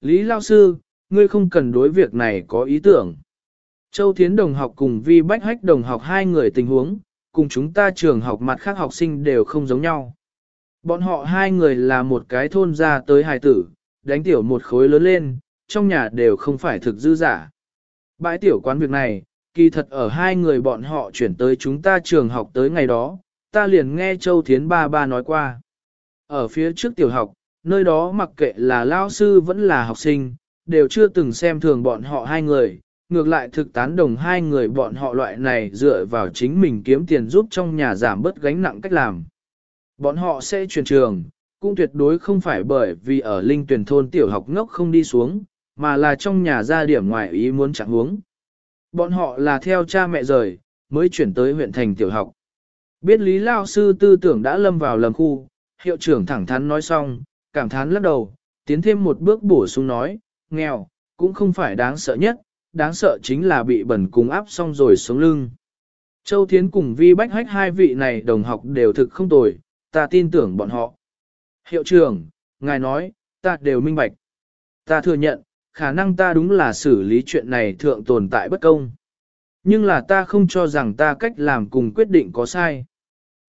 Lý Lao Sư, ngươi không cần đối việc này có ý tưởng. Châu Thiến đồng học cùng Vi Bách Hách đồng học hai người tình huống, cùng chúng ta trường học mặt khác học sinh đều không giống nhau. Bọn họ hai người là một cái thôn ra tới hài tử, đánh tiểu một khối lớn lên, trong nhà đều không phải thực dư giả. Bãi tiểu quán việc này, kỳ thật ở hai người bọn họ chuyển tới chúng ta trường học tới ngày đó, ta liền nghe Châu Thiến ba ba nói qua. Ở phía trước tiểu học, nơi đó mặc kệ là lao sư vẫn là học sinh, đều chưa từng xem thường bọn họ hai người, ngược lại thực tán đồng hai người bọn họ loại này dựa vào chính mình kiếm tiền giúp trong nhà giảm bớt gánh nặng cách làm. Bọn họ sẽ chuyển trường, cũng tuyệt đối không phải bởi vì ở linh tuyển thôn tiểu học ngốc không đi xuống, mà là trong nhà gia điểm ngoại ý muốn chẳng huống. Bọn họ là theo cha mẹ rời, mới chuyển tới huyện thành tiểu học. Biết Lý Lao Sư tư tưởng đã lâm vào lầm khu, hiệu trưởng thẳng thắn nói xong, cảm thán lắc đầu, tiến thêm một bước bổ sung nói, nghèo, cũng không phải đáng sợ nhất, đáng sợ chính là bị bẩn cùng áp xong rồi xuống lưng. Châu Thiến cùng Vi Bách Hách hai vị này đồng học đều thực không tồi, ta tin tưởng bọn họ. Hiệu trưởng, ngài nói, ta đều minh bạch. Ta thừa nhận, khả năng ta đúng là xử lý chuyện này thượng tồn tại bất công. Nhưng là ta không cho rằng ta cách làm cùng quyết định có sai.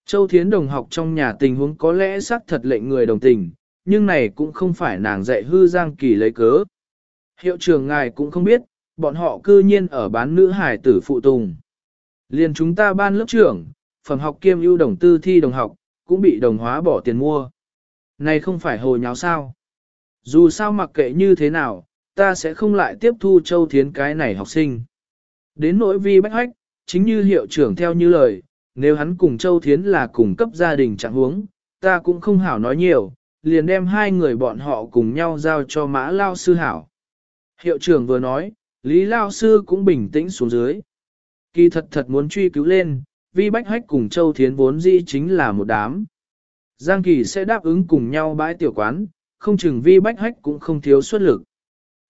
Châu Thiến đồng học trong nhà tình huống có lẽ xác thật lệnh người đồng tình, nhưng này cũng không phải nàng dạy hư Giang Kỳ lấy cớ. Hiệu trưởng ngài cũng không biết, bọn họ cư nhiên ở bán nữ hải tử phụ tùng. Liền chúng ta ban lớp trưởng, phẩm học kiêm ưu đồng tư thi đồng học, cũng bị đồng hóa bỏ tiền mua. Này không phải hồ nháo sao. Dù sao mặc kệ như thế nào, ta sẽ không lại tiếp thu Châu Thiến cái này học sinh. Đến nỗi vi bách hách, chính như hiệu trưởng theo như lời, nếu hắn cùng Châu Thiến là cùng cấp gia đình trạng huống, ta cũng không hảo nói nhiều, liền đem hai người bọn họ cùng nhau giao cho mã lao sư hảo. Hiệu trưởng vừa nói, Lý Lao Sư cũng bình tĩnh xuống dưới. Kỳ thật thật muốn truy cứu lên, vi bách hách cùng Châu Thiến vốn dĩ chính là một đám. Giang Kỳ sẽ đáp ứng cùng nhau bãi tiểu quán, không chừng vi bách hách cũng không thiếu xuất lực.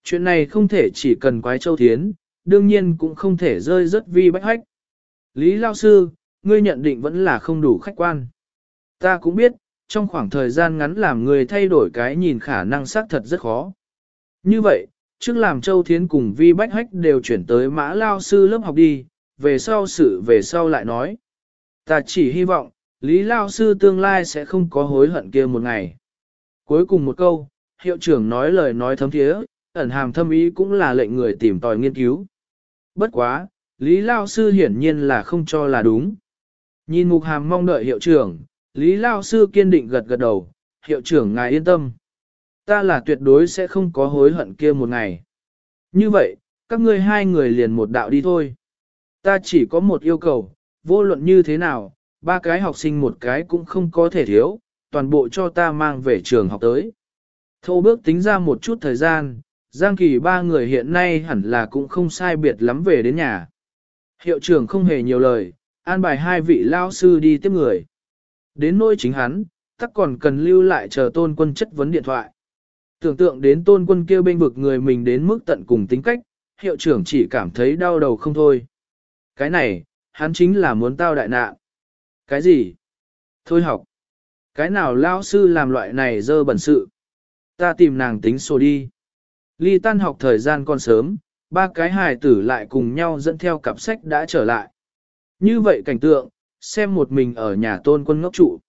Chuyện này không thể chỉ cần quái Châu Thiến, đương nhiên cũng không thể rơi rất vi bách hách. Lý Lao Sư, ngươi nhận định vẫn là không đủ khách quan. Ta cũng biết, trong khoảng thời gian ngắn làm người thay đổi cái nhìn khả năng xác thật rất khó. Như vậy, trước làm Châu Thiến cùng Vi Bách Hách đều chuyển tới mã lao sư lớp học đi, về sau sự về sau lại nói. Ta chỉ hy vọng, Lý Lao sư tương lai sẽ không có hối hận kia một ngày. Cuối cùng một câu, hiệu trưởng nói lời nói thấm thiế, ẩn hàm thâm ý cũng là lệnh người tìm tòi nghiên cứu. Bất quá, Lý Lao sư hiển nhiên là không cho là đúng. Nhìn mục hàm mong đợi hiệu trưởng, Lý Lao sư kiên định gật gật đầu, hiệu trưởng ngài yên tâm. Ta là tuyệt đối sẽ không có hối hận kia một ngày. Như vậy, các ngươi hai người liền một đạo đi thôi. Ta chỉ có một yêu cầu, vô luận như thế nào, ba cái học sinh một cái cũng không có thể thiếu, toàn bộ cho ta mang về trường học tới. Thô bước tính ra một chút thời gian, Giang Kỳ ba người hiện nay hẳn là cũng không sai biệt lắm về đến nhà. Hiệu trưởng không hề nhiều lời, an bài hai vị lao sư đi tiếp người. Đến nỗi chính hắn, tắc còn cần lưu lại chờ tôn quân chất vấn điện thoại. Tưởng tượng đến tôn quân kêu bên vực người mình đến mức tận cùng tính cách, hiệu trưởng chỉ cảm thấy đau đầu không thôi. Cái này, hắn chính là muốn tao đại nạn. Cái gì? Thôi học. Cái nào lao sư làm loại này dơ bẩn sự? Ta tìm nàng tính sổ đi. Ly tan học thời gian còn sớm, ba cái hài tử lại cùng nhau dẫn theo cặp sách đã trở lại. Như vậy cảnh tượng, xem một mình ở nhà tôn quân ngốc trụ.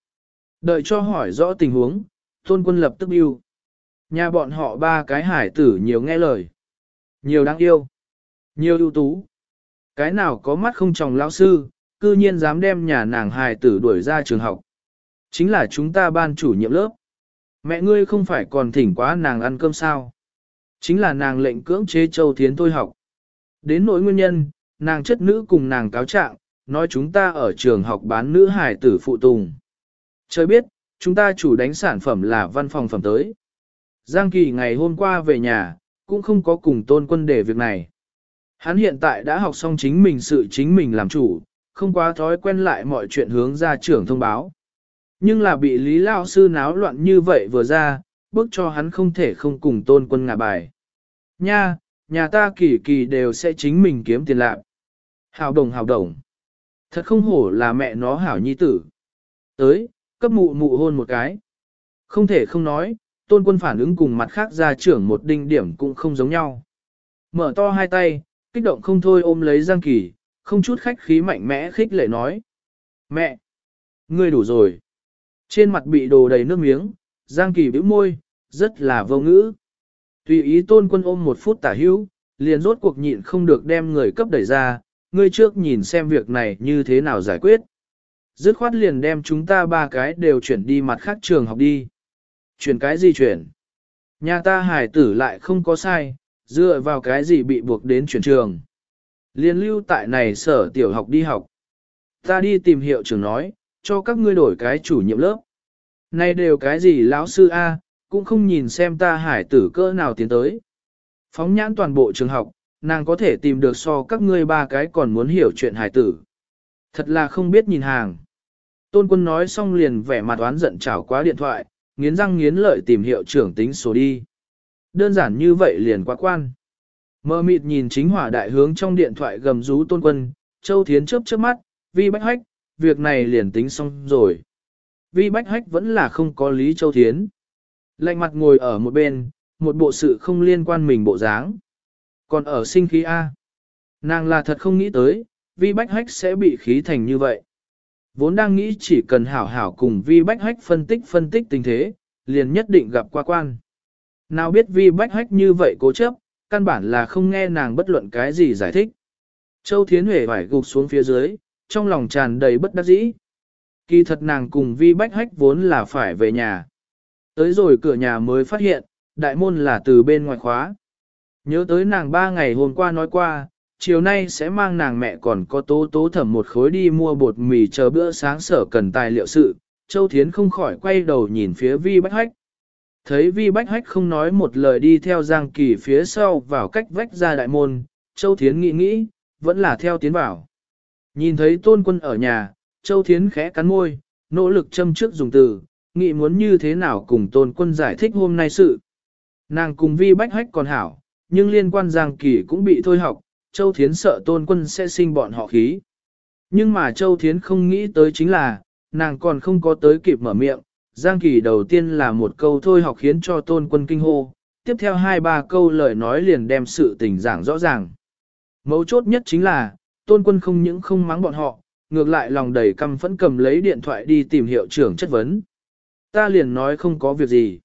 Đợi cho hỏi rõ tình huống, tôn quân lập tức yêu. Nhà bọn họ ba cái hải tử nhiều nghe lời. Nhiều đáng yêu. Nhiều ưu tú. Cái nào có mắt không chồng lão sư, cư nhiên dám đem nhà nàng hài tử đuổi ra trường học. Chính là chúng ta ban chủ nhiệm lớp. Mẹ ngươi không phải còn thỉnh quá nàng ăn cơm sao. Chính là nàng lệnh cưỡng chế châu thiến tôi học. Đến nỗi nguyên nhân, nàng chất nữ cùng nàng cáo trạng, nói chúng ta ở trường học bán nữ hài tử phụ tùng. Trời biết, chúng ta chủ đánh sản phẩm là văn phòng phẩm tới. Giang Kỳ ngày hôm qua về nhà, cũng không có cùng tôn quân để việc này. Hắn hiện tại đã học xong chính mình sự chính mình làm chủ, không quá thói quen lại mọi chuyện hướng ra trưởng thông báo. Nhưng là bị Lý Lao Sư náo loạn như vậy vừa ra, bước cho hắn không thể không cùng tôn quân ngả bài. Nha, nhà ta kỳ kỳ đều sẽ chính mình kiếm tiền lạc. Hào đồng hào đồng. Thật không hổ là mẹ nó hảo nhi tử. Tới, cấp mụ mụ hôn một cái. Không thể không nói, tôn quân phản ứng cùng mặt khác gia trưởng một đinh điểm cũng không giống nhau. Mở to hai tay, kích động không thôi ôm lấy Giang Kỳ, không chút khách khí mạnh mẽ khích lệ nói. Mẹ! Ngươi đủ rồi. Trên mặt bị đồ đầy nước miếng, Giang Kỳ bĩu môi, rất là vô ngữ. Tùy ý tôn quân ôm một phút tả hữu, liền rốt cuộc nhịn không được đem người cấp đẩy ra, ngươi trước nhìn xem việc này như thế nào giải quyết. Dứt khoát liền đem chúng ta ba cái đều chuyển đi mặt khác trường học đi. Chuyển cái gì chuyển? Nhà ta hải tử lại không có sai, dựa vào cái gì bị buộc đến chuyển trường. Liên lưu tại này sở tiểu học đi học. Ta đi tìm hiệu trưởng nói, cho các ngươi đổi cái chủ nhiệm lớp. Này đều cái gì lão sư A, cũng không nhìn xem ta hải tử cơ nào tiến tới. Phóng nhãn toàn bộ trường học, nàng có thể tìm được so các ngươi ba cái còn muốn hiểu chuyện hải tử. Thật là không biết nhìn hàng. Tôn quân nói xong liền vẻ mặt oán giận chảo quá điện thoại, nghiến răng nghiến lợi tìm hiệu trưởng tính số đi. Đơn giản như vậy liền quá quan. Mơ mịt nhìn chính hỏa đại hướng trong điện thoại gầm rú tôn quân, Châu Thiến chớp chớp mắt, vi bách hách, việc này liền tính xong rồi. Vi bách hách vẫn là không có lý Châu Thiến. Lạnh mặt ngồi ở một bên, một bộ sự không liên quan mình bộ dáng. Còn ở sinh khí A. Nàng là thật không nghĩ tới, vi bách hách sẽ bị khí thành như vậy. Vốn đang nghĩ chỉ cần hảo hảo cùng vi bách hách phân tích phân tích tình thế, liền nhất định gặp qua quan. Nào biết vi bách hách như vậy cố chấp, căn bản là không nghe nàng bất luận cái gì giải thích. Châu Thiến Huệ phải gục xuống phía dưới, trong lòng tràn đầy bất đắc dĩ. Kỳ thật nàng cùng vi bách hách vốn là phải về nhà. Tới rồi cửa nhà mới phát hiện, đại môn là từ bên ngoài khóa. Nhớ tới nàng ba ngày hôm qua nói qua, chiều nay sẽ mang nàng mẹ còn có tố tố thẩm một khối đi mua bột mì chờ bữa sáng sở cần tài liệu sự. Châu Thiến không khỏi quay đầu nhìn phía vi bách hách. Thấy vi bách hách không nói một lời đi theo Giang Kỳ phía sau vào cách vách ra đại môn, Châu Thiến nghĩ nghĩ, vẫn là theo tiến vào. Nhìn thấy tôn quân ở nhà, Châu Thiến khẽ cắn môi, nỗ lực châm trước dùng từ, nghĩ muốn như thế nào cùng tôn quân giải thích hôm nay sự. Nàng cùng vi bách hách còn hảo, nhưng liên quan Giang Kỳ cũng bị thôi học, Châu Thiến sợ tôn quân sẽ sinh bọn họ khí. Nhưng mà Châu Thiến không nghĩ tới chính là, nàng còn không có tới kịp mở miệng, Giang Kỳ đầu tiên là một câu thôi học khiến cho tôn quân kinh hô, tiếp theo hai ba câu lời nói liền đem sự tình giảng rõ ràng. Mấu chốt nhất chính là, tôn quân không những không mắng bọn họ, ngược lại lòng đầy căm phẫn cầm lấy điện thoại đi tìm hiệu trưởng chất vấn. Ta liền nói không có việc gì.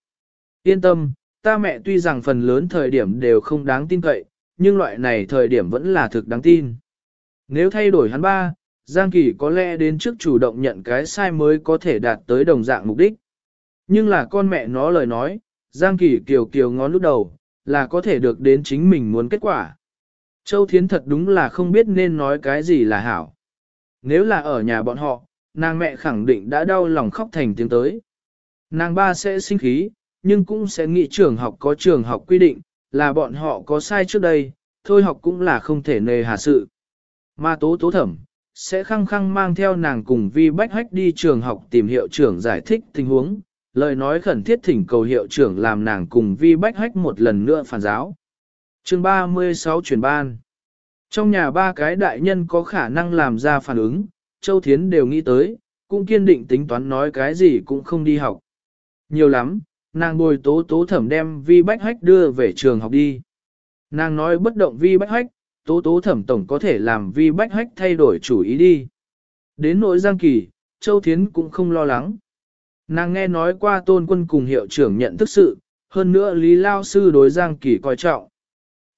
Yên tâm, ta mẹ tuy rằng phần lớn thời điểm đều không đáng tin cậy, nhưng loại này thời điểm vẫn là thực đáng tin. Nếu thay đổi hắn ba, Giang Kỳ có lẽ đến trước chủ động nhận cái sai mới có thể đạt tới đồng dạng mục đích. Nhưng là con mẹ nó lời nói, Giang Kỳ kiều kiều ngón lúc đầu, là có thể được đến chính mình muốn kết quả. Châu Thiến thật đúng là không biết nên nói cái gì là hảo. Nếu là ở nhà bọn họ, nàng mẹ khẳng định đã đau lòng khóc thành tiếng tới. Nàng ba sẽ sinh khí, nhưng cũng sẽ nghĩ trường học có trường học quy định, là bọn họ có sai trước đây, thôi học cũng là không thể nề hà sự. Mà tố tố thẩm, sẽ khăng khăng mang theo nàng cùng vi bách hách đi trường học tìm hiệu trưởng giải thích tình huống, lời nói khẩn thiết thỉnh cầu hiệu trưởng làm nàng cùng vi bách hách một lần nữa phản giáo. chương 36 truyền ban Trong nhà ba cái đại nhân có khả năng làm ra phản ứng, Châu Thiến đều nghĩ tới, cũng kiên định tính toán nói cái gì cũng không đi học. Nhiều lắm, nàng bồi tố tố thẩm đem vi bách hách đưa về trường học đi. Nàng nói bất động vi bách hách, tố tố thẩm tổng có thể làm vi bách hách thay đổi chủ ý đi. Đến nỗi giang kỳ, Châu Thiến cũng không lo lắng. Nàng nghe nói qua tôn quân cùng hiệu trưởng nhận thức sự, hơn nữa Lý Lao Sư đối Giang Kỳ coi trọng.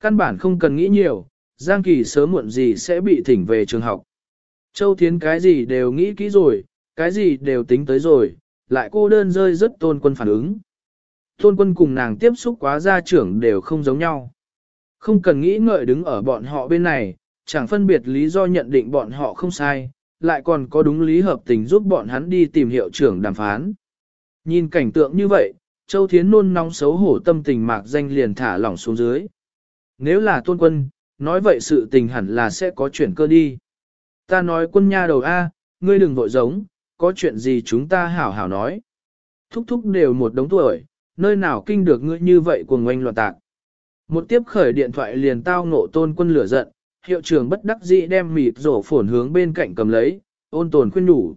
Căn bản không cần nghĩ nhiều, Giang Kỳ sớm muộn gì sẽ bị thỉnh về trường học. Châu Thiến cái gì đều nghĩ kỹ rồi, cái gì đều tính tới rồi, lại cô đơn rơi rất tôn quân phản ứng. Tôn quân cùng nàng tiếp xúc quá gia trưởng đều không giống nhau. Không cần nghĩ ngợi đứng ở bọn họ bên này, chẳng phân biệt lý do nhận định bọn họ không sai, lại còn có đúng lý hợp tình giúp bọn hắn đi tìm hiệu trưởng đàm phán. Nhìn cảnh tượng như vậy, Châu Thiến nôn nóng xấu hổ tâm tình mạc danh liền thả lỏng xuống dưới. Nếu là tôn quân, nói vậy sự tình hẳn là sẽ có chuyển cơ đi. Ta nói quân nha đầu A, ngươi đừng vội giống, có chuyện gì chúng ta hảo hảo nói. Thúc thúc đều một đống tuổi, nơi nào kinh được ngươi như vậy cuồng ngoanh loạn tạc. Một tiếp khởi điện thoại liền tao ngộ tôn quân lửa giận, hiệu trưởng bất đắc dĩ đem mịt rổ phổn hướng bên cạnh cầm lấy, ôn tồn khuyên đủ.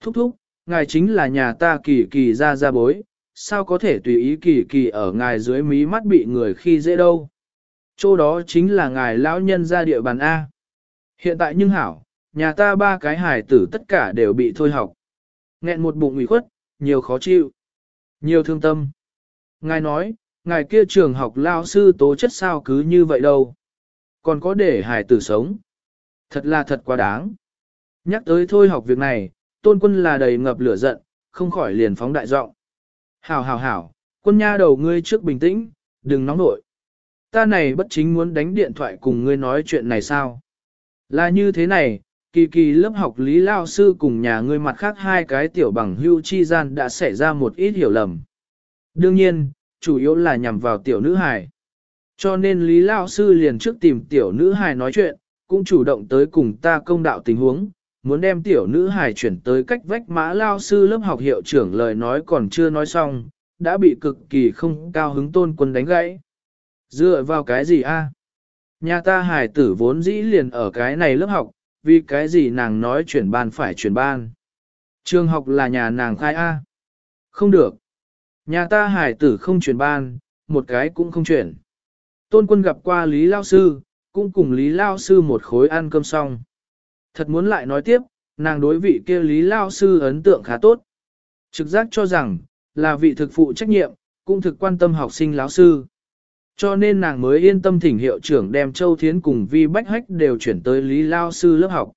Thúc thúc, ngài chính là nhà ta kỳ kỳ ra ra bối, sao có thể tùy ý kỳ kỳ ở ngài dưới mí mắt bị người khi dễ đâu. Chỗ đó chính là ngài lão nhân ra địa bàn A. Hiện tại nhưng hảo, nhà ta ba cái hải tử tất cả đều bị thôi học. Nghẹn một bụng ủy khuất, nhiều khó chịu, nhiều thương tâm. Ngài nói, ngài kia trường học lao sư tố chất sao cứ như vậy đâu. Còn có để hải tử sống. Thật là thật quá đáng. Nhắc tới thôi học việc này, tôn quân là đầy ngập lửa giận, không khỏi liền phóng đại giọng. Hảo hảo hảo, quân nha đầu ngươi trước bình tĩnh, đừng nóng nổi. Ta này bất chính muốn đánh điện thoại cùng ngươi nói chuyện này sao? Là như thế này, kỳ kỳ lớp học lý lao sư cùng nhà ngươi mặt khác hai cái tiểu bằng hưu chi gian đã xảy ra một ít hiểu lầm. Đương nhiên, chủ yếu là nhằm vào tiểu nữ hài. Cho nên lý lao sư liền trước tìm tiểu nữ hài nói chuyện, cũng chủ động tới cùng ta công đạo tình huống, muốn đem tiểu nữ hài chuyển tới cách vách mã lao sư lớp học hiệu trưởng lời nói còn chưa nói xong, đã bị cực kỳ không cao hứng tôn quân đánh gãy. Dựa vào cái gì a? Nhà ta hài tử vốn dĩ liền ở cái này lớp học, vì cái gì nàng nói chuyển ban phải chuyển ban. Trường học là nhà nàng khai A. Không được. Nhà ta hải tử không chuyển ban, một cái cũng không chuyển. Tôn quân gặp qua Lý Lao Sư, cũng cùng Lý Lao Sư một khối ăn cơm xong. Thật muốn lại nói tiếp, nàng đối vị kia Lý Lao Sư ấn tượng khá tốt. Trực giác cho rằng, là vị thực phụ trách nhiệm, cũng thực quan tâm học sinh lão sư. Cho nên nàng mới yên tâm thỉnh hiệu trưởng đem Châu Thiến cùng Vi Bách Hách đều chuyển tới Lý Lao Sư lớp học.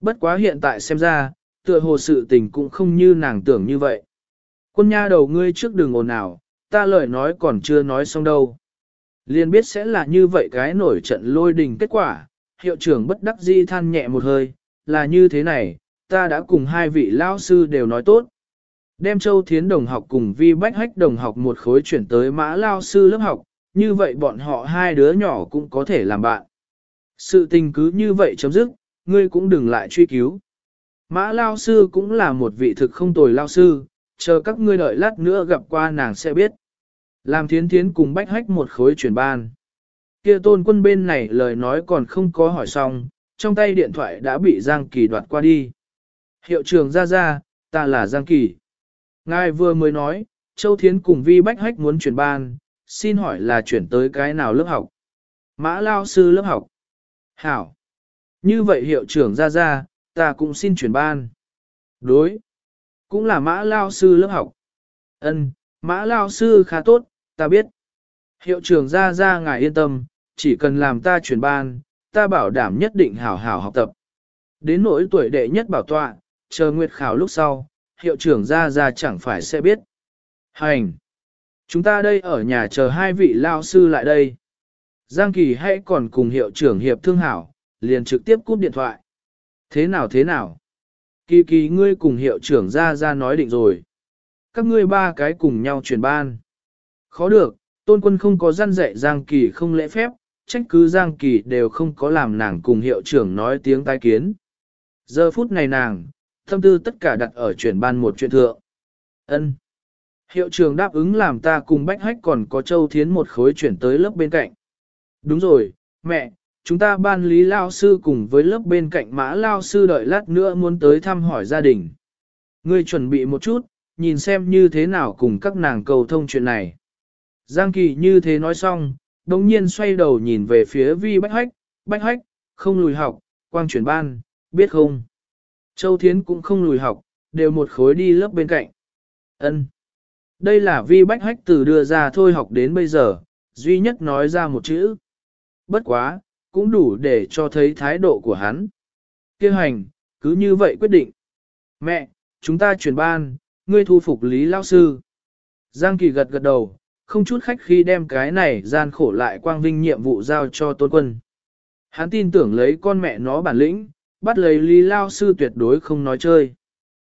Bất quá hiện tại xem ra, tựa hồ sự tình cũng không như nàng tưởng như vậy. Quân nha đầu ngươi trước đường ồn ào, ta lời nói còn chưa nói xong đâu. Liên biết sẽ là như vậy cái nổi trận lôi đình kết quả, hiệu trưởng bất đắc di than nhẹ một hơi, là như thế này, ta đã cùng hai vị lao sư đều nói tốt. Đem Châu Thiến đồng học cùng Vi Bách Hách đồng học một khối chuyển tới mã lao sư lớp học, như vậy bọn họ hai đứa nhỏ cũng có thể làm bạn. Sự tình cứ như vậy chấm dứt, ngươi cũng đừng lại truy cứu. Mã lao sư cũng là một vị thực không tồi lao sư, chờ các ngươi đợi lát nữa gặp qua nàng sẽ biết. Làm thiến thiến cùng bách hách một khối chuyển ban. Kia tôn quân bên này lời nói còn không có hỏi xong, trong tay điện thoại đã bị Giang Kỳ đoạt qua đi. Hiệu trưởng ra ra, ta là Giang Kỳ. Ngài vừa mới nói, Châu Thiến cùng Vi Bách Hách muốn chuyển ban, xin hỏi là chuyển tới cái nào lớp học? Mã lao sư lớp học. Hảo. Như vậy hiệu trưởng ra ra, ta cũng xin chuyển ban. Đối. Cũng là mã lao sư lớp học. Ân, mã lao sư khá tốt, ta biết. Hiệu trưởng ra ra ngài yên tâm, chỉ cần làm ta chuyển ban, ta bảo đảm nhất định hảo hảo học tập. Đến nỗi tuổi đệ nhất bảo tọa, chờ nguyệt khảo lúc sau, hiệu trưởng ra ra chẳng phải sẽ biết. Hành! Chúng ta đây ở nhà chờ hai vị lao sư lại đây. Giang Kỳ hãy còn cùng hiệu trưởng hiệp thương hảo, liền trực tiếp cúp điện thoại. Thế nào thế nào? Kỳ kỳ ngươi cùng hiệu trưởng ra ra nói định rồi. Các ngươi ba cái cùng nhau chuyển ban. Khó được, tôn quân không có gian dạy Giang Kỳ không lễ phép, trách cứ Giang Kỳ đều không có làm nàng cùng hiệu trưởng nói tiếng tai kiến. Giờ phút này nàng, tâm tư tất cả đặt ở chuyển ban một chuyện thượng. ân Hiệu trưởng đáp ứng làm ta cùng Bách Hách còn có Châu Thiến một khối chuyển tới lớp bên cạnh. Đúng rồi, mẹ, chúng ta ban lý lao sư cùng với lớp bên cạnh mã lao sư đợi lát nữa muốn tới thăm hỏi gia đình. Ngươi chuẩn bị một chút, nhìn xem như thế nào cùng các nàng cầu thông chuyện này. Giang Kỳ như thế nói xong, đồng nhiên xoay đầu nhìn về phía vi bách hách, bách hách, không lùi học, quang chuyển ban, biết không? Châu Thiến cũng không lùi học, đều một khối đi lớp bên cạnh. Ân. Đây là vi bách hách từ đưa ra thôi học đến bây giờ, duy nhất nói ra một chữ. Bất quá, cũng đủ để cho thấy thái độ của hắn. Kêu hành, cứ như vậy quyết định. Mẹ, chúng ta chuyển ban, ngươi thu phục lý lao sư. Giang Kỳ gật gật đầu, không chút khách khi đem cái này gian khổ lại quang vinh nhiệm vụ giao cho tôn quân. Hắn tin tưởng lấy con mẹ nó bản lĩnh, bắt lấy lý lao sư tuyệt đối không nói chơi.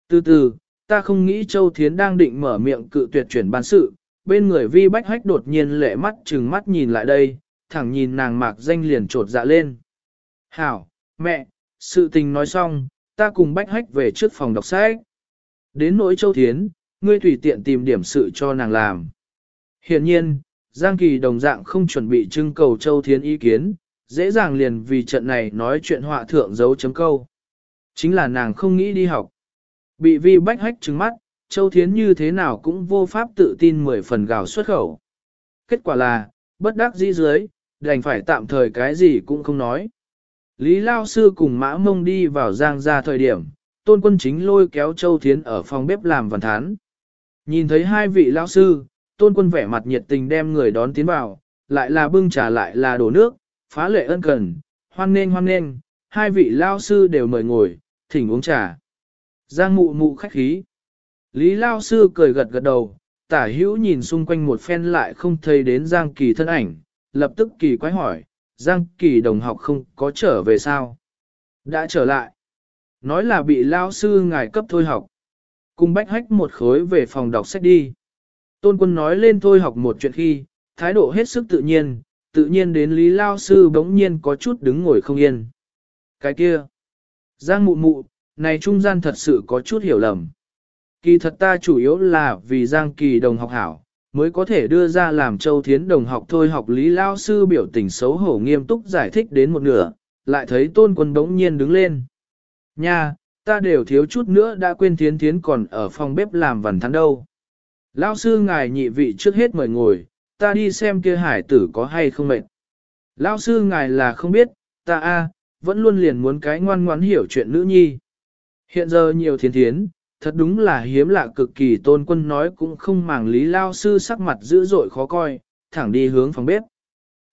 Từ từ, ta không nghĩ Châu Thiến đang định mở miệng cự tuyệt chuyển ban sự, bên người vi bách hách đột nhiên lệ mắt trừng mắt nhìn lại đây, thẳng nhìn nàng mạc danh liền trột dạ lên. Hảo, mẹ, sự tình nói xong, ta cùng bách hách về trước phòng đọc sách. Đến nỗi Châu Thiến, ngươi tùy tiện tìm điểm sự cho nàng làm. Hiện nhiên, Giang Kỳ đồng dạng không chuẩn bị trưng cầu Châu Thiến ý kiến, dễ dàng liền vì trận này nói chuyện họa thượng dấu chấm câu. Chính là nàng không nghĩ đi học. Bị vi bách hách trứng mắt, Châu Thiến như thế nào cũng vô pháp tự tin 10 phần gạo xuất khẩu. Kết quả là, bất đắc dĩ dưới, đành phải tạm thời cái gì cũng không nói. Lý Lao Sư cùng Mã Mông đi vào giang ra thời điểm, tôn quân chính lôi kéo Châu Thiến ở phòng bếp làm văn thán. Nhìn thấy hai vị Lao Sư, tôn quân vẻ mặt nhiệt tình đem người đón tiến vào, lại là bưng trà lại là đổ nước, phá lệ ân cần, hoan nên hoan nên, hai vị Lao Sư đều mời ngồi, thỉnh uống trà. Giang mụ mụ khách khí. Lý Lao Sư cười gật gật đầu, tả hữu nhìn xung quanh một phen lại không thấy đến Giang Kỳ thân ảnh, lập tức Kỳ quái hỏi, Giang Kỳ đồng học không có trở về sao? Đã trở lại. Nói là bị Lao Sư ngài cấp thôi học. Cùng bách hách một khối về phòng đọc sách đi. Tôn quân nói lên thôi học một chuyện khi, thái độ hết sức tự nhiên, tự nhiên đến Lý Lao Sư bỗng nhiên có chút đứng ngồi không yên. Cái kia. Giang mụ mụ, này trung gian thật sự có chút hiểu lầm. Kỳ thật ta chủ yếu là vì Giang Kỳ đồng học hảo, mới có thể đưa ra làm Châu Thiến đồng học thôi học Lý Lao Sư biểu tình xấu hổ nghiêm túc giải thích đến một nửa, lại thấy tôn quân đống nhiên đứng lên. Nha, ta đều thiếu chút nữa đã quên Thiến Thiến còn ở phòng bếp làm vần thắn đâu. Lao sư ngài nhị vị trước hết mời ngồi, ta đi xem kia hải tử có hay không mệt. Lao sư ngài là không biết, ta a vẫn luôn liền muốn cái ngoan ngoãn hiểu chuyện nữ nhi. Hiện giờ nhiều thiên thiến, thật đúng là hiếm lạ cực kỳ tôn quân nói cũng không màng lý lao sư sắc mặt dữ dội khó coi, thẳng đi hướng phòng bếp.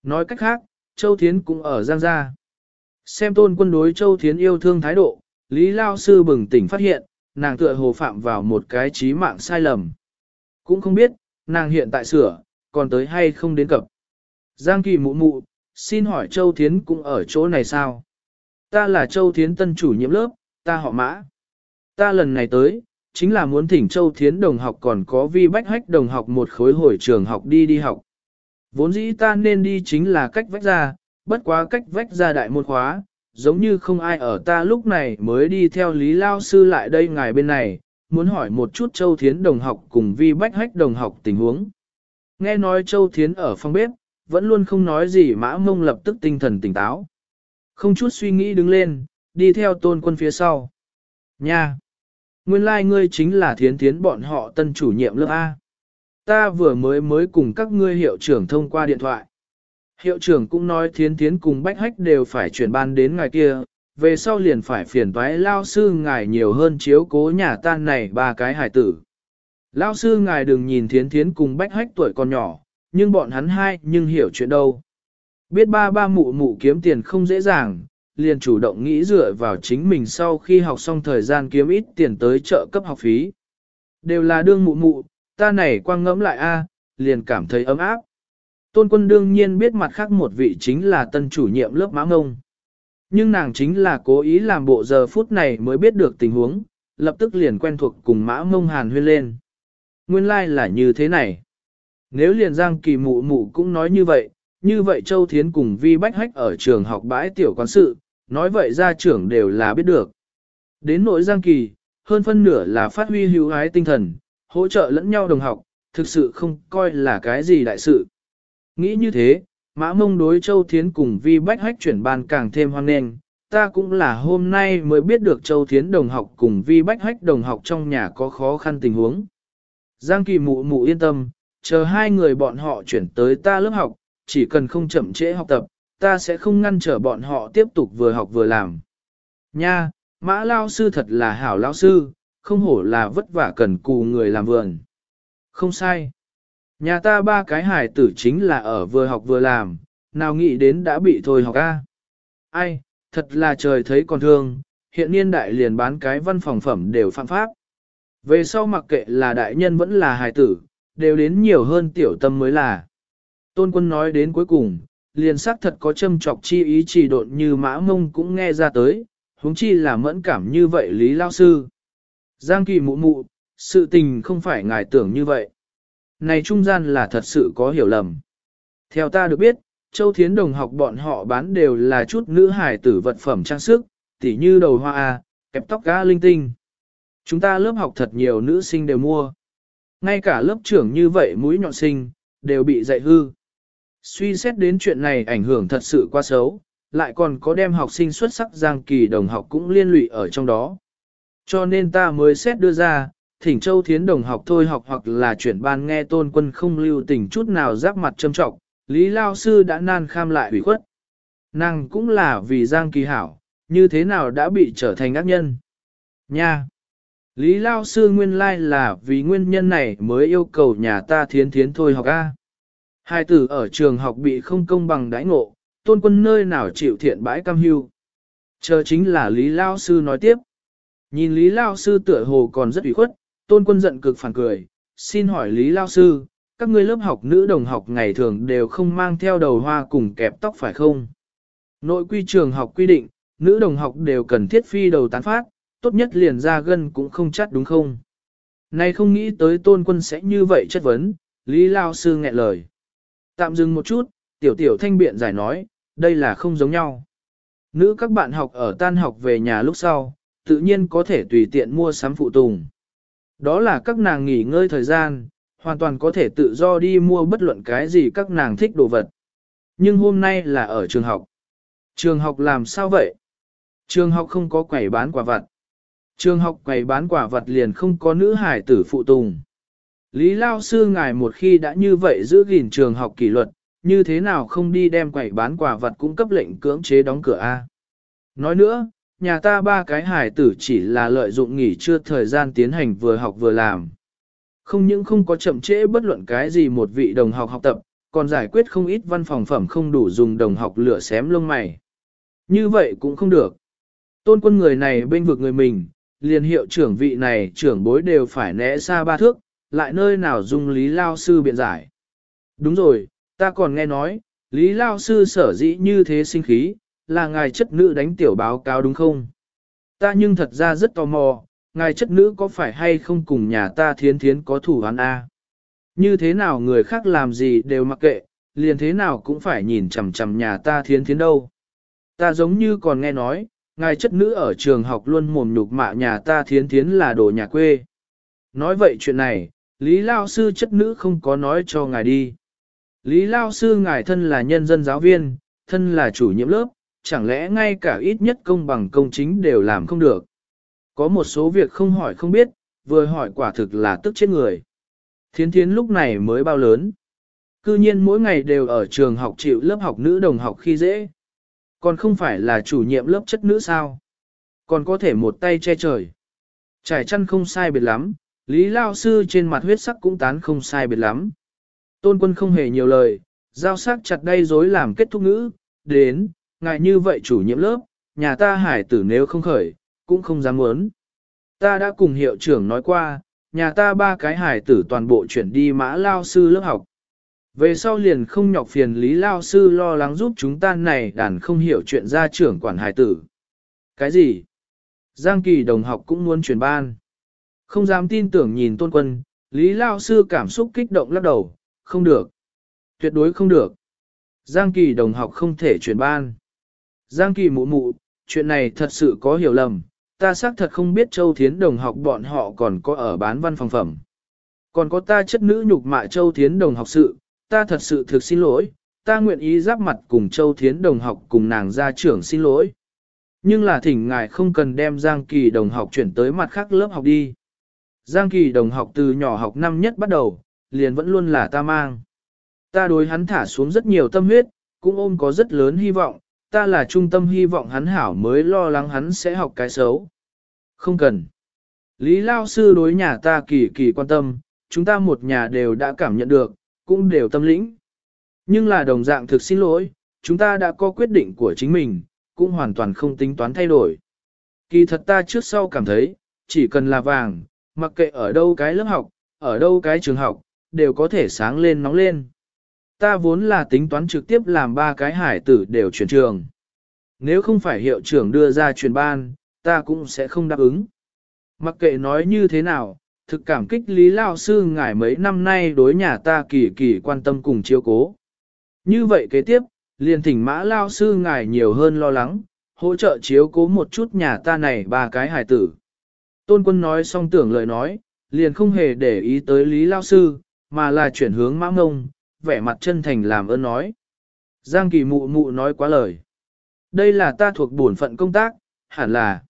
Nói cách khác, Châu Thiến cũng ở Giang Gia. Xem tôn quân đối Châu Thiến yêu thương thái độ, Lý Lao Sư bừng tỉnh phát hiện, nàng tựa hồ phạm vào một cái trí mạng sai lầm. Cũng không biết, nàng hiện tại sửa, còn tới hay không đến cập. Giang Kỳ mụ mụ, xin hỏi Châu Thiến cũng ở chỗ này sao? Ta là Châu Thiến tân chủ nhiệm lớp, ta họ mã. Ta lần này tới, chính là muốn thỉnh Châu Thiến đồng học còn có vi bách hách đồng học một khối hồi trường học đi đi học. Vốn dĩ ta nên đi chính là cách vách ra, bất quá cách vách ra đại môn khóa, giống như không ai ở ta lúc này mới đi theo Lý Lao Sư lại đây ngài bên này, muốn hỏi một chút Châu Thiến đồng học cùng vi bách hách đồng học tình huống. Nghe nói Châu Thiến ở phòng bếp, vẫn luôn không nói gì mã mông lập tức tinh thần tỉnh táo. Không chút suy nghĩ đứng lên, đi theo tôn quân phía sau. Nha! Nguyên lai like ngươi chính là thiến thiến bọn họ tân chủ nhiệm lớp A. Ta vừa mới mới cùng các ngươi hiệu trưởng thông qua điện thoại. Hiệu trưởng cũng nói thiến thiến cùng bách hách đều phải chuyển ban đến ngày kia, về sau liền phải phiền toái lao sư ngài nhiều hơn chiếu cố nhà tan này ba cái hải tử. Lao sư ngài đừng nhìn thiến thiến cùng bách hách tuổi còn nhỏ, nhưng bọn hắn hai nhưng hiểu chuyện đâu. Biết ba ba mụ mụ kiếm tiền không dễ dàng, liền chủ động nghĩ dựa vào chính mình sau khi học xong thời gian kiếm ít tiền tới trợ cấp học phí. Đều là đương mụ mụ, ta này quang ngẫm lại a, liền cảm thấy ấm áp. Tôn quân đương nhiên biết mặt khác một vị chính là tân chủ nhiệm lớp mã ngông. Nhưng nàng chính là cố ý làm bộ giờ phút này mới biết được tình huống, lập tức liền quen thuộc cùng mã mông hàn huyên lên. Nguyên lai like là như thế này. Nếu liền giang kỳ mụ mụ cũng nói như vậy, như vậy Châu Thiến cùng Vi Bách Hách ở trường học bãi tiểu quán sự, nói vậy gia trưởng đều là biết được. Đến nội giang kỳ, hơn phân nửa là phát huy hữu ái tinh thần, hỗ trợ lẫn nhau đồng học, thực sự không coi là cái gì đại sự. Nghĩ như thế, mã mông đối Châu Thiến cùng Vi Bách Hách chuyển ban càng thêm hoang nghênh. Ta cũng là hôm nay mới biết được Châu Thiến đồng học cùng Vi Bách Hách đồng học trong nhà có khó khăn tình huống. Giang Kỳ mụ mụ yên tâm, chờ hai người bọn họ chuyển tới ta lớp học, chỉ cần không chậm trễ học tập, ta sẽ không ngăn trở bọn họ tiếp tục vừa học vừa làm. Nha, mã lao sư thật là hảo lao sư, không hổ là vất vả cần cù người làm vườn. Không sai. Nhà ta ba cái hải tử chính là ở vừa học vừa làm, nào nghĩ đến đã bị thôi học a. Ai, thật là trời thấy còn thương, hiện niên đại liền bán cái văn phòng phẩm đều phạm pháp. Về sau mặc kệ là đại nhân vẫn là hài tử, đều đến nhiều hơn tiểu tâm mới là. Tôn quân nói đến cuối cùng, liền xác thật có châm trọc chi ý chỉ độn như mã mông cũng nghe ra tới, huống chi là mẫn cảm như vậy Lý Lao Sư. Giang kỳ mụ mụ, sự tình không phải ngài tưởng như vậy. Này trung gian là thật sự có hiểu lầm. Theo ta được biết, Châu Thiến đồng học bọn họ bán đều là chút nữ hài tử vật phẩm trang sức, tỉ như đầu hoa A, kẹp tóc gã linh tinh. Chúng ta lớp học thật nhiều nữ sinh đều mua. Ngay cả lớp trưởng như vậy mũi nhọn sinh, đều bị dạy hư. Suy xét đến chuyện này ảnh hưởng thật sự quá xấu, lại còn có đem học sinh xuất sắc giang kỳ đồng học cũng liên lụy ở trong đó. Cho nên ta mới xét đưa ra, thỉnh châu thiến đồng học thôi học hoặc là chuyển ban nghe tôn quân không lưu tình chút nào giáp mặt châm trọng, Lý Lao Sư đã nan kham lại ủy khuất. Nàng cũng là vì Giang Kỳ hảo, như thế nào đã bị trở thành ác nhân. Nha! Lý Lao Sư nguyên lai là vì nguyên nhân này mới yêu cầu nhà ta thiến thiến thôi học A. Hai tử ở trường học bị không công bằng đãi ngộ, tôn quân nơi nào chịu thiện bãi cam hưu. Chờ chính là Lý Lao Sư nói tiếp. Nhìn Lý Lao Sư tựa hồ còn rất ủy khuất, tôn quân giận cực phản cười, xin hỏi Lý Lao Sư, các ngươi lớp học nữ đồng học ngày thường đều không mang theo đầu hoa cùng kẹp tóc phải không? Nội quy trường học quy định, nữ đồng học đều cần thiết phi đầu tán phát, tốt nhất liền ra gân cũng không chắc đúng không? Này không nghĩ tới tôn quân sẽ như vậy chất vấn, Lý Lao Sư nghẹn lời. Tạm dừng một chút, tiểu tiểu thanh biện giải nói, đây là không giống nhau. Nữ các bạn học ở tan học về nhà lúc sau, tự nhiên có thể tùy tiện mua sắm phụ tùng. Đó là các nàng nghỉ ngơi thời gian, hoàn toàn có thể tự do đi mua bất luận cái gì các nàng thích đồ vật. Nhưng hôm nay là ở trường học. Trường học làm sao vậy? Trường học không có quầy bán quả vật. Trường học quầy bán quả vật liền không có nữ hải tử phụ tùng. Lý Lao Sư ngài một khi đã như vậy giữ gìn trường học kỷ luật, như thế nào không đi đem quẩy bán quả vật cung cấp lệnh cưỡng chế đóng cửa A. Nói nữa, nhà ta ba cái hải tử chỉ là lợi dụng nghỉ trưa thời gian tiến hành vừa học vừa làm. Không những không có chậm trễ bất luận cái gì một vị đồng học học tập, còn giải quyết không ít văn phòng phẩm không đủ dùng đồng học lửa xém lông mày. Như vậy cũng không được. Tôn quân người này bên vực người mình, liền hiệu trưởng vị này trưởng bối đều phải né xa ba thước, lại nơi nào dùng Lý Lao Sư biện giải. Đúng rồi, ta còn nghe nói, Lý Lao Sư sở dĩ như thế sinh khí, là ngài chất nữ đánh tiểu báo cáo đúng không? Ta nhưng thật ra rất tò mò, ngài chất nữ có phải hay không cùng nhà ta thiến thiến có thủ án A? Như thế nào người khác làm gì đều mặc kệ, liền thế nào cũng phải nhìn chằm chằm nhà ta thiến thiến đâu. Ta giống như còn nghe nói, ngài chất nữ ở trường học luôn mồm nhục mạ nhà ta thiến thiến là đồ nhà quê. Nói vậy chuyện này, Lý Lao Sư chất nữ không có nói cho ngài đi. Lý Lao Sư ngài thân là nhân dân giáo viên, thân là chủ nhiệm lớp, chẳng lẽ ngay cả ít nhất công bằng công chính đều làm không được. Có một số việc không hỏi không biết, vừa hỏi quả thực là tức chết người. Thiến thiến lúc này mới bao lớn. Cư nhiên mỗi ngày đều ở trường học chịu lớp học nữ đồng học khi dễ. Còn không phải là chủ nhiệm lớp chất nữ sao. Còn có thể một tay che trời. Trải chăn không sai biệt lắm, Lý Lao Sư trên mặt huyết sắc cũng tán không sai biệt lắm. Tôn quân không hề nhiều lời, giao sắc chặt đây dối làm kết thúc ngữ, đến, ngài như vậy chủ nhiệm lớp, nhà ta hải tử nếu không khởi, cũng không dám muốn. Ta đã cùng hiệu trưởng nói qua, nhà ta ba cái hải tử toàn bộ chuyển đi mã lao sư lớp học. Về sau liền không nhọc phiền lý lao sư lo lắng giúp chúng ta này đàn không hiểu chuyện ra trưởng quản hải tử. Cái gì? Giang kỳ đồng học cũng muốn chuyển ban. Không dám tin tưởng nhìn tôn quân, lý lao sư cảm xúc kích động lắc đầu, không được. Tuyệt đối không được. Giang kỳ đồng học không thể chuyển ban. Giang kỳ mụ mụ, chuyện này thật sự có hiểu lầm, ta xác thật không biết Châu Thiến đồng học bọn họ còn có ở bán văn phòng phẩm. Còn có ta chất nữ nhục mạ Châu Thiến đồng học sự, ta thật sự thực xin lỗi, ta nguyện ý giáp mặt cùng Châu Thiến đồng học cùng nàng gia trưởng xin lỗi. Nhưng là thỉnh ngài không cần đem Giang Kỳ đồng học chuyển tới mặt khác lớp học đi. Giang Kỳ đồng học từ nhỏ học năm nhất bắt đầu, liền vẫn luôn là ta mang. Ta đối hắn thả xuống rất nhiều tâm huyết, cũng ôm có rất lớn hy vọng, ta là trung tâm hy vọng hắn hảo mới lo lắng hắn sẽ học cái xấu. Không cần. Lý Lao Sư đối nhà ta kỳ kỳ quan tâm, chúng ta một nhà đều đã cảm nhận được, cũng đều tâm lĩnh. Nhưng là đồng dạng thực xin lỗi, chúng ta đã có quyết định của chính mình, cũng hoàn toàn không tính toán thay đổi. Kỳ thật ta trước sau cảm thấy, chỉ cần là vàng, mặc kệ ở đâu cái lớp học, ở đâu cái trường học, đều có thể sáng lên nóng lên. Ta vốn là tính toán trực tiếp làm ba cái hải tử đều chuyển trường. Nếu không phải hiệu trưởng đưa ra truyền ban, ta cũng sẽ không đáp ứng. Mặc kệ nói như thế nào, thực cảm kích Lý Lao Sư ngài mấy năm nay đối nhà ta kỳ kỳ quan tâm cùng chiếu cố. Như vậy kế tiếp, liền thỉnh mã Lao Sư ngài nhiều hơn lo lắng, hỗ trợ chiếu cố một chút nhà ta này ba cái hải tử. Tôn quân nói xong tưởng lời nói, liền không hề để ý tới Lý Lao Sư, mà là chuyển hướng mã ngông, vẻ mặt chân thành làm ơn nói. Giang kỳ mụ mụ nói quá lời. Đây là ta thuộc bổn phận công tác, hẳn là.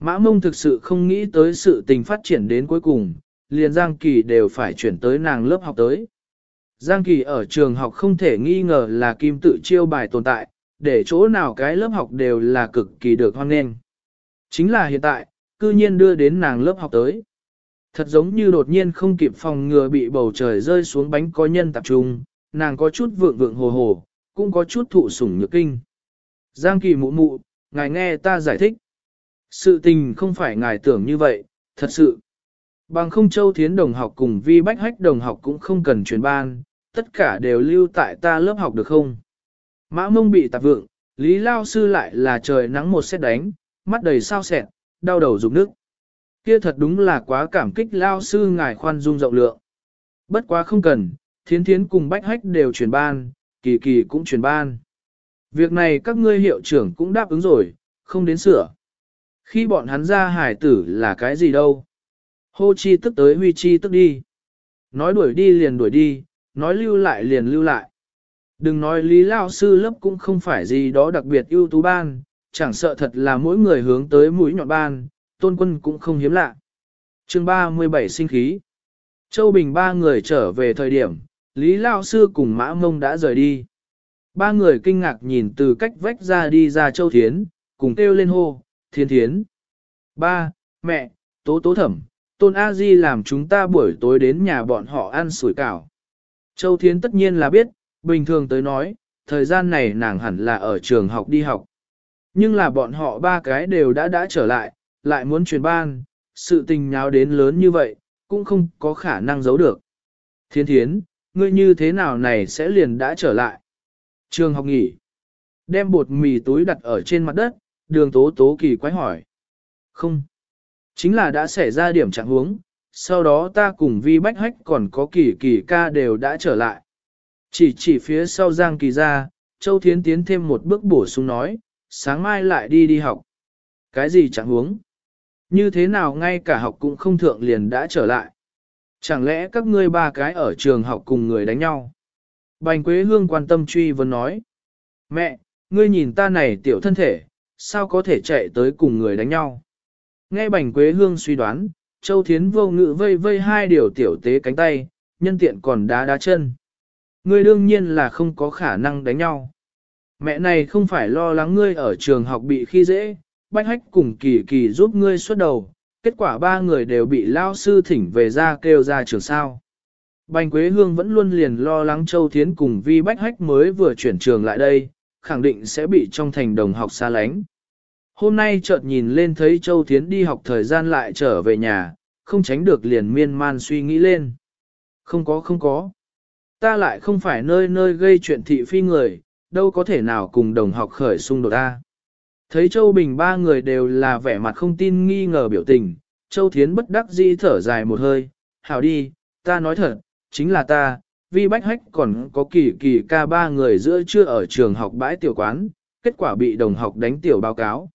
Mã mông thực sự không nghĩ tới sự tình phát triển đến cuối cùng, liền Giang Kỳ đều phải chuyển tới nàng lớp học tới. Giang Kỳ ở trường học không thể nghi ngờ là kim tự chiêu bài tồn tại, để chỗ nào cái lớp học đều là cực kỳ được hoan nghênh. Chính là hiện tại, cư nhiên đưa đến nàng lớp học tới. Thật giống như đột nhiên không kịp phòng ngừa bị bầu trời rơi xuống bánh có nhân tập trung, nàng có chút vượng vượng hồ hồ, cũng có chút thụ sủng nhược kinh. Giang kỳ mụ mụ, ngài nghe ta giải thích. Sự tình không phải ngài tưởng như vậy, thật sự. Bằng không châu thiến đồng học cùng vi bách hách đồng học cũng không cần chuyển ban, tất cả đều lưu tại ta lớp học được không? Mã mông bị tạp vượng, Lý Lao Sư lại là trời nắng một xét đánh, mắt đầy sao sẹn, đau đầu rụng nước. Kia thật đúng là quá cảm kích Lao Sư ngài khoan dung rộng lượng. Bất quá không cần, thiến thiến cùng bách hách đều chuyển ban, kỳ kỳ cũng chuyển ban. Việc này các ngươi hiệu trưởng cũng đáp ứng rồi, không đến sửa. Khi bọn hắn ra hải tử là cái gì đâu? Hô chi tức tới huy chi tức đi. Nói đuổi đi liền đuổi đi, nói lưu lại liền lưu lại. Đừng nói lý lao sư lớp cũng không phải gì đó đặc biệt ưu tú ban, chẳng sợ thật là mỗi người hướng tới mũi nhọn ban, tôn quân cũng không hiếm lạ. chương 37 sinh khí. Châu Bình ba người trở về thời điểm, Lý Lao Sư cùng Mã Mông đã rời đi. Ba người kinh ngạc nhìn từ cách vách ra đi ra Châu Thiến, cùng kêu lên hô, Thiên Thiến. Ba, mẹ, tố tố thẩm, Tôn A Di làm chúng ta buổi tối đến nhà bọn họ ăn sủi cảo. Châu Thiến tất nhiên là biết, bình thường tới nói, thời gian này nàng hẳn là ở trường học đi học. Nhưng là bọn họ ba cái đều đã đã trở lại, lại muốn truyền ban, sự tình nháo đến lớn như vậy, cũng không có khả năng giấu được. Thiên thiến, ngươi như thế nào này sẽ liền đã trở lại. Trường học nghỉ. Đem bột mì túi đặt ở trên mặt đất, đường tố tố kỳ quái hỏi. Không. Chính là đã xảy ra điểm trạng huống, sau đó ta cùng vi bách hách còn có kỳ kỳ ca đều đã trở lại. Chỉ chỉ phía sau Giang Kỳ ra, Châu Thiến tiến thêm một bước bổ sung nói, sáng mai lại đi đi học. Cái gì chẳng huống? Như thế nào ngay cả học cũng không thượng liền đã trở lại? Chẳng lẽ các ngươi ba cái ở trường học cùng người đánh nhau? Bành Quế Hương quan tâm truy vấn nói. Mẹ, ngươi nhìn ta này tiểu thân thể, sao có thể chạy tới cùng người đánh nhau? Nghe Bành Quế Hương suy đoán, Châu Thiến vô ngự vây vây hai điều tiểu tế cánh tay, nhân tiện còn đá đá chân. Ngươi đương nhiên là không có khả năng đánh nhau. Mẹ này không phải lo lắng ngươi ở trường học bị khi dễ, bách hách cùng kỳ kỳ giúp ngươi xuất đầu, kết quả ba người đều bị lao sư thỉnh về ra kêu ra trường sao. Bành Quế Hương vẫn luôn liền lo lắng Châu Thiến cùng Vi Bách Hách mới vừa chuyển trường lại đây, khẳng định sẽ bị trong thành đồng học xa lánh. Hôm nay chợt nhìn lên thấy Châu Thiến đi học thời gian lại trở về nhà, không tránh được liền miên man suy nghĩ lên. Không có không có. Ta lại không phải nơi nơi gây chuyện thị phi người, đâu có thể nào cùng đồng học khởi xung đột ta. Thấy Châu Bình ba người đều là vẻ mặt không tin nghi ngờ biểu tình, Châu Thiến bất đắc dĩ thở dài một hơi, hảo đi, ta nói thật, chính là ta, vì bách hách còn có kỳ kỳ ca ba người giữa chưa ở trường học bãi tiểu quán, kết quả bị đồng học đánh tiểu báo cáo.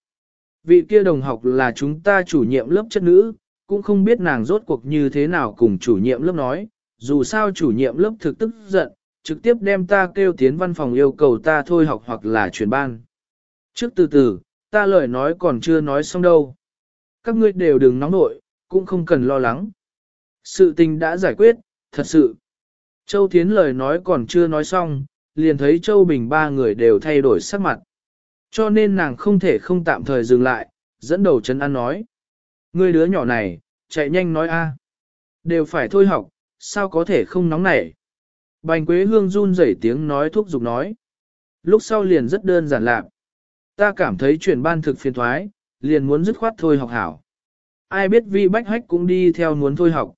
Vị kia đồng học là chúng ta chủ nhiệm lớp chất nữ, cũng không biết nàng rốt cuộc như thế nào cùng chủ nhiệm lớp nói, dù sao chủ nhiệm lớp thực tức giận, trực tiếp đem ta kêu tiến văn phòng yêu cầu ta thôi học hoặc là chuyển ban. Trước từ từ, ta lời nói còn chưa nói xong đâu. Các ngươi đều đừng nóng nội, cũng không cần lo lắng. Sự tình đã giải quyết, thật sự. Châu Thiến lời nói còn chưa nói xong, liền thấy Châu Bình ba người đều thay đổi sắc mặt. Cho nên nàng không thể không tạm thời dừng lại, dẫn đầu chân ăn nói. Ngươi đứa nhỏ này, chạy nhanh nói a, Đều phải thôi học, sao có thể không nóng nảy. Bành Quế Hương run rẩy tiếng nói thúc giục nói. Lúc sau liền rất đơn giản lạc. Ta cảm thấy chuyển ban thực phiền thoái, liền muốn dứt khoát thôi học hảo. Ai biết vi bách hách cũng đi theo muốn thôi học.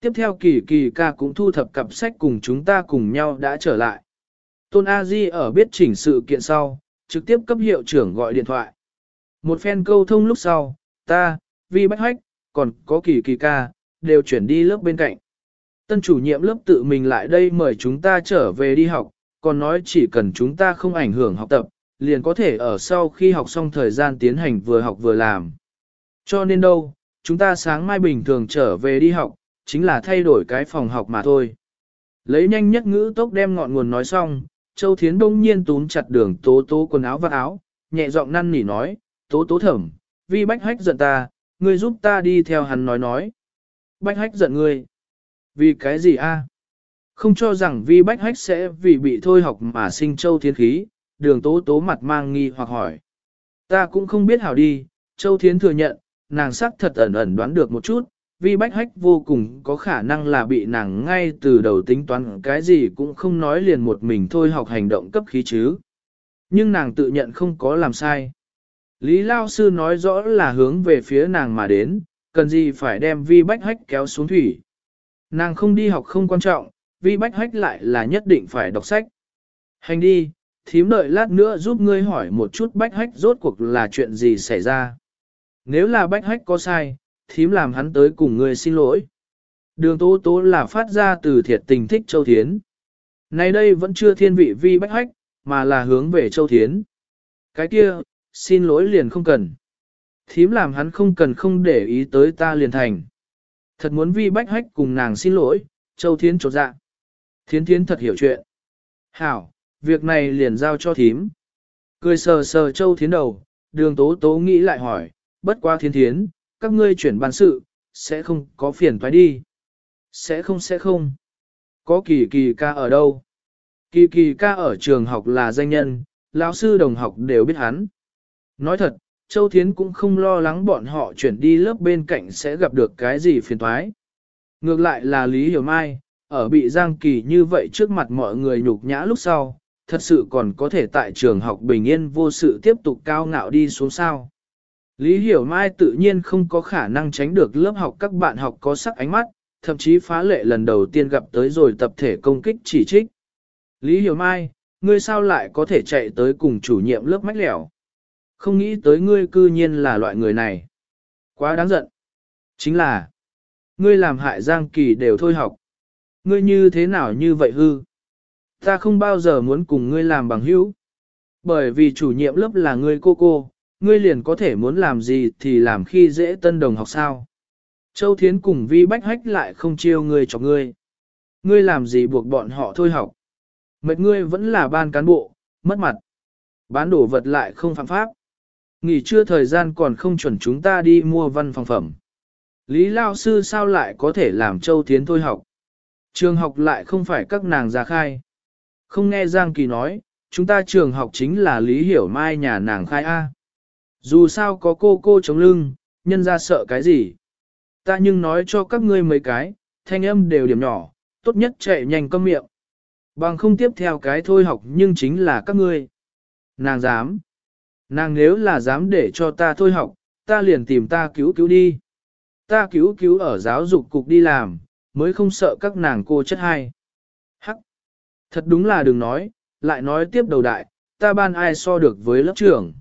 Tiếp theo kỳ kỳ ca cũng thu thập cặp sách cùng chúng ta cùng nhau đã trở lại. Tôn A Di ở biết chỉnh sự kiện sau, trực tiếp cấp hiệu trưởng gọi điện thoại. Một phen câu thông lúc sau, ta, vi bách hách, còn có kỳ kỳ ca, đều chuyển đi lớp bên cạnh. Tân chủ nhiệm lớp tự mình lại đây mời chúng ta trở về đi học, còn nói chỉ cần chúng ta không ảnh hưởng học tập, liền có thể ở sau khi học xong thời gian tiến hành vừa học vừa làm. Cho nên đâu, chúng ta sáng mai bình thường trở về đi học, chính là thay đổi cái phòng học mà thôi. Lấy nhanh nhất ngữ tốc đem ngọn nguồn nói xong, Châu Thiến đông nhiên túm chặt đường tố tố quần áo và áo, nhẹ giọng năn nỉ nói, tố tố thẩm, vi bách hách giận ta, ngươi giúp ta đi theo hắn nói nói. Bách hách giận ngươi. Vì cái gì a? Không cho rằng vi bách hách sẽ vì bị thôi học mà sinh châu thiên khí, đường tố tố mặt mang nghi hoặc hỏi. Ta cũng không biết hảo đi, châu thiến thừa nhận, nàng sắc thật ẩn ẩn đoán được một chút, vi bách hách vô cùng có khả năng là bị nàng ngay từ đầu tính toán cái gì cũng không nói liền một mình thôi học hành động cấp khí chứ. Nhưng nàng tự nhận không có làm sai. Lý Lao Sư nói rõ là hướng về phía nàng mà đến, cần gì phải đem vi bách hách kéo xuống thủy. Nàng không đi học không quan trọng, vi bách hách lại là nhất định phải đọc sách. Hành đi, thím đợi lát nữa giúp ngươi hỏi một chút bách hách rốt cuộc là chuyện gì xảy ra. Nếu là bách hách có sai, thím làm hắn tới cùng ngươi xin lỗi. Đường tố tố là phát ra từ thiệt tình thích Châu Thiến. Nay đây vẫn chưa thiên vị vi bách hách, mà là hướng về Châu Thiến. Cái kia, xin lỗi liền không cần. Thím làm hắn không cần không để ý tới ta liền thành. Thật muốn vi bách hách cùng nàng xin lỗi, Châu Thiến trột dạ. Thiến Thiến thật hiểu chuyện. Hảo, việc này liền giao cho thím. Cười sờ sờ Châu Thiến đầu, đường tố tố nghĩ lại hỏi, bất qua Thiến Thiến, các ngươi chuyển bàn sự, sẽ không có phiền phải đi. Sẽ không sẽ không. Có kỳ kỳ ca ở đâu? Kỳ kỳ ca ở trường học là danh nhân, lão sư đồng học đều biết hắn. Nói thật, Châu Thiến cũng không lo lắng bọn họ chuyển đi lớp bên cạnh sẽ gặp được cái gì phiền toái. Ngược lại là Lý Hiểu Mai, ở bị Giang Kỳ như vậy trước mặt mọi người nhục nhã lúc sau, thật sự còn có thể tại trường học bình yên vô sự tiếp tục cao ngạo đi xuống sao. Lý Hiểu Mai tự nhiên không có khả năng tránh được lớp học các bạn học có sắc ánh mắt, thậm chí phá lệ lần đầu tiên gặp tới rồi tập thể công kích chỉ trích. Lý Hiểu Mai, ngươi sao lại có thể chạy tới cùng chủ nhiệm lớp mách lẻo? Không nghĩ tới ngươi cư nhiên là loại người này. Quá đáng giận. Chính là, ngươi làm hại Giang Kỳ đều thôi học. Ngươi như thế nào như vậy hư? Ta không bao giờ muốn cùng ngươi làm bằng hữu. Bởi vì chủ nhiệm lớp là ngươi cô cô, ngươi liền có thể muốn làm gì thì làm khi dễ tân đồng học sao. Châu Thiến cùng Vi Bách Hách lại không chiêu ngươi cho ngươi. Ngươi làm gì buộc bọn họ thôi học. Mệt ngươi vẫn là ban cán bộ, mất mặt. Bán đổ vật lại không phạm pháp. Nghỉ trưa thời gian còn không chuẩn chúng ta đi mua văn phòng phẩm. Lý Lao Sư sao lại có thể làm Châu Thiến thôi học? Trường học lại không phải các nàng ra khai. Không nghe Giang Kỳ nói, chúng ta trường học chính là Lý Hiểu Mai nhà nàng khai A. Dù sao có cô cô chống lưng, nhân ra sợ cái gì. Ta nhưng nói cho các ngươi mấy cái, thanh âm đều điểm nhỏ, tốt nhất chạy nhanh cơm miệng. Bằng không tiếp theo cái thôi học nhưng chính là các ngươi. Nàng dám. Nàng nếu là dám để cho ta thôi học, ta liền tìm ta cứu cứu đi. Ta cứu cứu ở giáo dục cục đi làm, mới không sợ các nàng cô chất hay. Hắc! Thật đúng là đừng nói, lại nói tiếp đầu đại, ta ban ai so được với lớp trưởng.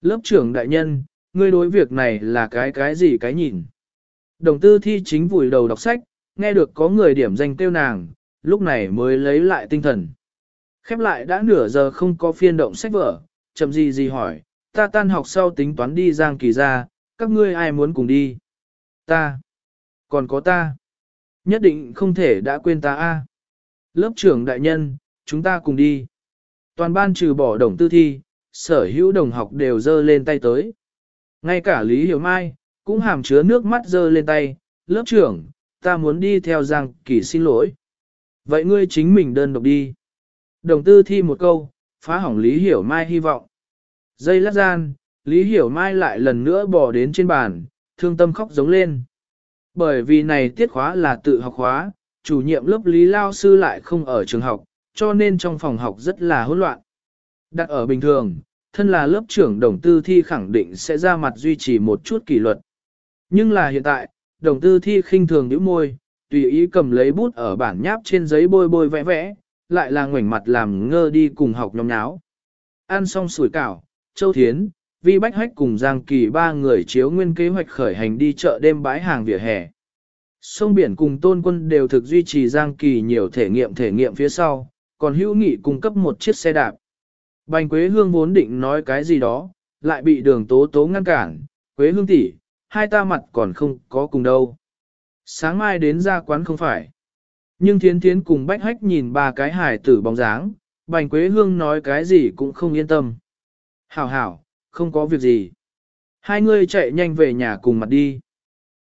Lớp trưởng đại nhân, ngươi đối việc này là cái cái gì cái nhìn. Đồng tư thi chính vùi đầu đọc sách, nghe được có người điểm danh tiêu nàng, lúc này mới lấy lại tinh thần. Khép lại đã nửa giờ không có phiên động sách vở, chậm gì gì hỏi, ta tan học sau tính toán đi giang kỳ ra, các ngươi ai muốn cùng đi? Ta. Còn có ta. Nhất định không thể đã quên ta a. Lớp trưởng đại nhân, chúng ta cùng đi. Toàn ban trừ bỏ đồng tư thi, sở hữu đồng học đều dơ lên tay tới. Ngay cả Lý Hiểu Mai, cũng hàm chứa nước mắt dơ lên tay, lớp trưởng, ta muốn đi theo Giang Kỳ xin lỗi. Vậy ngươi chính mình đơn độc đi. Đồng tư thi một câu, phá hỏng Lý Hiểu Mai hy vọng. Dây lát gian, Lý Hiểu Mai lại lần nữa bỏ đến trên bàn, thương tâm khóc giống lên. Bởi vì này tiết khóa là tự học khóa, chủ nhiệm lớp Lý Lao Sư lại không ở trường học, cho nên trong phòng học rất là hỗn loạn. Đặt ở bình thường, thân là lớp trưởng đồng tư thi khẳng định sẽ ra mặt duy trì một chút kỷ luật. Nhưng là hiện tại, đồng tư thi khinh thường nhíu môi, tùy ý cầm lấy bút ở bản nháp trên giấy bôi bôi vẽ vẽ, lại là ngoảnh mặt làm ngơ đi cùng học nhóm nháo. Ăn xong sủi cảo, Châu Thiến, Vi Bách Hách cùng Giang Kỳ ba người chiếu nguyên kế hoạch khởi hành đi chợ đêm bãi hàng vỉa hè. Sông biển cùng tôn quân đều thực duy trì Giang Kỳ nhiều thể nghiệm thể nghiệm phía sau, còn hữu nghị cung cấp một chiếc xe đạp. Bành Quế Hương vốn định nói cái gì đó, lại bị đường tố tố ngăn cản, Quế Hương tỷ, hai ta mặt còn không có cùng đâu. Sáng mai đến ra quán không phải. Nhưng thiến thiến cùng bách hách nhìn ba cái hải tử bóng dáng, Bành Quế Hương nói cái gì cũng không yên tâm. Hảo hảo, không có việc gì. Hai ngươi chạy nhanh về nhà cùng mặt đi.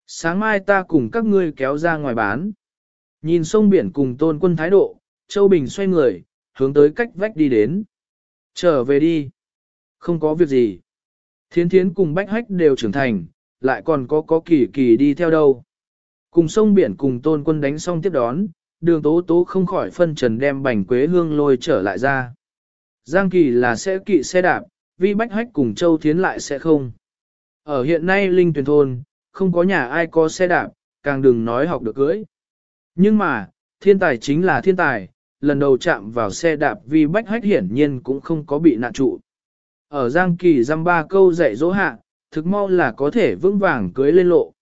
Sáng mai ta cùng các ngươi kéo ra ngoài bán. Nhìn sông biển cùng tôn quân thái độ, Châu Bình xoay người, hướng tới cách vách đi đến. Trở về đi. Không có việc gì. Thiến thiến cùng bách hách đều trưởng thành, lại còn có có kỳ kỳ đi theo đâu. Cùng sông biển cùng tôn quân đánh xong tiếp đón, đường tố tố không khỏi phân trần đem bành quế hương lôi trở lại ra. Giang kỳ là sẽ kỵ xe đạp, vi bách hách cùng châu thiến lại sẽ không. Ở hiện nay linh Tuyền thôn, không có nhà ai có xe đạp, càng đừng nói học được cưới. Nhưng mà, thiên tài chính là thiên tài, lần đầu chạm vào xe đạp vi bách hách hiển nhiên cũng không có bị nạn trụ. Ở Giang Kỳ dăm ba câu dạy dỗ hạ, thực mau là có thể vững vàng cưới lên lộ.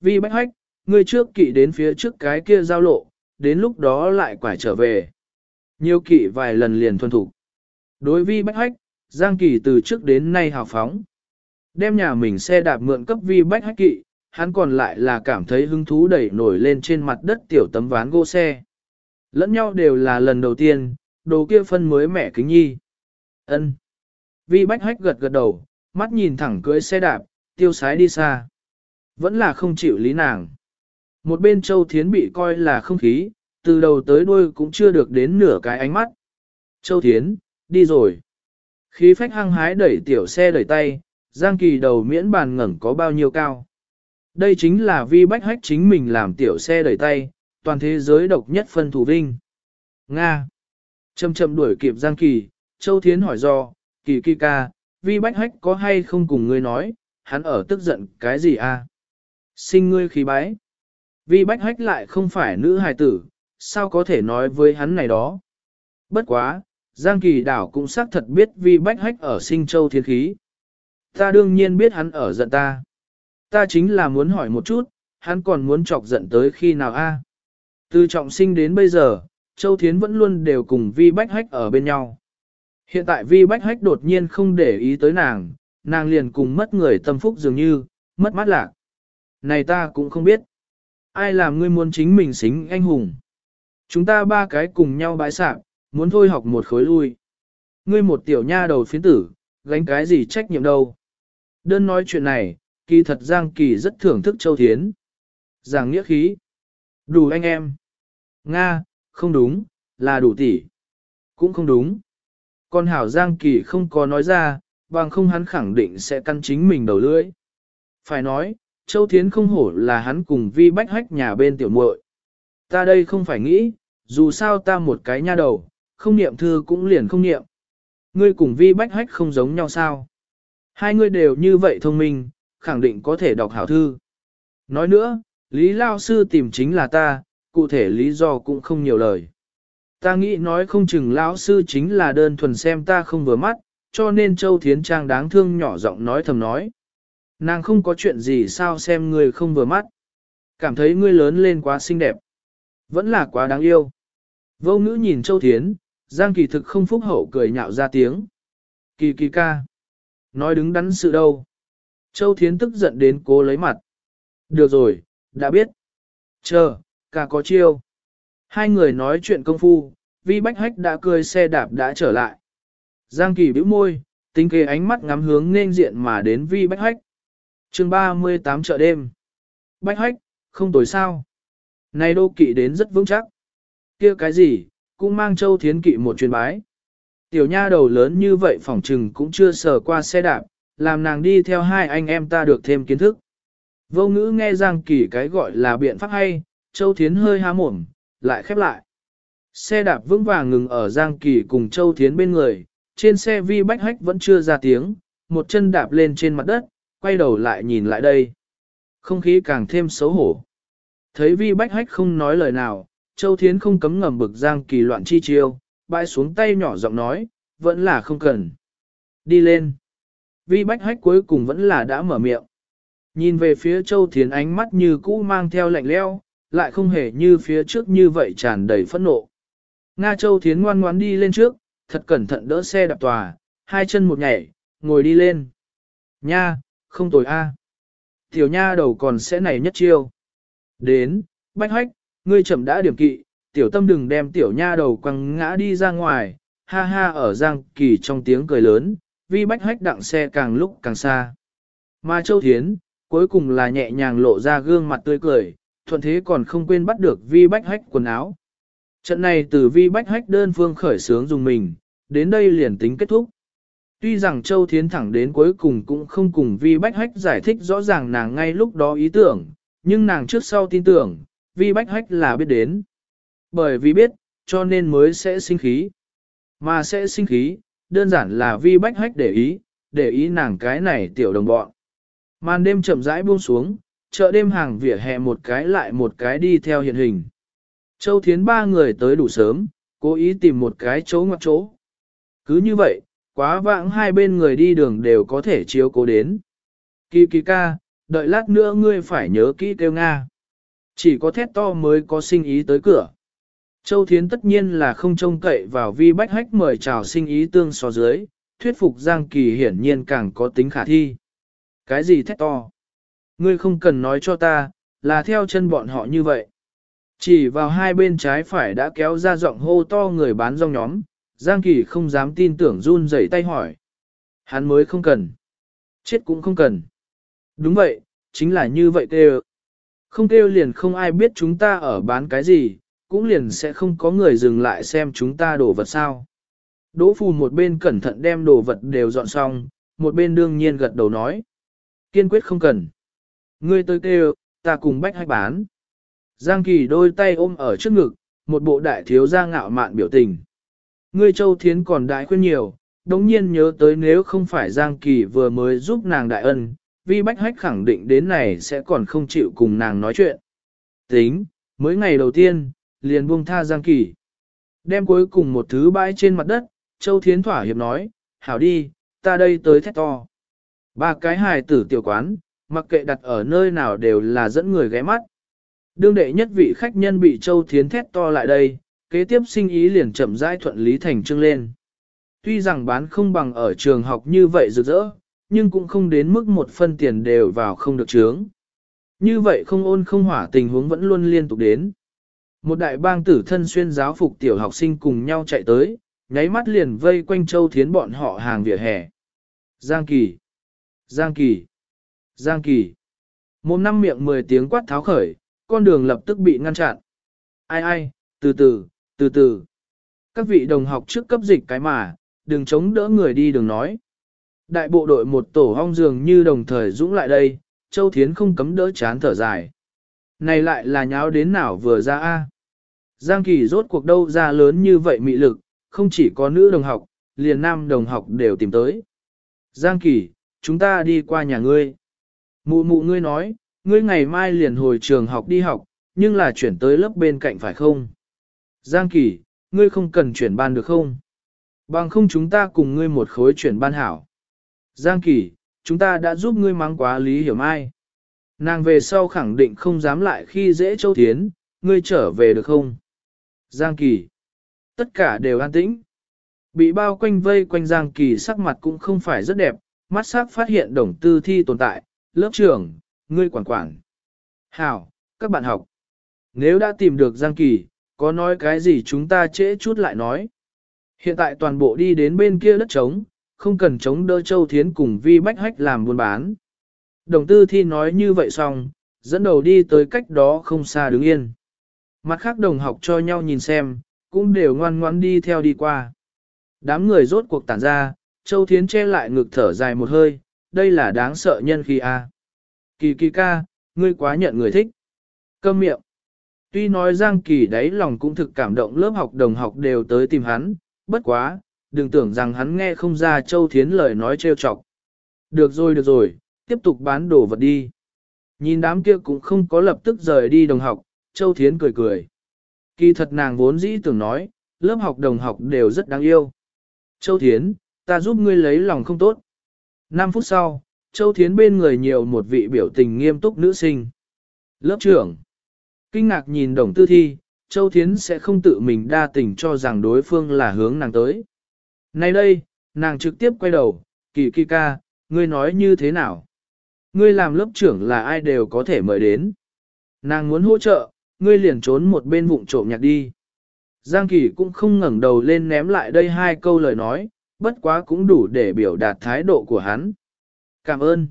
Vi bách hách, ngươi trước kỵ đến phía trước cái kia giao lộ, đến lúc đó lại quải trở về. Nhiều kỵ vài lần liền thuần thủ. Đối vi bách hách, Giang Kỳ từ trước đến nay hào phóng. Đem nhà mình xe đạp mượn cấp vi bách hách kỵ, hắn còn lại là cảm thấy hứng thú đẩy nổi lên trên mặt đất tiểu tấm ván gỗ xe. Lẫn nhau đều là lần đầu tiên, đồ kia phân mới mẻ kính nhi. ân Vi bách hách gật gật đầu, mắt nhìn thẳng cưới xe đạp, tiêu sái đi xa. Vẫn là không chịu lý nàng. Một bên Châu Thiến bị coi là không khí, từ đầu tới đuôi cũng chưa được đến nửa cái ánh mắt. Châu Thiến, đi rồi. Khí phách hăng hái đẩy tiểu xe đẩy tay, Giang Kỳ đầu miễn bàn ngẩng có bao nhiêu cao. Đây chính là vi bách hách chính mình làm tiểu xe đẩy tay, toàn thế giới độc nhất phân thủ vinh. Nga. chậm chậm đuổi kịp Giang Kỳ, Châu Thiến hỏi do, Kỳ Kỳ ca, vi bách hách có hay không cùng ngươi nói, hắn ở tức giận cái gì a? Sinh ngươi khí bái. Vi bách hách lại không phải nữ hài tử, sao có thể nói với hắn này đó. Bất quá, Giang Kỳ đảo cũng xác thật biết vi bách hách ở sinh châu thiên khí. Ta đương nhiên biết hắn ở giận ta. Ta chính là muốn hỏi một chút, hắn còn muốn chọc giận tới khi nào a? Từ trọng sinh đến bây giờ, Châu Thiến vẫn luôn đều cùng Vi Bách Hách ở bên nhau. Hiện tại Vi Bách Hách đột nhiên không để ý tới nàng, nàng liền cùng mất người tâm phúc dường như, mất mát lạc. Này ta cũng không biết. Ai làm ngươi muốn chính mình xính anh hùng. Chúng ta ba cái cùng nhau bãi sạc, muốn thôi học một khối lui. Ngươi một tiểu nha đầu phiến tử, gánh cái gì trách nhiệm đâu. Đơn nói chuyện này, kỳ thật Giang Kỳ rất thưởng thức Châu Thiến. Giảng nghĩa khí. Đủ anh em. Nga, không đúng, là đủ tỷ. Cũng không đúng. Con Hảo Giang Kỳ không có nói ra, bằng không hắn khẳng định sẽ căn chính mình đầu lưỡi. Phải nói, Châu Thiến không hổ là hắn cùng vi bách hách nhà bên tiểu muội. Ta đây không phải nghĩ, dù sao ta một cái nha đầu, không niệm thư cũng liền không niệm. Ngươi cùng vi bách hách không giống nhau sao? Hai người đều như vậy thông minh, khẳng định có thể đọc hảo thư. Nói nữa, Lý Lao Sư tìm chính là ta, cụ thể lý do cũng không nhiều lời. Ta nghĩ nói không chừng lão sư chính là đơn thuần xem ta không vừa mắt, cho nên Châu Thiến Trang đáng thương nhỏ giọng nói thầm nói. Nàng không có chuyện gì sao xem ngươi không vừa mắt. Cảm thấy ngươi lớn lên quá xinh đẹp. Vẫn là quá đáng yêu. Vô ngữ nhìn Châu Thiến, Giang Kỳ thực không phúc hậu cười nhạo ra tiếng. Kỳ kỳ ca. Nói đứng đắn sự đâu. Châu Thiến tức giận đến cố lấy mặt. Được rồi, đã biết. Chờ, ca có chiêu. Hai người nói chuyện công phu, vi bách hách đã cười xe đạp đã trở lại. Giang Kỳ bĩu môi, tính kế ánh mắt ngắm hướng nên diện mà đến vi bách hách. chương 38 chợ đêm. Bách hách, không tối sao. Này đô kỵ đến rất vững chắc. kia cái gì, cũng mang châu thiến kỵ một chuyến bái. Tiểu nha đầu lớn như vậy phỏng trừng cũng chưa sờ qua xe đạp, làm nàng đi theo hai anh em ta được thêm kiến thức. Vô ngữ nghe Giang Kỳ cái gọi là biện pháp hay, Châu Thiến hơi há mồm, lại khép lại. Xe đạp vững vàng ngừng ở Giang Kỳ cùng Châu Thiến bên người, trên xe vi bách hách vẫn chưa ra tiếng, một chân đạp lên trên mặt đất, quay đầu lại nhìn lại đây. Không khí càng thêm xấu hổ. Thấy vi bách hách không nói lời nào, Châu Thiến không cấm ngầm bực Giang Kỳ loạn chi chiêu, bãi xuống tay nhỏ giọng nói, vẫn là không cần. Đi lên. Vi bách hách cuối cùng vẫn là đã mở miệng. Nhìn về phía Châu Thiến ánh mắt như cũ mang theo lạnh leo, lại không hề như phía trước như vậy tràn đầy phẫn nộ. Nga Châu Thiến ngoan ngoãn đi lên trước, thật cẩn thận đỡ xe đạp tòa, hai chân một nhảy, ngồi đi lên. Nha, không tồi a. Tiểu nha đầu còn sẽ này nhất chiêu. Đến, bách hách, ngươi chậm đã điểm kỵ, tiểu tâm đừng đem tiểu nha đầu quăng ngã đi ra ngoài, ha ha ở giang kỳ trong tiếng cười lớn, vi bách hách đặng xe càng lúc càng xa. Mà Châu Thiến, cuối cùng là nhẹ nhàng lộ ra gương mặt tươi cười, thuận thế còn không quên bắt được vi bách hách quần áo. Trận này từ vi bách hách đơn phương khởi sướng dùng mình, đến đây liền tính kết thúc. Tuy rằng Châu Thiến thẳng đến cuối cùng cũng không cùng vi bách hách giải thích rõ ràng nàng ngay lúc đó ý tưởng, nhưng nàng trước sau tin tưởng, vi bách hách là biết đến. Bởi vì biết, cho nên mới sẽ sinh khí. Mà sẽ sinh khí, đơn giản là vi bách hách để ý, để ý nàng cái này tiểu đồng bọn. Màn đêm chậm rãi buông xuống, chợ đêm hàng vỉa hè một cái lại một cái đi theo hiện hình. Châu Thiến ba người tới đủ sớm, cố ý tìm một cái chỗ ngoặc chỗ. Cứ như vậy, quá vãng hai bên người đi đường đều có thể chiếu cố đến. Kỳ kỳ ca, đợi lát nữa ngươi phải nhớ kỹ kêu Nga. Chỉ có thét to mới có sinh ý tới cửa. Châu Thiến tất nhiên là không trông cậy vào vi bách hách mời chào sinh ý tương so dưới, thuyết phục Giang Kỳ hiển nhiên càng có tính khả thi. Cái gì thét to? Ngươi không cần nói cho ta, là theo chân bọn họ như vậy. Chỉ vào hai bên trái phải đã kéo ra giọng hô to người bán rong nhóm, Giang Kỳ không dám tin tưởng run rẩy tay hỏi. Hắn mới không cần. Chết cũng không cần. Đúng vậy, chính là như vậy kêu. Không kêu liền không ai biết chúng ta ở bán cái gì, cũng liền sẽ không có người dừng lại xem chúng ta đổ vật sao. Đỗ phù một bên cẩn thận đem đồ vật đều dọn xong, một bên đương nhiên gật đầu nói. Kiên quyết không cần. Ngươi tới kêu, ta cùng bách hách bán. Giang Kỳ đôi tay ôm ở trước ngực, một bộ đại thiếu gia ngạo mạn biểu tình. Ngươi Châu Thiến còn đại khuyên nhiều, đống nhiên nhớ tới nếu không phải Giang Kỳ vừa mới giúp nàng đại ân, vi bách hách khẳng định đến này sẽ còn không chịu cùng nàng nói chuyện. Tính, mới ngày đầu tiên, liền buông tha Giang Kỳ. Đem cuối cùng một thứ bãi trên mặt đất, Châu Thiến thỏa hiệp nói, hảo đi, ta đây tới thét to. Ba cái hài tử tiểu quán, mặc kệ đặt ở nơi nào đều là dẫn người ghé mắt. Đương đệ nhất vị khách nhân bị Châu Thiến thét to lại đây, kế tiếp sinh ý liền chậm rãi thuận lý thành trương lên. Tuy rằng bán không bằng ở trường học như vậy rực rỡ, nhưng cũng không đến mức một phân tiền đều vào không được chướng. Như vậy không ôn không hỏa tình huống vẫn luôn liên tục đến. Một đại bang tử thân xuyên giáo phục tiểu học sinh cùng nhau chạy tới, nháy mắt liền vây quanh Châu Thiến bọn họ hàng vỉa hè. Giang Kỳ! Giang Kỳ! Giang Kỳ! Một năm miệng mười tiếng quát tháo khởi, con đường lập tức bị ngăn chặn. Ai ai, từ từ, từ từ. Các vị đồng học trước cấp dịch cái mà, đừng chống đỡ người đi đừng nói. Đại bộ đội một tổ hong dường như đồng thời dũng lại đây, Châu Thiến không cấm đỡ chán thở dài. Này lại là nháo đến nào vừa ra a Giang Kỳ rốt cuộc đâu ra lớn như vậy mị lực, không chỉ có nữ đồng học, liền nam đồng học đều tìm tới. Giang Kỳ, chúng ta đi qua nhà ngươi. Mụ mụ ngươi nói, ngươi ngày mai liền hồi trường học đi học, nhưng là chuyển tới lớp bên cạnh phải không? Giang Kỳ, ngươi không cần chuyển ban được không? Bằng không chúng ta cùng ngươi một khối chuyển ban hảo. Giang Kỳ, chúng ta đã giúp ngươi mắng quá lý hiểu mai. Nàng về sau khẳng định không dám lại khi dễ châu tiến, ngươi trở về được không? Giang Kỳ. Tất cả đều an tĩnh. Bị bao quanh vây quanh Giang Kỳ sắc mặt cũng không phải rất đẹp, mắt sắc phát hiện đồng tư thi tồn tại, lớp trưởng, ngươi quản quản. Hảo, các bạn học. Nếu đã tìm được Giang Kỳ, có nói cái gì chúng ta trễ chút lại nói. Hiện tại toàn bộ đi đến bên kia đất trống, không cần chống đỡ Châu Thiến cùng Vi Bách Hách làm buôn bán. Đồng tư thi nói như vậy xong, dẫn đầu đi tới cách đó không xa đứng yên. Mặt khác đồng học cho nhau nhìn xem, cũng đều ngoan ngoãn đi theo đi qua. Đám người rốt cuộc tản ra, Châu Thiến che lại ngực thở dài một hơi, đây là đáng sợ nhân khi a. Kỳ kỳ ca, ngươi quá nhận người thích. Câm miệng. Tuy nói Giang Kỳ đáy lòng cũng thực cảm động lớp học đồng học đều tới tìm hắn, bất quá, đừng tưởng rằng hắn nghe không ra Châu Thiến lời nói trêu chọc. Được rồi được rồi, tiếp tục bán đồ vật đi. Nhìn đám kia cũng không có lập tức rời đi đồng học, Châu Thiến cười cười. Kỳ thật nàng vốn dĩ tưởng nói, lớp học đồng học đều rất đáng yêu. Châu Thiến, ta giúp ngươi lấy lòng không tốt. 5 phút sau, Châu Thiến bên người nhiều một vị biểu tình nghiêm túc nữ sinh. Lớp trưởng. Kinh ngạc nhìn đồng tư thi, Châu Thiến sẽ không tự mình đa tình cho rằng đối phương là hướng nàng tới. Nay đây, nàng trực tiếp quay đầu, kỳ kỳ ca, ngươi nói như thế nào? Ngươi làm lớp trưởng là ai đều có thể mời đến. Nàng muốn hỗ trợ, ngươi liền trốn một bên vụng trộm nhạc đi. Giang Kỳ cũng không ngẩng đầu lên ném lại đây hai câu lời nói, bất quá cũng đủ để biểu đạt thái độ của hắn. Cảm ơn.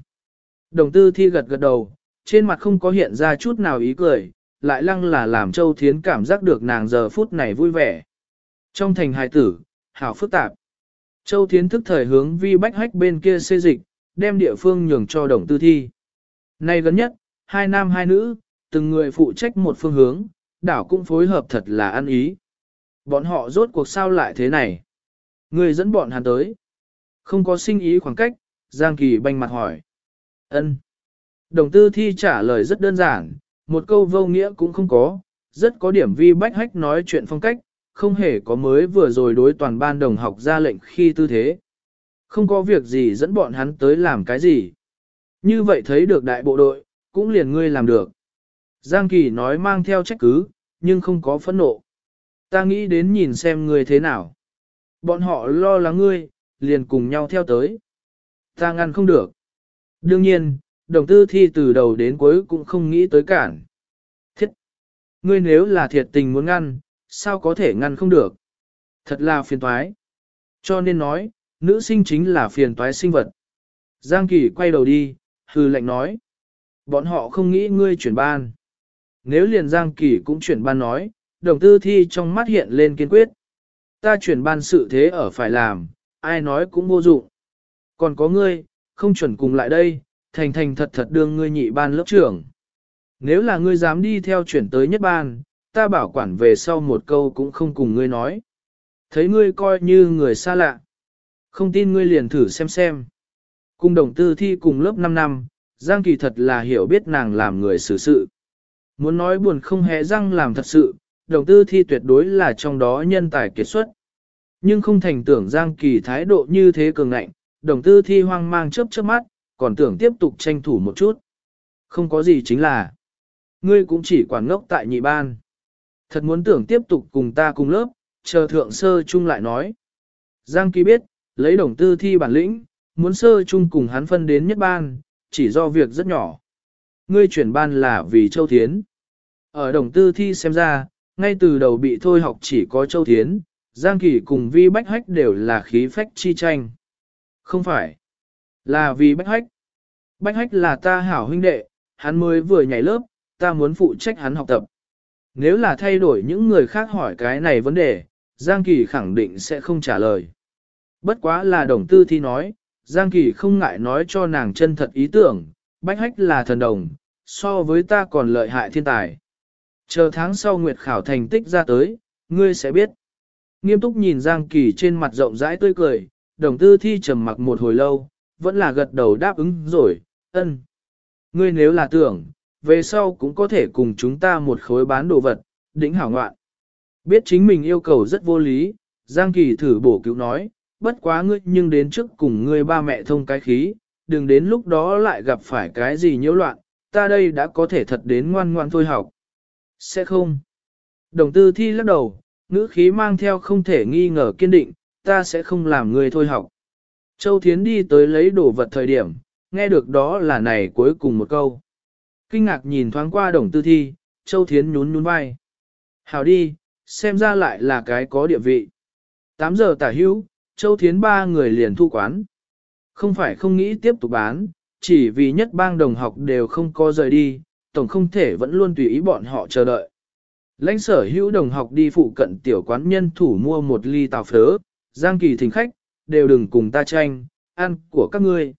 Đồng tư thi gật gật đầu, trên mặt không có hiện ra chút nào ý cười, lại lăng là làm Châu Thiến cảm giác được nàng giờ phút này vui vẻ. Trong thành hài tử, hảo phức tạp. Châu Thiến thức thời hướng vi bách hách bên kia xê dịch, đem địa phương nhường cho đồng tư thi. Nay gần nhất, hai nam hai nữ, từng người phụ trách một phương hướng, đảo cũng phối hợp thật là ăn ý. Bọn họ rốt cuộc sao lại thế này? Người dẫn bọn hắn tới. Không có sinh ý khoảng cách, Giang Kỳ banh mặt hỏi. ân Đồng tư thi trả lời rất đơn giản, một câu vô nghĩa cũng không có, rất có điểm vi bách hách nói chuyện phong cách, không hề có mới vừa rồi đối toàn ban đồng học ra lệnh khi tư thế. Không có việc gì dẫn bọn hắn tới làm cái gì. Như vậy thấy được đại bộ đội, cũng liền ngươi làm được. Giang Kỳ nói mang theo trách cứ, nhưng không có phẫn nộ. Ta nghĩ đến nhìn xem ngươi thế nào. Bọn họ lo lắng ngươi, liền cùng nhau theo tới. Ta ngăn không được. Đương nhiên, đồng tư thi từ đầu đến cuối cũng không nghĩ tới cản. Thiết! Ngươi nếu là thiệt tình muốn ngăn, sao có thể ngăn không được? Thật là phiền toái. Cho nên nói, nữ sinh chính là phiền toái sinh vật. Giang Kỳ quay đầu đi, hư lệnh nói. Bọn họ không nghĩ ngươi chuyển ban. Nếu liền Giang Kỳ cũng chuyển ban nói, đồng tư thi trong mắt hiện lên kiên quyết. Ta chuyển ban sự thế ở phải làm, ai nói cũng vô dụng. Còn có ngươi, không chuẩn cùng lại đây, thành thành thật thật đương ngươi nhị ban lớp trưởng. Nếu là ngươi dám đi theo chuyển tới nhất ban, ta bảo quản về sau một câu cũng không cùng ngươi nói. Thấy ngươi coi như người xa lạ. Không tin ngươi liền thử xem xem. Cùng đồng tư thi cùng lớp 5 năm, Giang Kỳ thật là hiểu biết nàng làm người xử sự. Muốn nói buồn không hề răng làm thật sự, đồng tư thi tuyệt đối là trong đó nhân tài kiệt xuất. Nhưng không thành tưởng Giang Kỳ thái độ như thế cường ngạnh, đồng tư thi hoang mang chớp chớp mắt, còn tưởng tiếp tục tranh thủ một chút. Không có gì chính là, ngươi cũng chỉ quản ngốc tại nhị ban. Thật muốn tưởng tiếp tục cùng ta cùng lớp, chờ thượng sơ chung lại nói. Giang Kỳ biết, lấy đồng tư thi bản lĩnh, muốn sơ chung cùng hắn phân đến nhất ban, chỉ do việc rất nhỏ. Ngươi chuyển ban là vì Châu Thiến. Ở đồng tư thi xem ra, ngay từ đầu bị thôi học chỉ có Châu Thiến, Giang Kỳ cùng Vi Bách Hách đều là khí phách chi tranh. Không phải, là vì Bách Hách. Bách Hách là ta hảo huynh đệ, hắn mới vừa nhảy lớp, ta muốn phụ trách hắn học tập. Nếu là thay đổi những người khác hỏi cái này vấn đề, Giang Kỳ khẳng định sẽ không trả lời. Bất quá là đồng tư thi nói, Giang Kỳ không ngại nói cho nàng chân thật ý tưởng, Bách Hách là thần đồng, so với ta còn lợi hại thiên tài. Chờ tháng sau Nguyệt khảo thành tích ra tới, ngươi sẽ biết. Nghiêm túc nhìn Giang Kỳ trên mặt rộng rãi tươi cười, đồng tư thi trầm mặc một hồi lâu, vẫn là gật đầu đáp ứng rồi, ân. Ngươi nếu là tưởng, về sau cũng có thể cùng chúng ta một khối bán đồ vật, đỉnh hảo ngoạn. Biết chính mình yêu cầu rất vô lý, Giang Kỳ thử bổ cứu nói, bất quá ngươi nhưng đến trước cùng ngươi ba mẹ thông cái khí, đừng đến lúc đó lại gặp phải cái gì nhiễu loạn, ta đây đã có thể thật đến ngoan ngoan thôi học. Sẽ không. Đồng tư thi lắc đầu, ngữ khí mang theo không thể nghi ngờ kiên định, ta sẽ không làm ngươi thôi học. Châu Thiến đi tới lấy đồ vật thời điểm, nghe được đó là này cuối cùng một câu. Kinh ngạc nhìn thoáng qua đồng tư thi, Châu Thiến nhún nhún vai. Hào đi, xem ra lại là cái có địa vị. 8 giờ tả hữu, Châu Thiến ba người liền thu quán. Không phải không nghĩ tiếp tục bán, chỉ vì nhất bang đồng học đều không có rời đi, tổng không thể vẫn luôn tùy ý bọn họ chờ đợi. Lãnh sở hữu đồng học đi phụ cận tiểu quán nhân thủ mua một ly tàu phớ, Giang Kỳ thỉnh khách, đều đừng cùng ta tranh, ăn của các ngươi.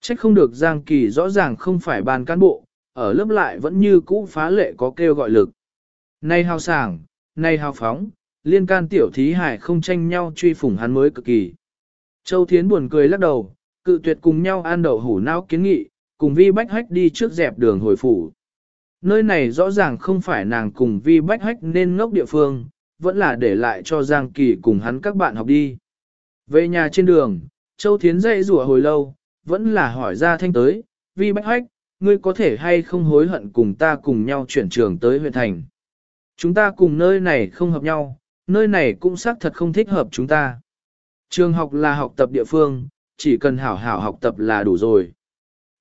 Trách không được Giang Kỳ rõ ràng không phải ban cán bộ, ở lớp lại vẫn như cũ phá lệ có kêu gọi lực. Nay hào sảng, nay hào phóng, liên can tiểu thí hải không tranh nhau truy phủng hắn mới cực kỳ. Châu Thiến buồn cười lắc đầu, cự tuyệt cùng nhau ăn đậu hủ não kiến nghị, cùng vi bách hách đi trước dẹp đường hồi phủ. Nơi này rõ ràng không phải nàng cùng vi bách hách nên ngốc địa phương, vẫn là để lại cho Giang Kỳ cùng hắn các bạn học đi. Về nhà trên đường, Châu Thiến dậy rủa hồi lâu, vẫn là hỏi ra thanh tới, vi bách hách, ngươi có thể hay không hối hận cùng ta cùng nhau chuyển trường tới huyện thành. Chúng ta cùng nơi này không hợp nhau, nơi này cũng xác thật không thích hợp chúng ta. Trường học là học tập địa phương, chỉ cần hảo hảo học tập là đủ rồi.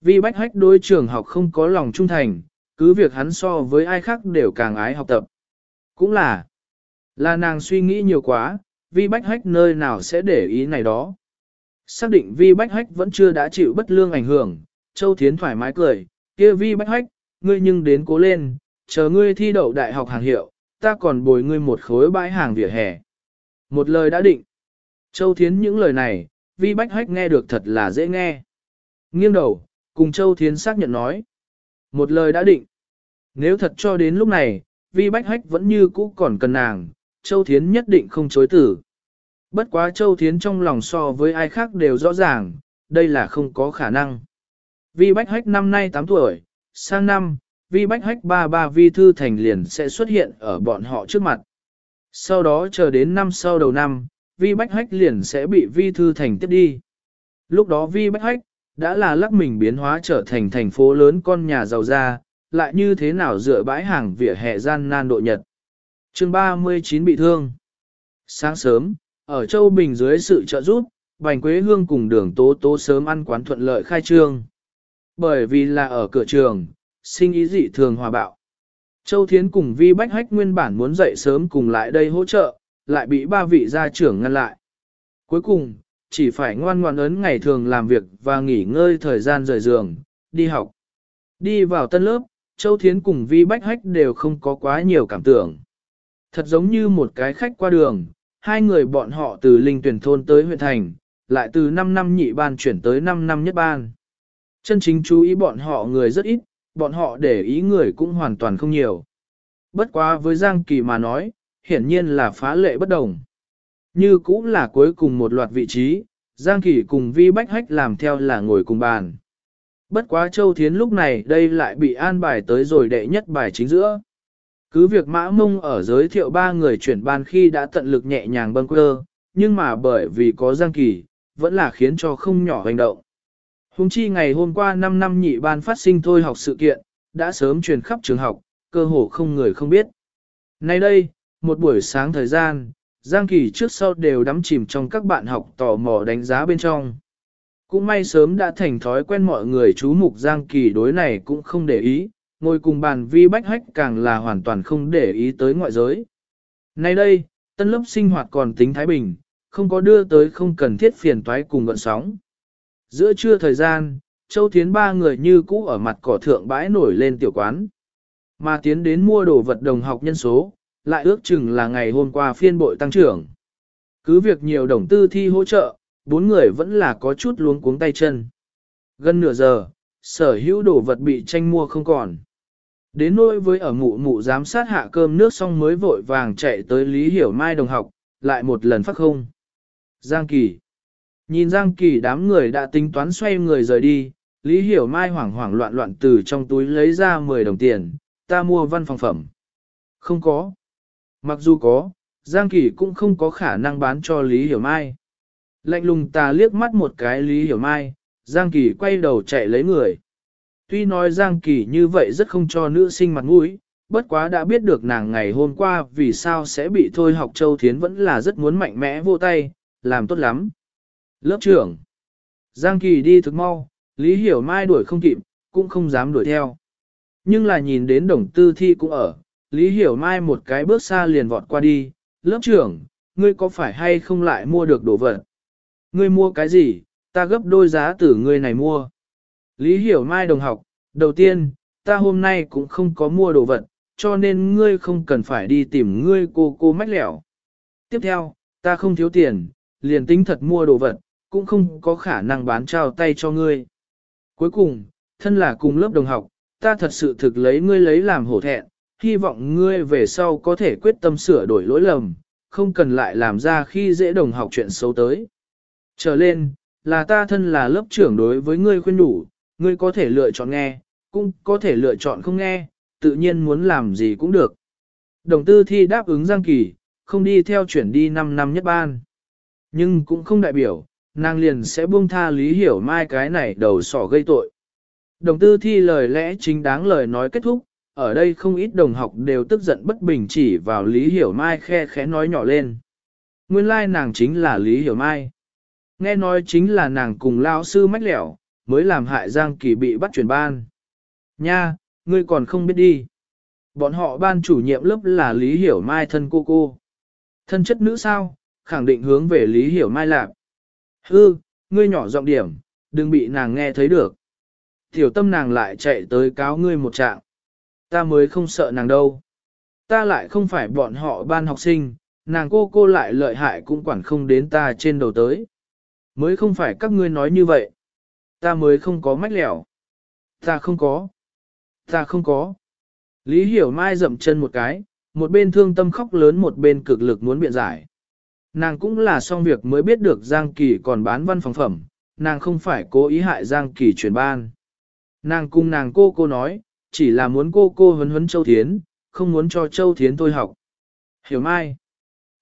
Vi bách hách đối trường học không có lòng trung thành, cứ việc hắn so với ai khác đều càng ái học tập. Cũng là, là nàng suy nghĩ nhiều quá, vi bách hách nơi nào sẽ để ý này đó. Xác định vi bách hách vẫn chưa đã chịu bất lương ảnh hưởng, Châu Thiến thoải mái cười, kia vi bách hách, ngươi nhưng đến cố lên, chờ ngươi thi đậu đại học hàng hiệu, ta còn bồi ngươi một khối bãi hàng vỉa hè. Một lời đã định. Châu Thiến những lời này, vi bách hách nghe được thật là dễ nghe. Nghiêng đầu, cùng Châu Thiến xác nhận nói. Một lời đã định. Nếu thật cho đến lúc này, vi bách hách vẫn như cũ còn cần nàng, Châu Thiến nhất định không chối tử. Bất quá Châu Thiến trong lòng so với ai khác đều rõ ràng, đây là không có khả năng. Vi bách hách năm nay 8 tuổi, sang năm, vi bách hách ba ba vi thư thành liền sẽ xuất hiện ở bọn họ trước mặt. Sau đó chờ đến năm sau đầu năm, vi bách hách liền sẽ bị vi thư thành tiếp đi. Lúc đó vi bách hách, đã là lắc mình biến hóa trở thành thành phố lớn con nhà giàu ra, lại như thế nào dựa bãi hàng vỉa hè gian nan độ nhật. chương 39 bị thương. Sáng sớm, ở Châu Bình dưới sự trợ giúp, Bành Quế Hương cùng đường tố tố sớm ăn quán thuận lợi khai trương. Bởi vì là ở cửa trường, sinh ý dị thường hòa bạo. Châu Thiến cùng Vi Bách Hách nguyên bản muốn dậy sớm cùng lại đây hỗ trợ, lại bị ba vị gia trưởng ngăn lại. Cuối cùng, chỉ phải ngoan ngoan ấn ngày thường làm việc và nghỉ ngơi thời gian rời giường, đi học. Đi vào tân lớp, Châu Thiến cùng Vi Bách Hách đều không có quá nhiều cảm tưởng. Thật giống như một cái khách qua đường, hai người bọn họ từ linh tuyển thôn tới huyện thành, lại từ 5 năm nhị ban chuyển tới 5 năm nhất ban. Chân chính chú ý bọn họ người rất ít, bọn họ để ý người cũng hoàn toàn không nhiều. Bất quá với Giang Kỳ mà nói, hiển nhiên là phá lệ bất đồng. Như cũng là cuối cùng một loạt vị trí, Giang Kỳ cùng Vi Bách Hách làm theo là ngồi cùng bàn. Bất quá Châu Thiến lúc này đây lại bị an bài tới rồi đệ nhất bài chính giữa. Cứ việc mã mông ở giới thiệu ba người chuyển ban khi đã tận lực nhẹ nhàng bâng quơ, nhưng mà bởi vì có Giang Kỳ, vẫn là khiến cho không nhỏ hành động. Hùng chi ngày hôm qua 5 năm nhị ban phát sinh thôi học sự kiện, đã sớm truyền khắp trường học, cơ hồ không người không biết. Nay đây, một buổi sáng thời gian, Giang Kỳ trước sau đều đắm chìm trong các bạn học tò mò đánh giá bên trong. Cũng may sớm đã thành thói quen mọi người chú mục Giang Kỳ đối này cũng không để ý, ngồi cùng bàn vi bách hách càng là hoàn toàn không để ý tới ngoại giới. Nay đây, tân lớp sinh hoạt còn tính Thái Bình, không có đưa tới không cần thiết phiền toái cùng gọn sóng. Giữa trưa thời gian, Châu Thiến ba người như cũ ở mặt cỏ thượng bãi nổi lên tiểu quán. Mà tiến đến mua đồ vật đồng học nhân số, lại ước chừng là ngày hôm qua phiên bội tăng trưởng. Cứ việc nhiều đồng tư thi hỗ trợ, bốn người vẫn là có chút luống cuống tay chân. Gần nửa giờ, sở hữu đồ vật bị tranh mua không còn. Đến nỗi với ở mụ mụ giám sát hạ cơm nước xong mới vội vàng chạy tới Lý Hiểu Mai đồng học, lại một lần phát không. Giang Kỳ Nhìn Giang Kỳ đám người đã tính toán xoay người rời đi, Lý Hiểu Mai hoảng hoảng loạn loạn từ trong túi lấy ra 10 đồng tiền, ta mua văn phòng phẩm. Không có. Mặc dù có, Giang Kỳ cũng không có khả năng bán cho Lý Hiểu Mai. Lạnh lùng ta liếc mắt một cái Lý Hiểu Mai, Giang Kỳ quay đầu chạy lấy người. Tuy nói Giang Kỳ như vậy rất không cho nữ sinh mặt mũi, bất quá đã biết được nàng ngày hôm qua vì sao sẽ bị thôi học Châu Thiến vẫn là rất muốn mạnh mẽ vô tay, làm tốt lắm. Lớp trưởng. Giang Kỳ đi thực mau, Lý Hiểu Mai đuổi không kịp, cũng không dám đuổi theo. Nhưng là nhìn đến đồng tư thi cũng ở, Lý Hiểu Mai một cái bước xa liền vọt qua đi, lớp trưởng, ngươi có phải hay không lại mua được đồ vật? Ngươi mua cái gì, ta gấp đôi giá từ ngươi này mua. Lý Hiểu Mai đồng học, đầu tiên, ta hôm nay cũng không có mua đồ vật, cho nên ngươi không cần phải đi tìm ngươi cô cô mách lẻo. Tiếp theo, ta không thiếu tiền, liền tính thật mua đồ vật, cũng không có khả năng bán trao tay cho ngươi. Cuối cùng, thân là cùng lớp đồng học, ta thật sự thực lấy ngươi lấy làm hổ thẹn, hy vọng ngươi về sau có thể quyết tâm sửa đổi lỗi lầm, không cần lại làm ra khi dễ đồng học chuyện xấu tới. Trở lên, là ta thân là lớp trưởng đối với ngươi khuyên đủ, ngươi có thể lựa chọn nghe, cũng có thể lựa chọn không nghe, tự nhiên muốn làm gì cũng được. Đồng tư thi đáp ứng Giang Kỳ, không đi theo chuyển đi 5 năm nhất ban. Nhưng cũng không đại biểu, nàng liền sẽ buông tha Lý Hiểu Mai cái này đầu sỏ gây tội. Đồng tư thi lời lẽ chính đáng lời nói kết thúc, ở đây không ít đồng học đều tức giận bất bình chỉ vào Lý Hiểu Mai khe khẽ nói nhỏ lên. Nguyên lai like nàng chính là Lý Hiểu Mai. Nghe nói chính là nàng cùng lao sư mách lẻo, mới làm hại Giang Kỳ bị bắt chuyển ban. Nha, ngươi còn không biết đi. Bọn họ ban chủ nhiệm lớp là Lý Hiểu Mai thân cô cô. Thân chất nữ sao, khẳng định hướng về Lý Hiểu Mai lạc. Hư, ngươi nhỏ giọng điểm, đừng bị nàng nghe thấy được. Tiểu tâm nàng lại chạy tới cáo ngươi một trạng. Ta mới không sợ nàng đâu. Ta lại không phải bọn họ ban học sinh, nàng cô cô lại lợi hại cũng quản không đến ta trên đầu tới. Mới không phải các ngươi nói như vậy. Ta mới không có mách lẻo. Ta không có. Ta không có. Lý Hiểu Mai dậm chân một cái, một bên thương tâm khóc lớn một bên cực lực muốn biện giải. Nàng cũng là xong việc mới biết được Giang Kỳ còn bán văn phòng phẩm, nàng không phải cố ý hại Giang Kỳ chuyển ban. Nàng cùng nàng cô cô nói, chỉ là muốn cô cô huấn huấn Châu Thiến, không muốn cho Châu Thiến tôi học. Hiểu Mai.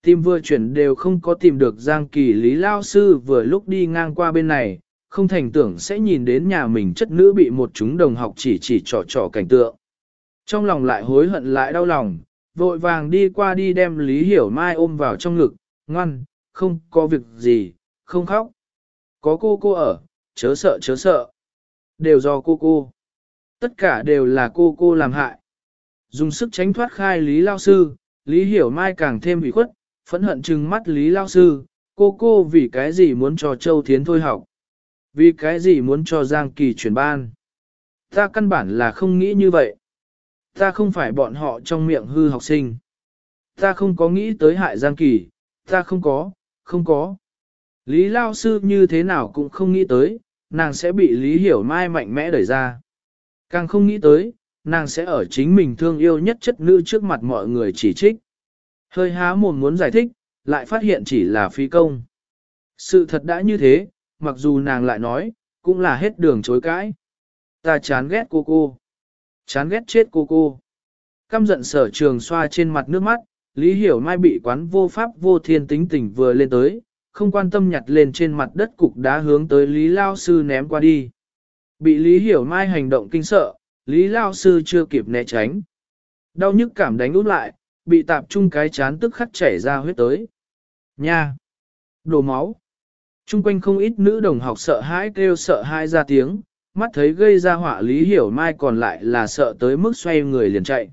Tim vừa chuyển đều không có tìm được Giang Kỳ Lý Lao Sư vừa lúc đi ngang qua bên này, không thành tưởng sẽ nhìn đến nhà mình chất nữ bị một chúng đồng học chỉ chỉ trò trò cảnh tượng. Trong lòng lại hối hận lại đau lòng, vội vàng đi qua đi đem Lý Hiểu Mai ôm vào trong ngực, ngoan, không có việc gì, không khóc. Có cô cô ở, chớ sợ chớ sợ. Đều do cô cô. Tất cả đều là cô cô làm hại. Dùng sức tránh thoát khai Lý Lao Sư, Lý Hiểu Mai càng thêm bị khuất, phẫn hận trừng mắt Lý Lao Sư, cô cô vì cái gì muốn cho Châu Thiến thôi học. Vì cái gì muốn cho Giang Kỳ chuyển ban. Ta căn bản là không nghĩ như vậy. Ta không phải bọn họ trong miệng hư học sinh. Ta không có nghĩ tới hại Giang Kỳ, ta không có, không có. Lý Lao Sư như thế nào cũng không nghĩ tới, nàng sẽ bị Lý Hiểu Mai mạnh mẽ đẩy ra. Càng không nghĩ tới, nàng sẽ ở chính mình thương yêu nhất chất nữ trước mặt mọi người chỉ trích. Hơi há mồm muốn giải thích, lại phát hiện chỉ là phi công. Sự thật đã như thế, mặc dù nàng lại nói, cũng là hết đường chối cãi. Ta chán ghét cô cô. Chán ghét chết cô cô. Căm giận sở trường xoa trên mặt nước mắt, Lý Hiểu Mai bị quán vô pháp vô thiên tính tình vừa lên tới, không quan tâm nhặt lên trên mặt đất cục đá hướng tới Lý Lao Sư ném qua đi. Bị Lý Hiểu Mai hành động kinh sợ, Lý Lao Sư chưa kịp né tránh. Đau nhức cảm đánh út lại, bị tạp chung cái chán tức khắc chảy ra huyết tới. Nha! Đổ máu! Trung quanh không ít nữ đồng học sợ hãi kêu sợ hãi ra tiếng, mắt thấy gây ra họa Lý Hiểu Mai còn lại là sợ tới mức xoay người liền chạy.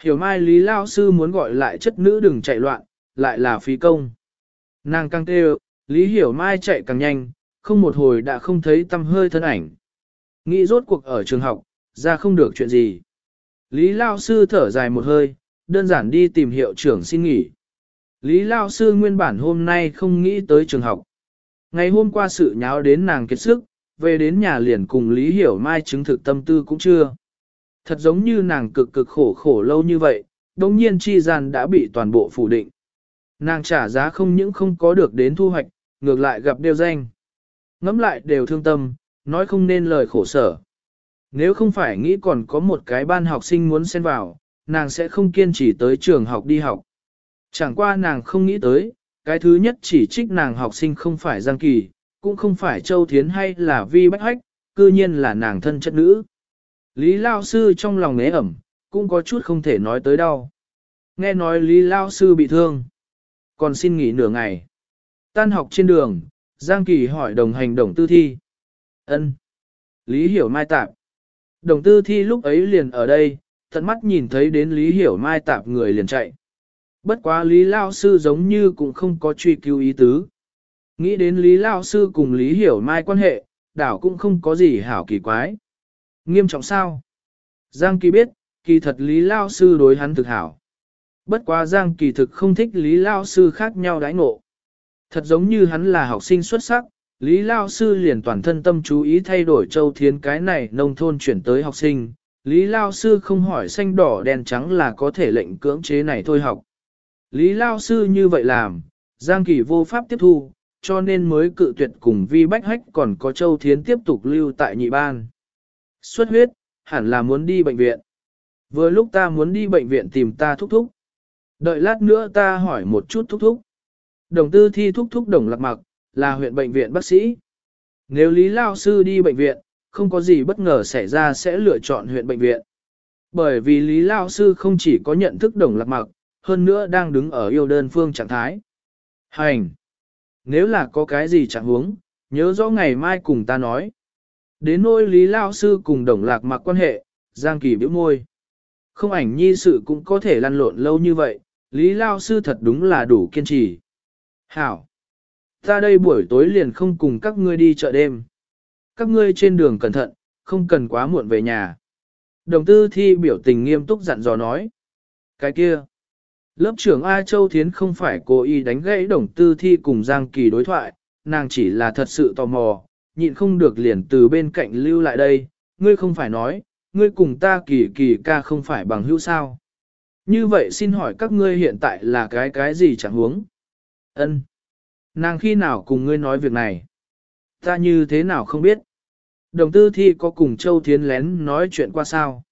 Hiểu Mai Lý Lao Sư muốn gọi lại chất nữ đừng chạy loạn, lại là phí công. Nàng căng tê, Lý Hiểu Mai chạy càng nhanh, không một hồi đã không thấy tâm hơi thân ảnh. Nghĩ rốt cuộc ở trường học, ra không được chuyện gì. Lý Lao Sư thở dài một hơi, đơn giản đi tìm hiệu trưởng xin nghỉ. Lý Lao Sư nguyên bản hôm nay không nghĩ tới trường học. Ngày hôm qua sự nháo đến nàng kiệt sức, về đến nhà liền cùng Lý Hiểu Mai chứng thực tâm tư cũng chưa. Thật giống như nàng cực cực khổ khổ lâu như vậy, đồng nhiên chi gian đã bị toàn bộ phủ định. Nàng trả giá không những không có được đến thu hoạch, ngược lại gặp đều danh. Ngắm lại đều thương tâm, nói không nên lời khổ sở. Nếu không phải nghĩ còn có một cái ban học sinh muốn xen vào, nàng sẽ không kiên trì tới trường học đi học. Chẳng qua nàng không nghĩ tới, cái thứ nhất chỉ trích nàng học sinh không phải Giang Kỳ, cũng không phải Châu Thiến hay là Vi Bách Hách, cư nhiên là nàng thân chất nữ. Lý Lao Sư trong lòng nế ẩm, cũng có chút không thể nói tới đâu. Nghe nói Lý Lao Sư bị thương, còn xin nghỉ nửa ngày. Tan học trên đường, Giang Kỳ hỏi đồng hành đồng tư thi. ân Lý Hiểu Mai Tạp. Đồng tư thi lúc ấy liền ở đây, tận mắt nhìn thấy đến Lý Hiểu Mai Tạp người liền chạy. Bất quá Lý Lao Sư giống như cũng không có truy cứu ý tứ. Nghĩ đến Lý Lao Sư cùng Lý Hiểu Mai quan hệ, đảo cũng không có gì hảo kỳ quái. Nghiêm trọng sao? Giang Kỳ biết, kỳ thật Lý Lao Sư đối hắn thực hảo. Bất quá Giang Kỳ thực không thích Lý Lao Sư khác nhau đãi ngộ. Thật giống như hắn là học sinh xuất sắc, Lý Lao Sư liền toàn thân tâm chú ý thay đổi châu thiến cái này nông thôn chuyển tới học sinh. Lý Lao Sư không hỏi xanh đỏ đen trắng là có thể lệnh cưỡng chế này thôi học. Lý Lao Sư như vậy làm, Giang Kỳ vô pháp tiếp thu, cho nên mới cự tuyệt cùng Vi Bách Hách còn có Châu Thiến tiếp tục lưu tại nhị ban. Xuất huyết, hẳn là muốn đi bệnh viện. Vừa lúc ta muốn đi bệnh viện tìm ta thúc thúc. Đợi lát nữa ta hỏi một chút thúc thúc. Đồng tư thi thúc thúc đồng lạc mặc, là huyện bệnh viện bác sĩ. Nếu Lý Lao Sư đi bệnh viện, không có gì bất ngờ xảy ra sẽ lựa chọn huyện bệnh viện. Bởi vì Lý Lao Sư không chỉ có nhận thức đồng lạc mặc, hơn nữa đang đứng ở yêu đơn phương trạng thái. Hành! Nếu là có cái gì chẳng huống, nhớ rõ ngày mai cùng ta nói. Đến nôi Lý Lao Sư cùng đồng lạc mặc quan hệ, Giang Kỳ biểu môi. Không ảnh nhi sự cũng có thể lăn lộn lâu như vậy, Lý Lao Sư thật đúng là đủ kiên trì. Hảo! Ta đây buổi tối liền không cùng các ngươi đi chợ đêm. Các ngươi trên đường cẩn thận, không cần quá muộn về nhà. Đồng tư thi biểu tình nghiêm túc dặn dò nói. Cái kia, lớp trưởng A Châu Thiến không phải cố ý đánh gãy đồng tư thi cùng Giang Kỳ đối thoại, nàng chỉ là thật sự tò mò, nhịn không được liền từ bên cạnh lưu lại đây, ngươi không phải nói, ngươi cùng ta kỳ kỳ ca không phải bằng hữu sao. Như vậy xin hỏi các ngươi hiện tại là cái cái gì chẳng huống? Ân, Nàng khi nào cùng ngươi nói việc này? Ta như thế nào không biết? Đồng tư thi có cùng Châu Thiến lén nói chuyện qua sao?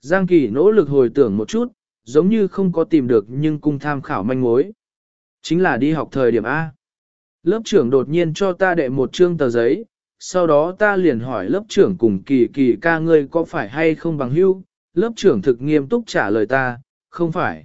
Giang Kỳ nỗ lực hồi tưởng một chút, giống như không có tìm được nhưng cung tham khảo manh mối. Chính là đi học thời điểm A. Lớp trưởng đột nhiên cho ta đệ một chương tờ giấy, sau đó ta liền hỏi lớp trưởng cùng kỳ kỳ ca ngươi có phải hay không bằng hữu, lớp trưởng thực nghiêm túc trả lời ta, không phải.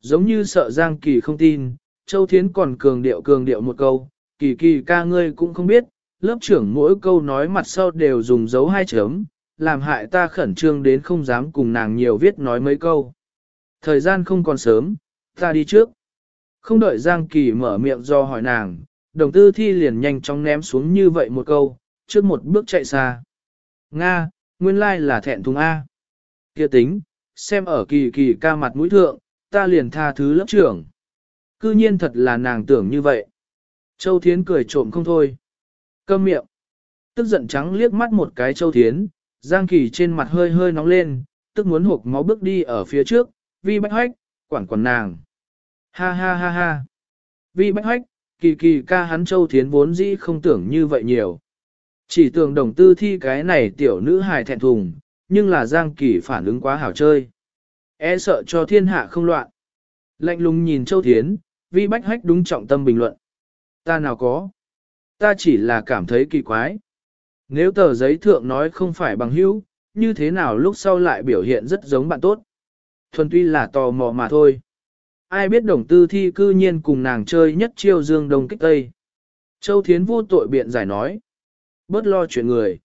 Giống như sợ Giang Kỳ không tin, Châu Thiến còn cường điệu cường điệu một câu, kỳ kỳ ca ngươi cũng không biết, lớp trưởng mỗi câu nói mặt sau đều dùng dấu hai chấm, làm hại ta khẩn trương đến không dám cùng nàng nhiều viết nói mấy câu. Thời gian không còn sớm, ta đi trước. Không đợi Giang Kỳ mở miệng do hỏi nàng, đồng tư thi liền nhanh chóng ném xuống như vậy một câu, trước một bước chạy xa. Nga, nguyên lai là thẹn thùng A. kia tính, xem ở kỳ kỳ ca mặt mũi thượng, ta liền tha thứ lớp trưởng. Cư nhiên thật là nàng tưởng như vậy. Châu Thiến cười trộm không thôi. Câm miệng. Tức giận trắng liếc mắt một cái Châu Thiến, Giang Kỳ trên mặt hơi hơi nóng lên, tức muốn hộp máu bước đi ở phía trước, vi bách hoách, quản quản nàng. Ha ha ha ha. Vi bách hoách, kỳ kỳ ca hắn Châu Thiến vốn dĩ không tưởng như vậy nhiều. Chỉ tưởng đồng tư thi cái này tiểu nữ hài thẹn thùng, nhưng là Giang Kỳ phản ứng quá hảo chơi. E sợ cho thiên hạ không loạn. Lạnh lùng nhìn Châu Thiến, vi bách hách đúng trọng tâm bình luận. Ta nào có. Ta chỉ là cảm thấy kỳ quái. Nếu tờ giấy thượng nói không phải bằng hữu, như thế nào lúc sau lại biểu hiện rất giống bạn tốt. Thuần tuy là tò mò mà thôi. Ai biết đồng tư thi cư nhiên cùng nàng chơi nhất chiêu dương đông kích tây. Châu Thiến vô tội biện giải nói. Bớt lo chuyện người.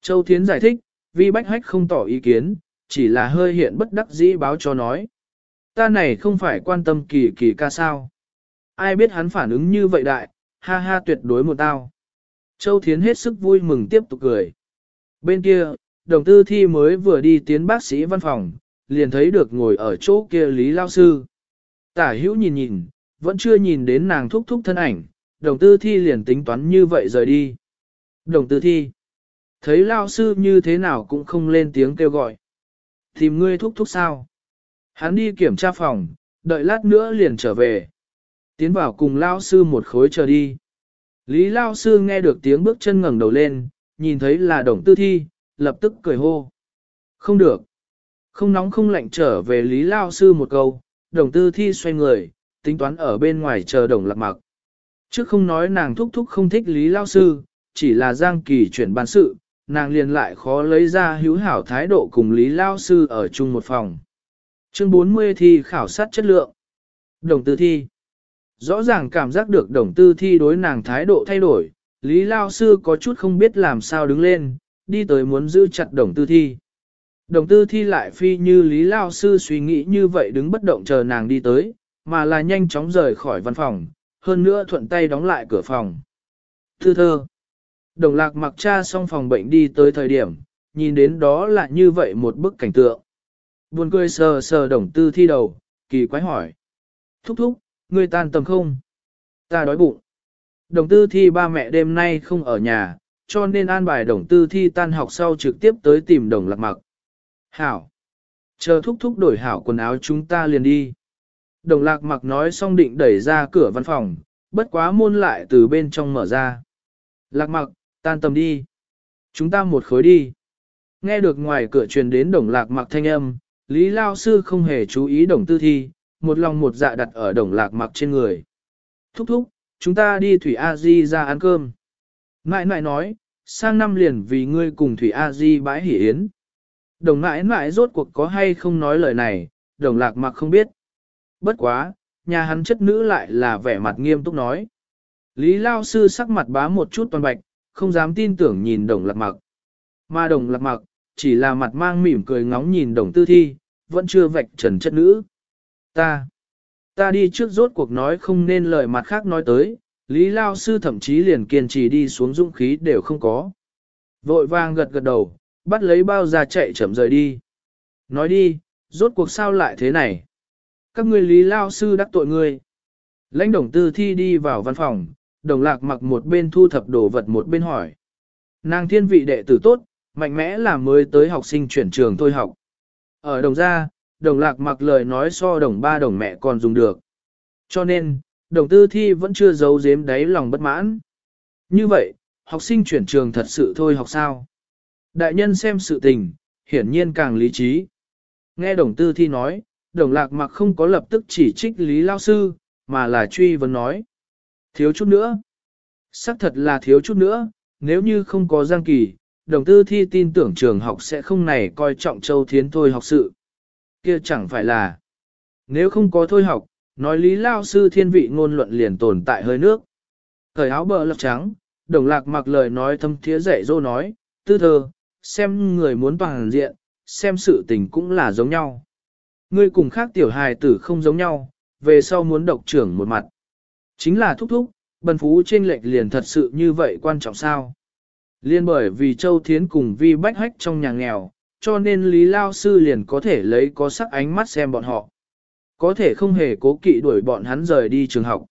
Châu Thiến giải thích, vi bách hách không tỏ ý kiến, chỉ là hơi hiện bất đắc dĩ báo cho nói. Ta này không phải quan tâm kỳ kỳ ca sao. Ai biết hắn phản ứng như vậy đại, ha ha tuyệt đối một tao. Châu Thiến hết sức vui mừng tiếp tục cười. Bên kia, đồng tư thi mới vừa đi tiến bác sĩ văn phòng, liền thấy được ngồi ở chỗ kia Lý Lao Sư. Tả hữu nhìn nhìn, vẫn chưa nhìn đến nàng thúc thúc thân ảnh, đồng tư thi liền tính toán như vậy rời đi. Đồng tư thi, thấy Lao Sư như thế nào cũng không lên tiếng kêu gọi. Tìm ngươi thúc thúc sao? Hắn đi kiểm tra phòng, đợi lát nữa liền trở về. Tiến vào cùng Lao Sư một khối chờ đi. Lý Lao Sư nghe được tiếng bước chân ngẩng đầu lên, nhìn thấy là đồng tư thi, lập tức cười hô. Không được. Không nóng không lạnh trở về Lý Lao Sư một câu, đồng tư thi xoay người, tính toán ở bên ngoài chờ đồng lạc mặc. Trước không nói nàng thúc thúc không thích Lý Lao Sư, chỉ là Giang Kỳ chuyển ban sự, nàng liền lại khó lấy ra hữu hảo thái độ cùng Lý Lao Sư ở chung một phòng. Chương 40 thi khảo sát chất lượng. Đồng tư thi. Rõ ràng cảm giác được đồng tư thi đối nàng thái độ thay đổi, Lý Lao Sư có chút không biết làm sao đứng lên, đi tới muốn giữ chặt đồng tư thi. Đồng tư thi lại phi như Lý Lao Sư suy nghĩ như vậy đứng bất động chờ nàng đi tới, mà là nhanh chóng rời khỏi văn phòng, hơn nữa thuận tay đóng lại cửa phòng. Thư thơ. Đồng lạc mặc cha xong phòng bệnh đi tới thời điểm, nhìn đến đó là như vậy một bức cảnh tượng. Buồn cười sờ sờ đồng tư thi đầu, kỳ quái hỏi. Thúc thúc, ngươi tan tầm không? Ta đói bụng. Đồng tư thi ba mẹ đêm nay không ở nhà, cho nên an bài đồng tư thi tan học sau trực tiếp tới tìm đồng lạc mặc. Hảo. Chờ thúc thúc đổi hảo quần áo chúng ta liền đi. Đồng lạc mặc nói xong định đẩy ra cửa văn phòng, bất quá môn lại từ bên trong mở ra. Lạc mặc, tan tầm đi. Chúng ta một khối đi. Nghe được ngoài cửa truyền đến đồng lạc mặc thanh âm, Lý Lao Sư không hề chú ý đồng tư thi, một lòng một dạ đặt ở đồng lạc mặc trên người. Thúc thúc, chúng ta đi Thủy A Di ra ăn cơm. Nại nại nói, sang năm liền vì ngươi cùng Thủy A Di bãi hỉ yến. Đồng nại mãi rốt cuộc có hay không nói lời này, đồng lạc mặc không biết. Bất quá, nhà hắn chất nữ lại là vẻ mặt nghiêm túc nói. Lý Lao Sư sắc mặt bá một chút toàn bạch, không dám tin tưởng nhìn đồng lạc mặc. Mà đồng lạc mặc, chỉ là mặt mang mỉm cười ngóng nhìn đồng tư thi, vẫn chưa vạch trần chất nữ. Ta, ta đi trước rốt cuộc nói không nên lời mặt khác nói tới, Lý Lao Sư thậm chí liền kiên trì đi xuống dũng khí đều không có. Vội vàng gật gật đầu, bắt lấy bao ra chạy chậm rời đi. Nói đi, rốt cuộc sao lại thế này? Các ngươi lý lao sư đắc tội ngươi. Lãnh đồng tư thi đi vào văn phòng, đồng lạc mặc một bên thu thập đồ vật một bên hỏi. Nàng thiên vị đệ tử tốt, mạnh mẽ là mới tới học sinh chuyển trường thôi học. Ở đồng gia, đồng lạc mặc lời nói so đồng ba đồng mẹ còn dùng được. Cho nên, đồng tư thi vẫn chưa giấu giếm đáy lòng bất mãn. Như vậy, học sinh chuyển trường thật sự thôi học sao? Đại nhân xem sự tình, hiển nhiên càng lý trí. Nghe đồng tư thi nói, đồng lạc mặc không có lập tức chỉ trích lý lao sư, mà là truy vấn nói. Thiếu chút nữa. xác thật là thiếu chút nữa, nếu như không có giang kỳ, đồng tư thi tin tưởng trường học sẽ không này coi trọng châu thiến thôi học sự. kia chẳng phải là. Nếu không có thôi học, nói lý lao sư thiên vị ngôn luận liền tồn tại hơi nước. Thời áo bờ lọc trắng, đồng lạc mặc lời nói thâm thiế dạy dô nói, tư thơ, xem người muốn toàn diện, xem sự tình cũng là giống nhau. Ngươi cùng khác tiểu hài tử không giống nhau, về sau muốn độc trưởng một mặt. Chính là thúc thúc, bần phú trên lệch liền thật sự như vậy quan trọng sao? Liên bởi vì Châu Thiến cùng vi bách hách trong nhà nghèo, cho nên Lý Lao Sư liền có thể lấy có sắc ánh mắt xem bọn họ. Có thể không hề cố kỵ đuổi bọn hắn rời đi trường học.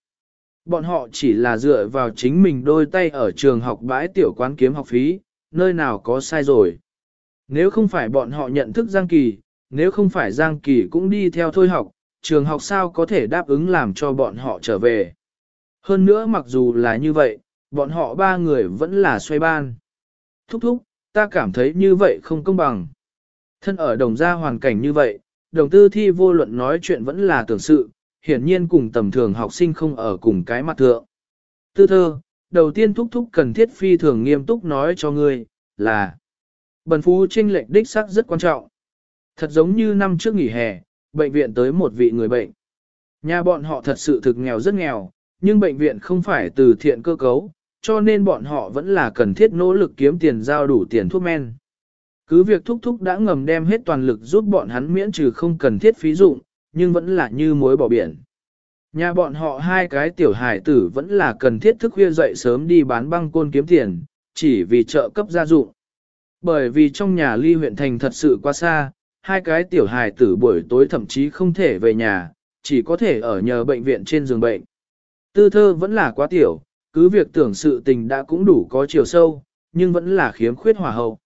Bọn họ chỉ là dựa vào chính mình đôi tay ở trường học bãi tiểu quán kiếm học phí, nơi nào có sai rồi. Nếu không phải bọn họ nhận thức Giang Kỳ, nếu không phải Giang Kỳ cũng đi theo thôi học, trường học sao có thể đáp ứng làm cho bọn họ trở về. Hơn nữa mặc dù là như vậy, bọn họ ba người vẫn là xoay ban. Thúc thúc, ta cảm thấy như vậy không công bằng. Thân ở đồng gia hoàn cảnh như vậy, đồng tư thi vô luận nói chuyện vẫn là tưởng sự, hiển nhiên cùng tầm thường học sinh không ở cùng cái mặt thượng. Tư thơ, đầu tiên thúc thúc cần thiết phi thường nghiêm túc nói cho ngươi, là Bần phú trinh lệnh đích xác rất quan trọng. Thật giống như năm trước nghỉ hè, bệnh viện tới một vị người bệnh. Nhà bọn họ thật sự thực nghèo rất nghèo, nhưng bệnh viện không phải từ thiện cơ cấu, cho nên bọn họ vẫn là cần thiết nỗ lực kiếm tiền giao đủ tiền thuốc men. Cứ việc thúc thúc đã ngầm đem hết toàn lực giúp bọn hắn miễn trừ không cần thiết phí dụng, nhưng vẫn là như muối bỏ biển. Nhà bọn họ hai cái tiểu hải tử vẫn là cần thiết thức khuya dậy sớm đi bán băng côn kiếm tiền, chỉ vì trợ cấp gia dụng. Bởi vì trong nhà ly huyện thành thật sự quá xa, hai cái tiểu hải tử buổi tối thậm chí không thể về nhà, chỉ có thể ở nhờ bệnh viện trên giường bệnh. Tư thơ vẫn là quá tiểu, cứ việc tưởng sự tình đã cũng đủ có chiều sâu, nhưng vẫn là khiếm khuyết hòa hậu.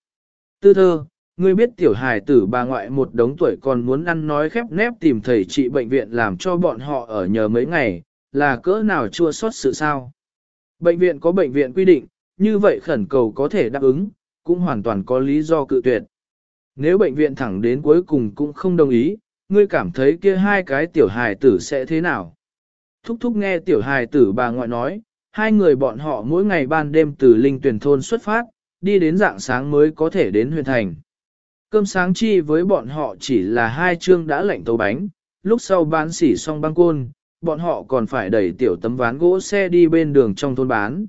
Tư thơ, ngươi biết tiểu hài tử bà ngoại một đống tuổi còn muốn ăn nói khép nép tìm thầy trị bệnh viện làm cho bọn họ ở nhờ mấy ngày, là cỡ nào chua xót sự sao. Bệnh viện có bệnh viện quy định, như vậy khẩn cầu có thể đáp ứng, cũng hoàn toàn có lý do cự tuyệt. Nếu bệnh viện thẳng đến cuối cùng cũng không đồng ý, ngươi cảm thấy kia hai cái tiểu hài tử sẽ thế nào? Thúc thúc nghe tiểu hài tử bà ngoại nói, hai người bọn họ mỗi ngày ban đêm từ linh tuyển thôn xuất phát, đi đến dạng sáng mới có thể đến huyền thành. Cơm sáng chi với bọn họ chỉ là hai chương đã lạnh tấu bánh, lúc sau bán xỉ xong băng côn, bọn họ còn phải đẩy tiểu tấm ván gỗ xe đi bên đường trong thôn bán.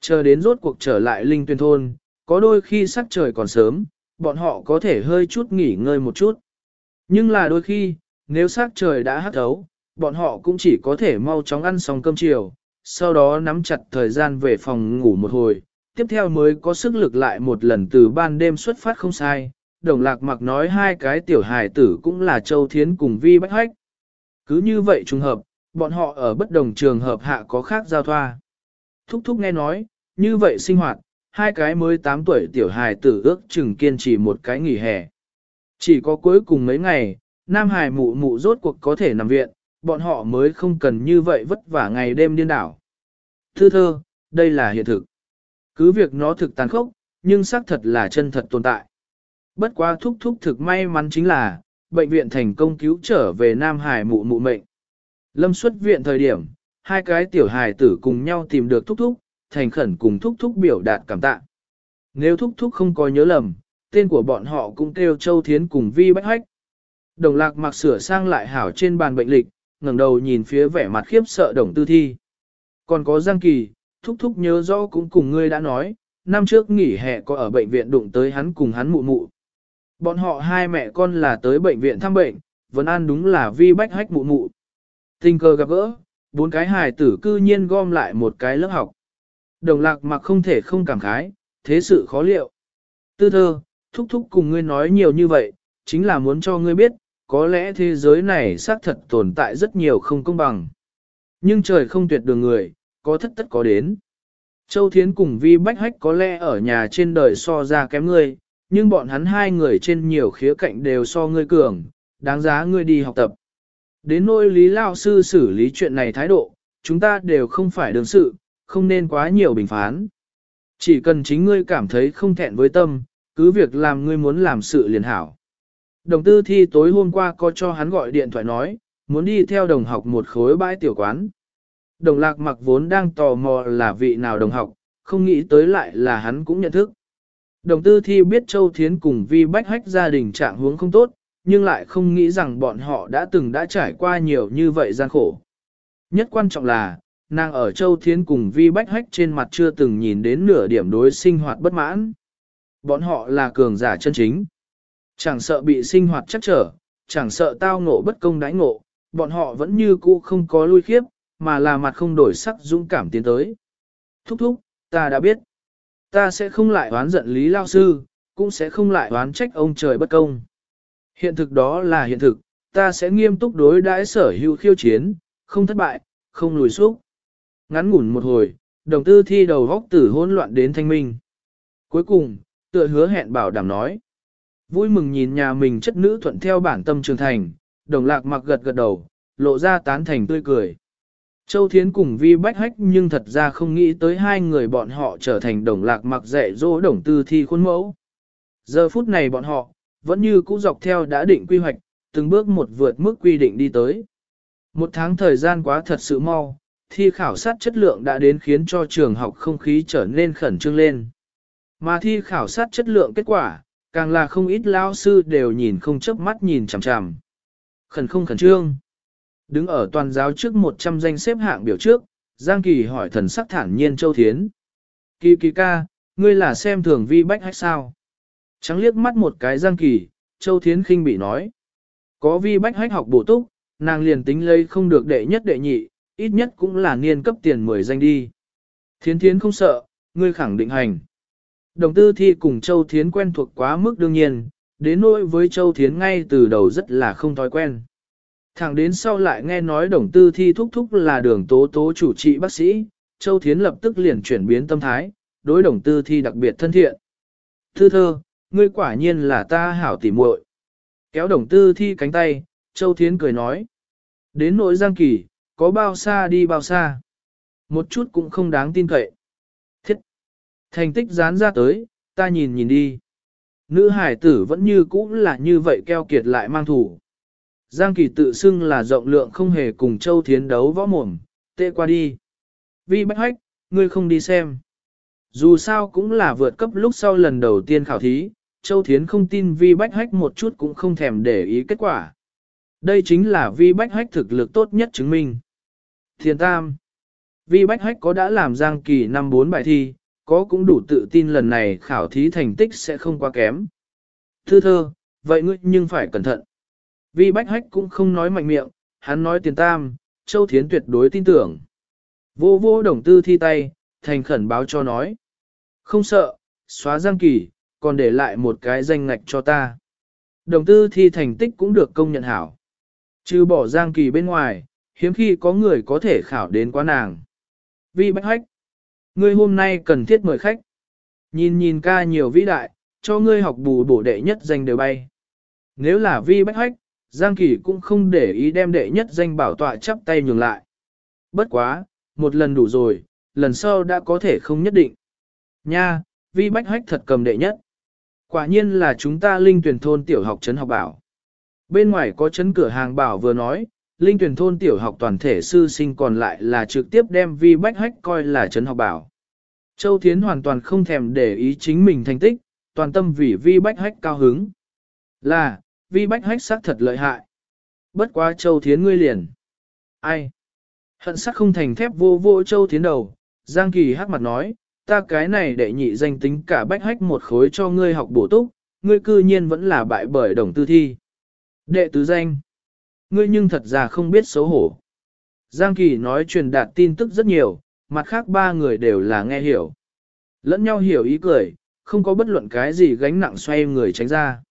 Chờ đến rốt cuộc trở lại linh tuyên thôn, có đôi khi sắc trời còn sớm, bọn họ có thể hơi chút nghỉ ngơi một chút. Nhưng là đôi khi, nếu sắc trời đã hắt thấu, bọn họ cũng chỉ có thể mau chóng ăn xong cơm chiều, sau đó nắm chặt thời gian về phòng ngủ một hồi, tiếp theo mới có sức lực lại một lần từ ban đêm xuất phát không sai. Đồng lạc mặc nói hai cái tiểu hài tử cũng là Châu Thiến cùng Vi Bách Hách. Cứ như vậy trùng hợp, bọn họ ở bất đồng trường hợp hạ có khác giao thoa. Thúc thúc nghe nói, như vậy sinh hoạt, hai cái mới 8 tuổi tiểu hài tử ước chừng kiên trì một cái nghỉ hè. Chỉ có cuối cùng mấy ngày, nam hải mụ mụ rốt cuộc có thể nằm viện, bọn họ mới không cần như vậy vất vả ngày đêm điên đảo. Thư thơ, đây là hiện thực. Cứ việc nó thực tàn khốc, nhưng xác thật là chân thật tồn tại. Bất quá thúc thúc thực may mắn chính là, bệnh viện thành công cứu trở về Nam Hải mụ mụ mệnh. Lâm xuất viện thời điểm, hai cái tiểu hài tử cùng nhau tìm được thúc thúc, thành khẩn cùng thúc thúc biểu đạt cảm tạ. Nếu thúc thúc không có nhớ lầm, tên của bọn họ cũng kêu Châu Thiến cùng Vi Bách Hách. Đồng lạc mặc sửa sang lại hảo trên bàn bệnh lịch, ngẩng đầu nhìn phía vẻ mặt khiếp sợ đồng tư thi. Còn có Giang Kỳ, thúc thúc nhớ rõ cũng cùng ngươi đã nói, năm trước nghỉ hè có ở bệnh viện đụng tới hắn cùng hắn mụ mụ. Bọn họ hai mẹ con là tới bệnh viện thăm bệnh, vẫn an đúng là Vi Bách Hách mụ mụ. Tình cờ gặp gỡ, bốn cái hài tử cư nhiên gom lại một cái lớp học. Đồng lạc mặc không thể không cảm khái, thế sự khó liệu. Tư thơ, thúc thúc cùng ngươi nói nhiều như vậy, chính là muốn cho ngươi biết, có lẽ thế giới này xác thật tồn tại rất nhiều không công bằng. Nhưng trời không tuyệt đường người, có thất tất có đến. Châu Thiến cùng Vi Bách Hách có lẽ ở nhà trên đời so ra kém ngươi, nhưng bọn hắn hai người trên nhiều khía cạnh đều so ngươi cường, đáng giá ngươi đi học tập. Đến nỗi lý lao sư xử lý chuyện này thái độ, chúng ta đều không phải đương sự, không nên quá nhiều bình phán. Chỉ cần chính ngươi cảm thấy không thẹn với tâm, cứ việc làm ngươi muốn làm sự liền hảo. Đồng tư thi tối hôm qua có cho hắn gọi điện thoại nói, muốn đi theo đồng học một khối bãi tiểu quán. Đồng lạc mặc vốn đang tò mò là vị nào đồng học, không nghĩ tới lại là hắn cũng nhận thức. Đồng tư thi biết Châu Thiến cùng Vi Bách Hách gia đình trạng huống không tốt, nhưng lại không nghĩ rằng bọn họ đã từng đã trải qua nhiều như vậy gian khổ. Nhất quan trọng là, nàng ở Châu Thiến cùng Vi Bách Hách trên mặt chưa từng nhìn đến nửa điểm đối sinh hoạt bất mãn. Bọn họ là cường giả chân chính. Chẳng sợ bị sinh hoạt chắc trở, chẳng sợ tao ngộ bất công đãi ngộ, bọn họ vẫn như cũ không có lui khiếp, mà là mặt không đổi sắc dũng cảm tiến tới. Thúc thúc, ta đã biết. Ta sẽ không lại oán giận Lý Lao Sư, cũng sẽ không lại oán trách ông trời bất công. Hiện thực đó là hiện thực, ta sẽ nghiêm túc đối đãi sở hữu khiêu chiến, không thất bại, không lùi xúc. Ngắn ngủn một hồi, đồng tư thi đầu góc tử hỗn loạn đến thanh minh. Cuối cùng, tựa hứa hẹn bảo đảm nói. Vui mừng nhìn nhà mình chất nữ thuận theo bản tâm trường thành, đồng lạc mặc gật gật đầu, lộ ra tán thành tươi cười. Châu Thiến cùng Vi Bách Hách nhưng thật ra không nghĩ tới hai người bọn họ trở thành đồng lạc mặc dạy dỗ đồng tư thi khuôn mẫu. Giờ phút này bọn họ, vẫn như cũ dọc theo đã định quy hoạch, từng bước một vượt mức quy định đi tới. Một tháng thời gian quá thật sự mau, thi khảo sát chất lượng đã đến khiến cho trường học không khí trở nên khẩn trương lên. Mà thi khảo sát chất lượng kết quả, càng là không ít lao sư đều nhìn không chớp mắt nhìn chằm chằm. Khẩn không khẩn trương. Đứng ở toàn giáo trước 100 danh xếp hạng biểu trước, Giang Kỳ hỏi thần sắc thản nhiên Châu Thiến. Kỳ kỳ ca, ngươi là xem thường vi bách hay sao? Trắng liếc mắt một cái Giang Kỳ, Châu Thiến khinh bị nói. Có vi bách hách học bổ túc, nàng liền tính lấy không được đệ nhất đệ nhị, ít nhất cũng là niên cấp tiền 10 danh đi. Thiến thiến không sợ, ngươi khẳng định hành. Đồng tư thi cùng Châu Thiến quen thuộc quá mức đương nhiên, đến nỗi với Châu Thiến ngay từ đầu rất là không thói quen. Thẳng đến sau lại nghe nói đồng tư thi thúc thúc là đường tố tố chủ trị bác sĩ, Châu Thiến lập tức liền chuyển biến tâm thái, đối đồng tư thi đặc biệt thân thiện. Thư thơ, ngươi quả nhiên là ta hảo tỉ muội. Kéo đồng tư thi cánh tay, Châu Thiến cười nói. Đến nỗi giang kỳ, có bao xa đi bao xa. Một chút cũng không đáng tin cậy. Thiết. Thành tích dán ra tới, ta nhìn nhìn đi. Nữ hải tử vẫn như cũ là như vậy keo kiệt lại mang thủ. Giang kỳ tự xưng là rộng lượng không hề cùng Châu Thiến đấu võ mồm, tệ qua đi. Vi bách hách, ngươi không đi xem. Dù sao cũng là vượt cấp lúc sau lần đầu tiên khảo thí, Châu Thiến không tin Vi Bách Hách một chút cũng không thèm để ý kết quả. Đây chính là Vi Bách Hách thực lực tốt nhất chứng minh. Thiền Tam Vi Bách Hách có đã làm giang kỳ năm bốn bài thi, có cũng đủ tự tin lần này khảo thí thành tích sẽ không quá kém. Thư thơ, vậy ngươi nhưng phải cẩn thận. Vi Bách Hách cũng không nói mạnh miệng, hắn nói tiền tam, Châu Thiến tuyệt đối tin tưởng. Vô vô đồng tư thi tay, thành khẩn báo cho nói. Không sợ, xóa giang kỳ, còn để lại một cái danh ngạch cho ta. Đồng tư thi thành tích cũng được công nhận hảo. Trừ bỏ giang kỳ bên ngoài, hiếm khi có người có thể khảo đến quá nàng. Vi bách hách. Ngươi hôm nay cần thiết mời khách. Nhìn nhìn ca nhiều vĩ đại, cho ngươi học bù bổ đệ nhất danh đều bay. Nếu là vi bách hách, Giang Kỳ cũng không để ý đem đệ nhất danh bảo tọa chắp tay nhường lại. Bất quá, một lần đủ rồi, lần sau đã có thể không nhất định. Nha, vi bách hách thật cầm đệ nhất. Quả nhiên là chúng ta linh tuyển thôn tiểu học trấn học bảo. Bên ngoài có trấn cửa hàng bảo vừa nói, linh tuyển thôn tiểu học toàn thể sư sinh còn lại là trực tiếp đem vi bách hách coi là trấn học bảo. Châu Thiến hoàn toàn không thèm để ý chính mình thành tích, toàn tâm vì vi bách hách cao hứng. Là, vi bách hách sắc thật lợi hại. Bất quá Châu Thiến ngươi liền. Ai? Hận sắc không thành thép vô vô Châu Thiến đầu, Giang Kỳ hắc mặt nói, ta cái này đệ nhị danh tính cả bách hách một khối cho ngươi học bổ túc, ngươi cư nhiên vẫn là bại bởi đồng tư thi. Đệ tứ danh. Ngươi nhưng thật ra không biết xấu hổ. Giang Kỳ nói truyền đạt tin tức rất nhiều, mặt khác ba người đều là nghe hiểu. Lẫn nhau hiểu ý cười, không có bất luận cái gì gánh nặng xoay người tránh ra.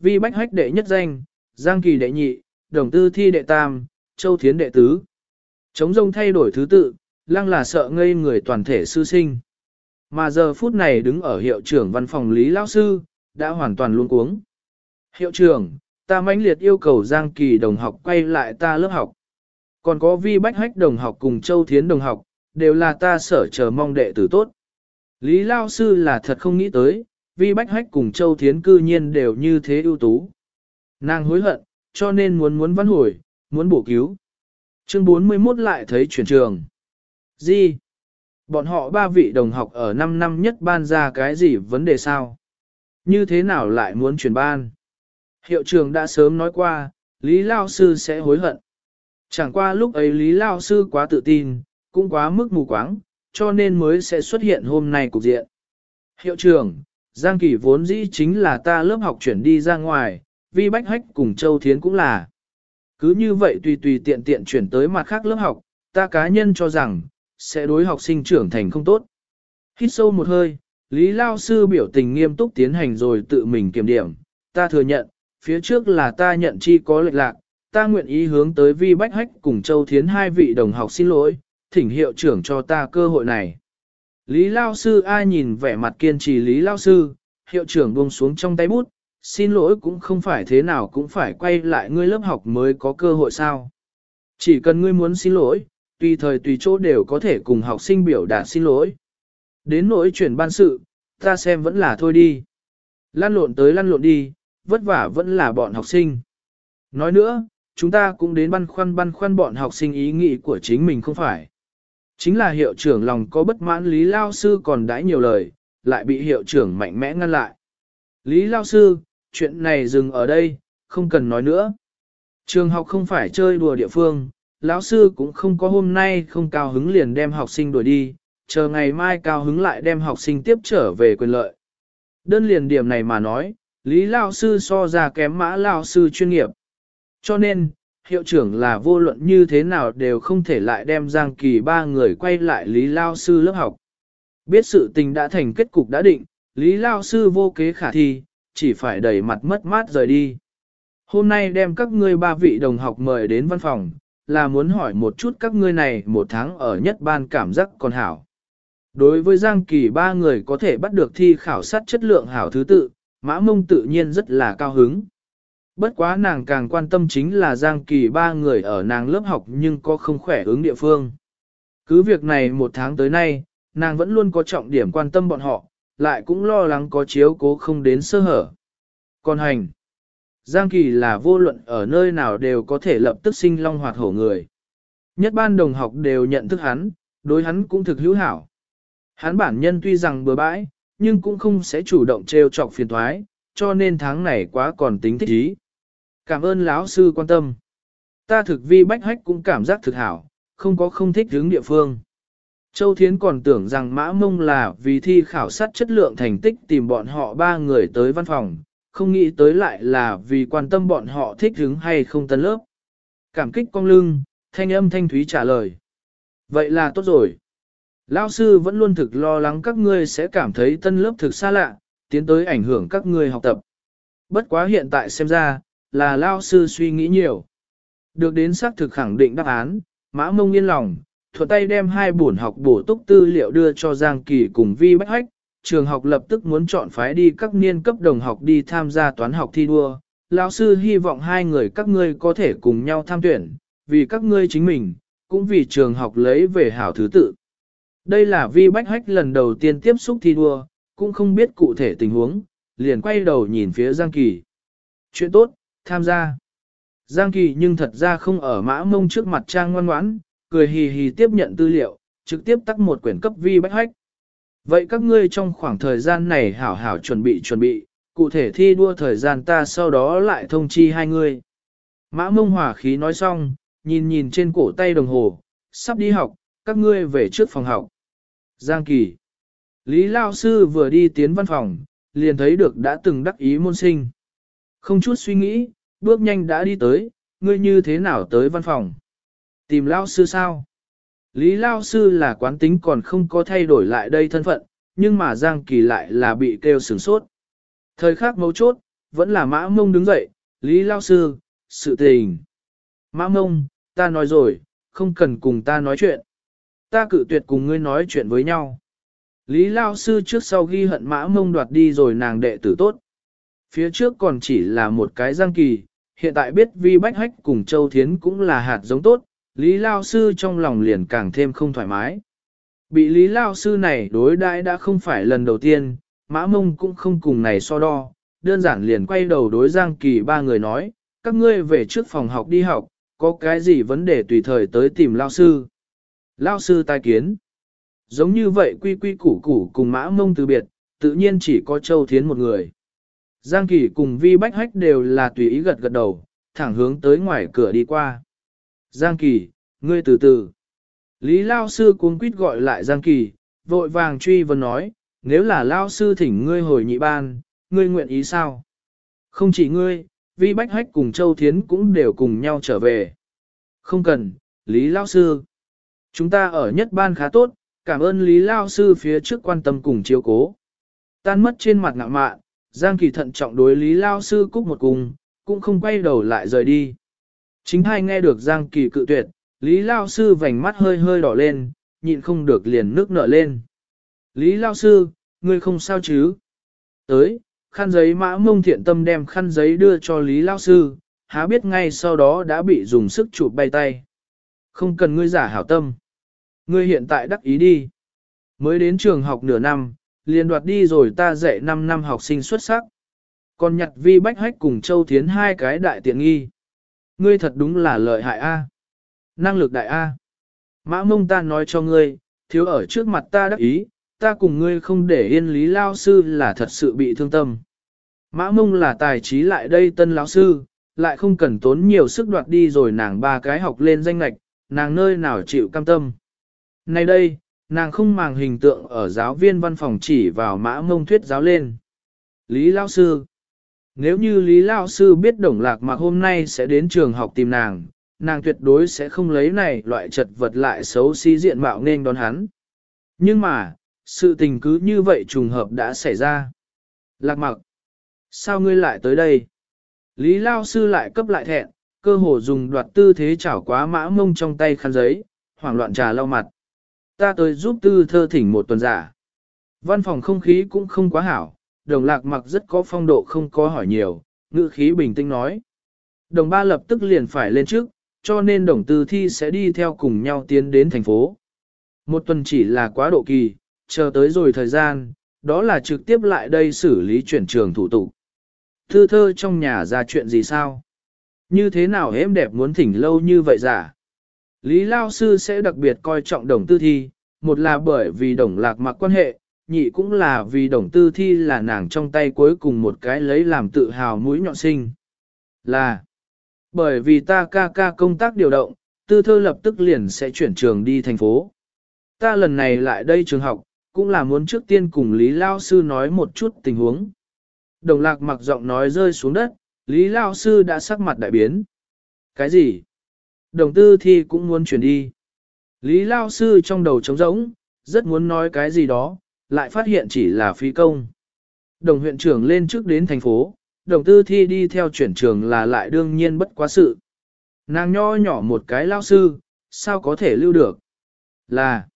Vi bách hách đệ nhất danh, Giang Kỳ đệ nhị, Đồng Tư Thi đệ tam, Châu Thiến đệ tứ. Chống rông thay đổi thứ tự, lăng là sợ ngây người toàn thể sư sinh. Mà giờ phút này đứng ở hiệu trưởng văn phòng Lý Lão Sư, đã hoàn toàn luôn cuống. Hiệu trưởng, ta mãnh liệt yêu cầu Giang Kỳ đồng học quay lại ta lớp học. Còn có vi bách hách đồng học cùng Châu Thiến đồng học, đều là ta sở chờ mong đệ tử tốt. Lý Lao Sư là thật không nghĩ tới, vi bách hách cùng Châu Thiến cư nhiên đều như thế ưu tú. Nàng hối hận, cho nên muốn muốn văn hồi, muốn bổ cứu. Chương 41 lại thấy chuyển trường. Gì? Bọn họ ba vị đồng học ở 5 năm nhất ban ra cái gì vấn đề sao? Như thế nào lại muốn chuyển ban? Hiệu trường đã sớm nói qua, Lý Lao Sư sẽ hối hận. Chẳng qua lúc ấy Lý Lao Sư quá tự tin, cũng quá mức mù quáng, cho nên mới sẽ xuất hiện hôm nay cục diện. Hiệu trưởng, Giang Kỳ vốn dĩ chính là ta lớp học chuyển đi ra ngoài, Vi Bách Hách cùng Châu Thiến cũng là. Cứ như vậy tùy tùy tiện tiện chuyển tới mặt khác lớp học, ta cá nhân cho rằng, sẽ đối học sinh trưởng thành không tốt. Hít sâu một hơi, Lý Lao Sư biểu tình nghiêm túc tiến hành rồi tự mình kiểm điểm, ta thừa nhận, phía trước là ta nhận chi có lệch lạc, ta nguyện ý hướng tới Vi Bách Hách cùng Châu Thiến hai vị đồng học xin lỗi, thỉnh hiệu trưởng cho ta cơ hội này. Lý Lao Sư ai nhìn vẻ mặt kiên trì Lý Lao Sư, hiệu trưởng buông xuống trong tay bút, xin lỗi cũng không phải thế nào cũng phải quay lại ngươi lớp học mới có cơ hội sao. Chỉ cần ngươi muốn xin lỗi, tùy thời tùy chỗ đều có thể cùng học sinh biểu đạt xin lỗi. Đến nỗi chuyển ban sự, ta xem vẫn là thôi đi. Lăn lộn tới lăn lộn đi, vất vả vẫn là bọn học sinh. Nói nữa, chúng ta cũng đến băn khoăn băn khoăn bọn học sinh ý nghĩ của chính mình không phải. Chính là hiệu trưởng lòng có bất mãn Lý Lao Sư còn đãi nhiều lời, lại bị hiệu trưởng mạnh mẽ ngăn lại. Lý Lao Sư, chuyện này dừng ở đây, không cần nói nữa. Trường học không phải chơi đùa địa phương, lão sư cũng không có hôm nay không cao hứng liền đem học sinh đuổi đi, chờ ngày mai cao hứng lại đem học sinh tiếp trở về quyền lợi. Đơn liền điểm này mà nói, Lý Lao Sư so ra kém mã Lao Sư chuyên nghiệp. Cho nên, hiệu trưởng là vô luận như thế nào đều không thể lại đem Giang Kỳ ba người quay lại Lý Lao Sư lớp học. Biết sự tình đã thành kết cục đã định, Lý Lao Sư vô kế khả thi, chỉ phải đẩy mặt mất mát rời đi. Hôm nay đem các ngươi ba vị đồng học mời đến văn phòng, là muốn hỏi một chút các ngươi này một tháng ở nhất ban cảm giác còn hảo. Đối với Giang Kỳ ba người có thể bắt được thi khảo sát chất lượng hảo thứ tự, Mã Mông tự nhiên rất là cao hứng. Bất quá nàng càng quan tâm chính là Giang Kỳ ba người ở nàng lớp học nhưng có không khỏe ứng địa phương. Cứ việc này một tháng tới nay, nàng vẫn luôn có trọng điểm quan tâm bọn họ, lại cũng lo lắng có chiếu cố không đến sơ hở. Còn hành, Giang Kỳ là vô luận ở nơi nào đều có thể lập tức sinh long hoạt hổ người. Nhất ban đồng học đều nhận thức hắn, đối hắn cũng thực hữu hảo. Hắn bản nhân tuy rằng bừa bãi, nhưng cũng không sẽ chủ động trêu chọc phiền thoái, cho nên tháng này quá còn tính thích ý. Cảm ơn lão sư quan tâm. Ta thực vi bách hách cũng cảm giác thực hảo, không có không thích hướng địa phương. Châu Thiến còn tưởng rằng Mã Mông là vì thi khảo sát chất lượng thành tích tìm bọn họ ba người tới văn phòng, không nghĩ tới lại là vì quan tâm bọn họ thích hứng hay không tân lớp. Cảm kích cong lưng, thanh âm thanh thúy trả lời. Vậy là tốt rồi. Lão sư vẫn luôn thực lo lắng các ngươi sẽ cảm thấy tân lớp thực xa lạ, tiến tới ảnh hưởng các ngươi học tập. Bất quá hiện tại xem ra, là lao sư suy nghĩ nhiều. Được đến xác thực khẳng định đáp án, mã mông yên lòng, thuận tay đem hai bổn học bổ túc tư liệu đưa cho Giang Kỳ cùng Vi Bách Hách, trường học lập tức muốn chọn phái đi các niên cấp đồng học đi tham gia toán học thi đua. Lão sư hy vọng hai người các ngươi có thể cùng nhau tham tuyển, vì các ngươi chính mình, cũng vì trường học lấy về hảo thứ tự. Đây là Vi Bách Hách lần đầu tiên tiếp xúc thi đua, cũng không biết cụ thể tình huống, liền quay đầu nhìn phía Giang Kỳ. Chuyện tốt, tham gia. Giang Kỳ nhưng thật ra không ở mã mông trước mặt trang ngoan ngoãn, cười hì hì tiếp nhận tư liệu, trực tiếp tắt một quyển cấp vi bách hách. Vậy các ngươi trong khoảng thời gian này hảo hảo chuẩn bị chuẩn bị, cụ thể thi đua thời gian ta sau đó lại thông chi hai người. Mã mông hòa khí nói xong, nhìn nhìn trên cổ tay đồng hồ, sắp đi học, các ngươi về trước phòng học. Giang Kỳ Lý Lao Sư vừa đi tiến văn phòng, liền thấy được đã từng đắc ý môn sinh. Không chút suy nghĩ, bước nhanh đã đi tới, ngươi như thế nào tới văn phòng. Tìm Lao Sư sao? Lý Lao Sư là quán tính còn không có thay đổi lại đây thân phận, nhưng mà Giang Kỳ lại là bị kêu sửng sốt. Thời khắc mấu chốt, vẫn là mã mông đứng dậy, Lý Lao Sư, sự tình. Mã mông, ta nói rồi, không cần cùng ta nói chuyện. Ta cự tuyệt cùng ngươi nói chuyện với nhau. Lý Lao Sư trước sau ghi hận mã mông đoạt đi rồi nàng đệ tử tốt. Phía trước còn chỉ là một cái giang kỳ, hiện tại biết vi bách hách cùng Châu Thiến cũng là hạt giống tốt, Lý Lao Sư trong lòng liền càng thêm không thoải mái. Bị Lý Lao Sư này đối đãi đã không phải lần đầu tiên, mã mông cũng không cùng này so đo, đơn giản liền quay đầu đối Giang Kỳ ba người nói, các ngươi về trước phòng học đi học, có cái gì vấn đề tùy thời tới tìm Lao Sư. Lao Sư tai kiến. Giống như vậy quy quy củ củ cùng mã mông từ biệt, tự nhiên chỉ có Châu Thiến một người. Giang Kỳ cùng Vi Bách Hách đều là tùy ý gật gật đầu, thẳng hướng tới ngoài cửa đi qua. Giang Kỳ, ngươi từ từ. Lý Lao Sư cuống quýt gọi lại Giang Kỳ, vội vàng truy vấn nói, nếu là Lao Sư thỉnh ngươi hồi nhị ban, ngươi nguyện ý sao? Không chỉ ngươi, Vi Bách Hách cùng Châu Thiến cũng đều cùng nhau trở về. Không cần, Lý Lao Sư. Chúng ta ở nhất ban khá tốt, cảm ơn Lý Lao Sư phía trước quan tâm cùng chiếu cố. Tan mất trên mặt ngạ mạn, Giang Kỳ thận trọng đối Lý Lao Sư cúc một cùng, cũng không quay đầu lại rời đi. Chính hai nghe được Giang Kỳ cự tuyệt, Lý Lao Sư vành mắt hơi hơi đỏ lên, nhịn không được liền nước nở lên. Lý Lao Sư, ngươi không sao chứ? Tới, khăn giấy mã mông thiện tâm đem khăn giấy đưa cho Lý Lao Sư, há biết ngay sau đó đã bị dùng sức chụp bay tay. Không cần ngươi giả hảo tâm. Ngươi hiện tại đắc ý đi. Mới đến trường học nửa năm, liền đoạt đi rồi ta dạy 5 năm học sinh xuất sắc. Còn nhặt vi bách hách cùng Châu Thiến hai cái đại tiện nghi. Ngươi thật đúng là lợi hại A. Năng lực đại A. Mã mông ta nói cho ngươi, thiếu ở trước mặt ta đắc ý, ta cùng ngươi không để yên lý lao sư là thật sự bị thương tâm. Mã mông là tài trí lại đây tân lão sư, lại không cần tốn nhiều sức đoạt đi rồi nàng ba cái học lên danh lạch, nàng nơi nào chịu cam tâm. Nay đây, nàng không màng hình tượng ở giáo viên văn phòng chỉ vào mã mông thuyết giáo lên. Lý Lao Sư Nếu như Lý Lao Sư biết Đồng Lạc Mạc hôm nay sẽ đến trường học tìm nàng, nàng tuyệt đối sẽ không lấy này loại chật vật lại xấu xí diện mạo nên đón hắn. Nhưng mà, sự tình cứ như vậy trùng hợp đã xảy ra. Lạc Mặc Sao ngươi lại tới đây? Lý Lao Sư lại cấp lại thẹn, cơ hồ dùng đoạt tư thế chảo quá mã mông trong tay khăn giấy, hoảng loạn trà lau mặt. Ta tới giúp tư thơ thỉnh một tuần giả. Văn phòng không khí cũng không quá hảo, đồng lạc mặc rất có phong độ không có hỏi nhiều, ngữ khí bình tĩnh nói. Đồng ba lập tức liền phải lên trước, cho nên đồng tư thi sẽ đi theo cùng nhau tiến đến thành phố. Một tuần chỉ là quá độ kỳ, chờ tới rồi thời gian, đó là trực tiếp lại đây xử lý chuyển trường thủ tục. Tư thơ trong nhà ra chuyện gì sao? Như thế nào em đẹp muốn thỉnh lâu như vậy giả? Lý Lao Sư sẽ đặc biệt coi trọng đồng tư thi, một là bởi vì đồng lạc mặc quan hệ, nhị cũng là vì đồng tư thi là nàng trong tay cuối cùng một cái lấy làm tự hào mũi nhọn sinh. Là, bởi vì ta ca ca công tác điều động, tư thơ lập tức liền sẽ chuyển trường đi thành phố. Ta lần này lại đây trường học, cũng là muốn trước tiên cùng Lý Lao Sư nói một chút tình huống. Đồng lạc mặc giọng nói rơi xuống đất, Lý Lao Sư đã sắc mặt đại biến. Cái gì? Đồng tư thi cũng muốn chuyển đi. Lý Lao Sư trong đầu trống rỗng, rất muốn nói cái gì đó, lại phát hiện chỉ là phi công. Đồng huyện trưởng lên trước đến thành phố, đồng tư thi đi theo chuyển trường là lại đương nhiên bất quá sự. Nàng nho nhỏ một cái lao sư, sao có thể lưu được? Là,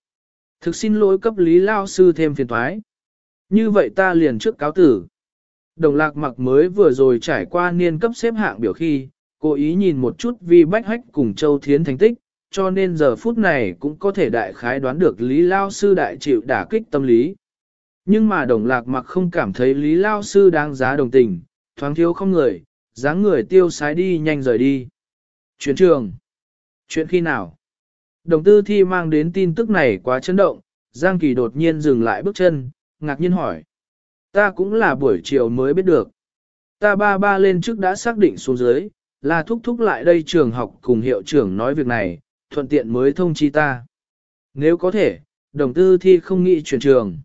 thực xin lỗi cấp lý lao sư thêm phiền thoái. Như vậy ta liền trước cáo tử. Đồng lạc mặc mới vừa rồi trải qua niên cấp xếp hạng biểu khi, cố ý nhìn một chút vi bách hách cùng Châu Thiến thành tích, cho nên giờ phút này cũng có thể đại khái đoán được Lý Lao Sư đại chịu đả kích tâm lý. Nhưng mà đồng lạc mặc không cảm thấy Lý Lao Sư đáng giá đồng tình, thoáng thiếu không người, dáng người tiêu sái đi nhanh rời đi. Chuyển trường. Chuyện khi nào? Đồng tư thi mang đến tin tức này quá chấn động, Giang Kỳ đột nhiên dừng lại bước chân, ngạc nhiên hỏi. Ta cũng là buổi chiều mới biết được. Ta ba ba lên trước đã xác định xuống dưới, là thúc thúc lại đây trường học cùng hiệu trưởng nói việc này, thuận tiện mới thông chi ta. Nếu có thể, đồng tư thi không nghĩ chuyển trường.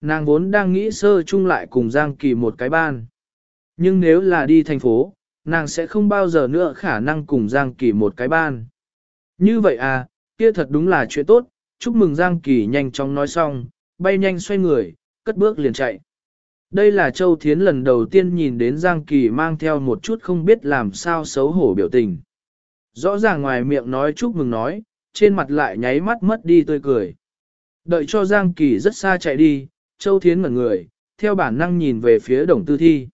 Nàng vốn đang nghĩ sơ chung lại cùng Giang Kỳ một cái ban. Nhưng nếu là đi thành phố, nàng sẽ không bao giờ nữa khả năng cùng Giang Kỳ một cái ban. Như vậy à, kia thật đúng là chuyện tốt, chúc mừng Giang Kỳ nhanh chóng nói xong, bay nhanh xoay người, cất bước liền chạy. Đây là Châu Thiến lần đầu tiên nhìn đến Giang Kỳ mang theo một chút không biết làm sao xấu hổ biểu tình. Rõ ràng ngoài miệng nói chúc mừng nói, trên mặt lại nháy mắt mất đi tươi cười. Đợi cho Giang Kỳ rất xa chạy đi, Châu Thiến ngẩn người, theo bản năng nhìn về phía đồng tư thi.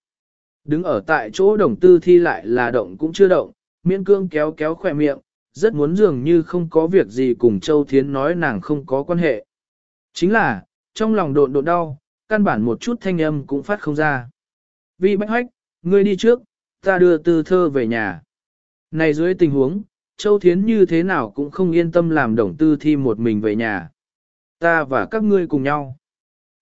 Đứng ở tại chỗ đồng tư thi lại là động cũng chưa động, miễn cương kéo kéo khỏe miệng, rất muốn dường như không có việc gì cùng Châu Thiến nói nàng không có quan hệ. Chính là, trong lòng độn độn đau, căn bản một chút thanh âm cũng phát không ra. Vi bách hoách, ngươi đi trước, ta đưa tư thơ về nhà. Này dưới tình huống, Châu Thiến như thế nào cũng không yên tâm làm đồng tư thi một mình về nhà. Ta và các ngươi cùng nhau.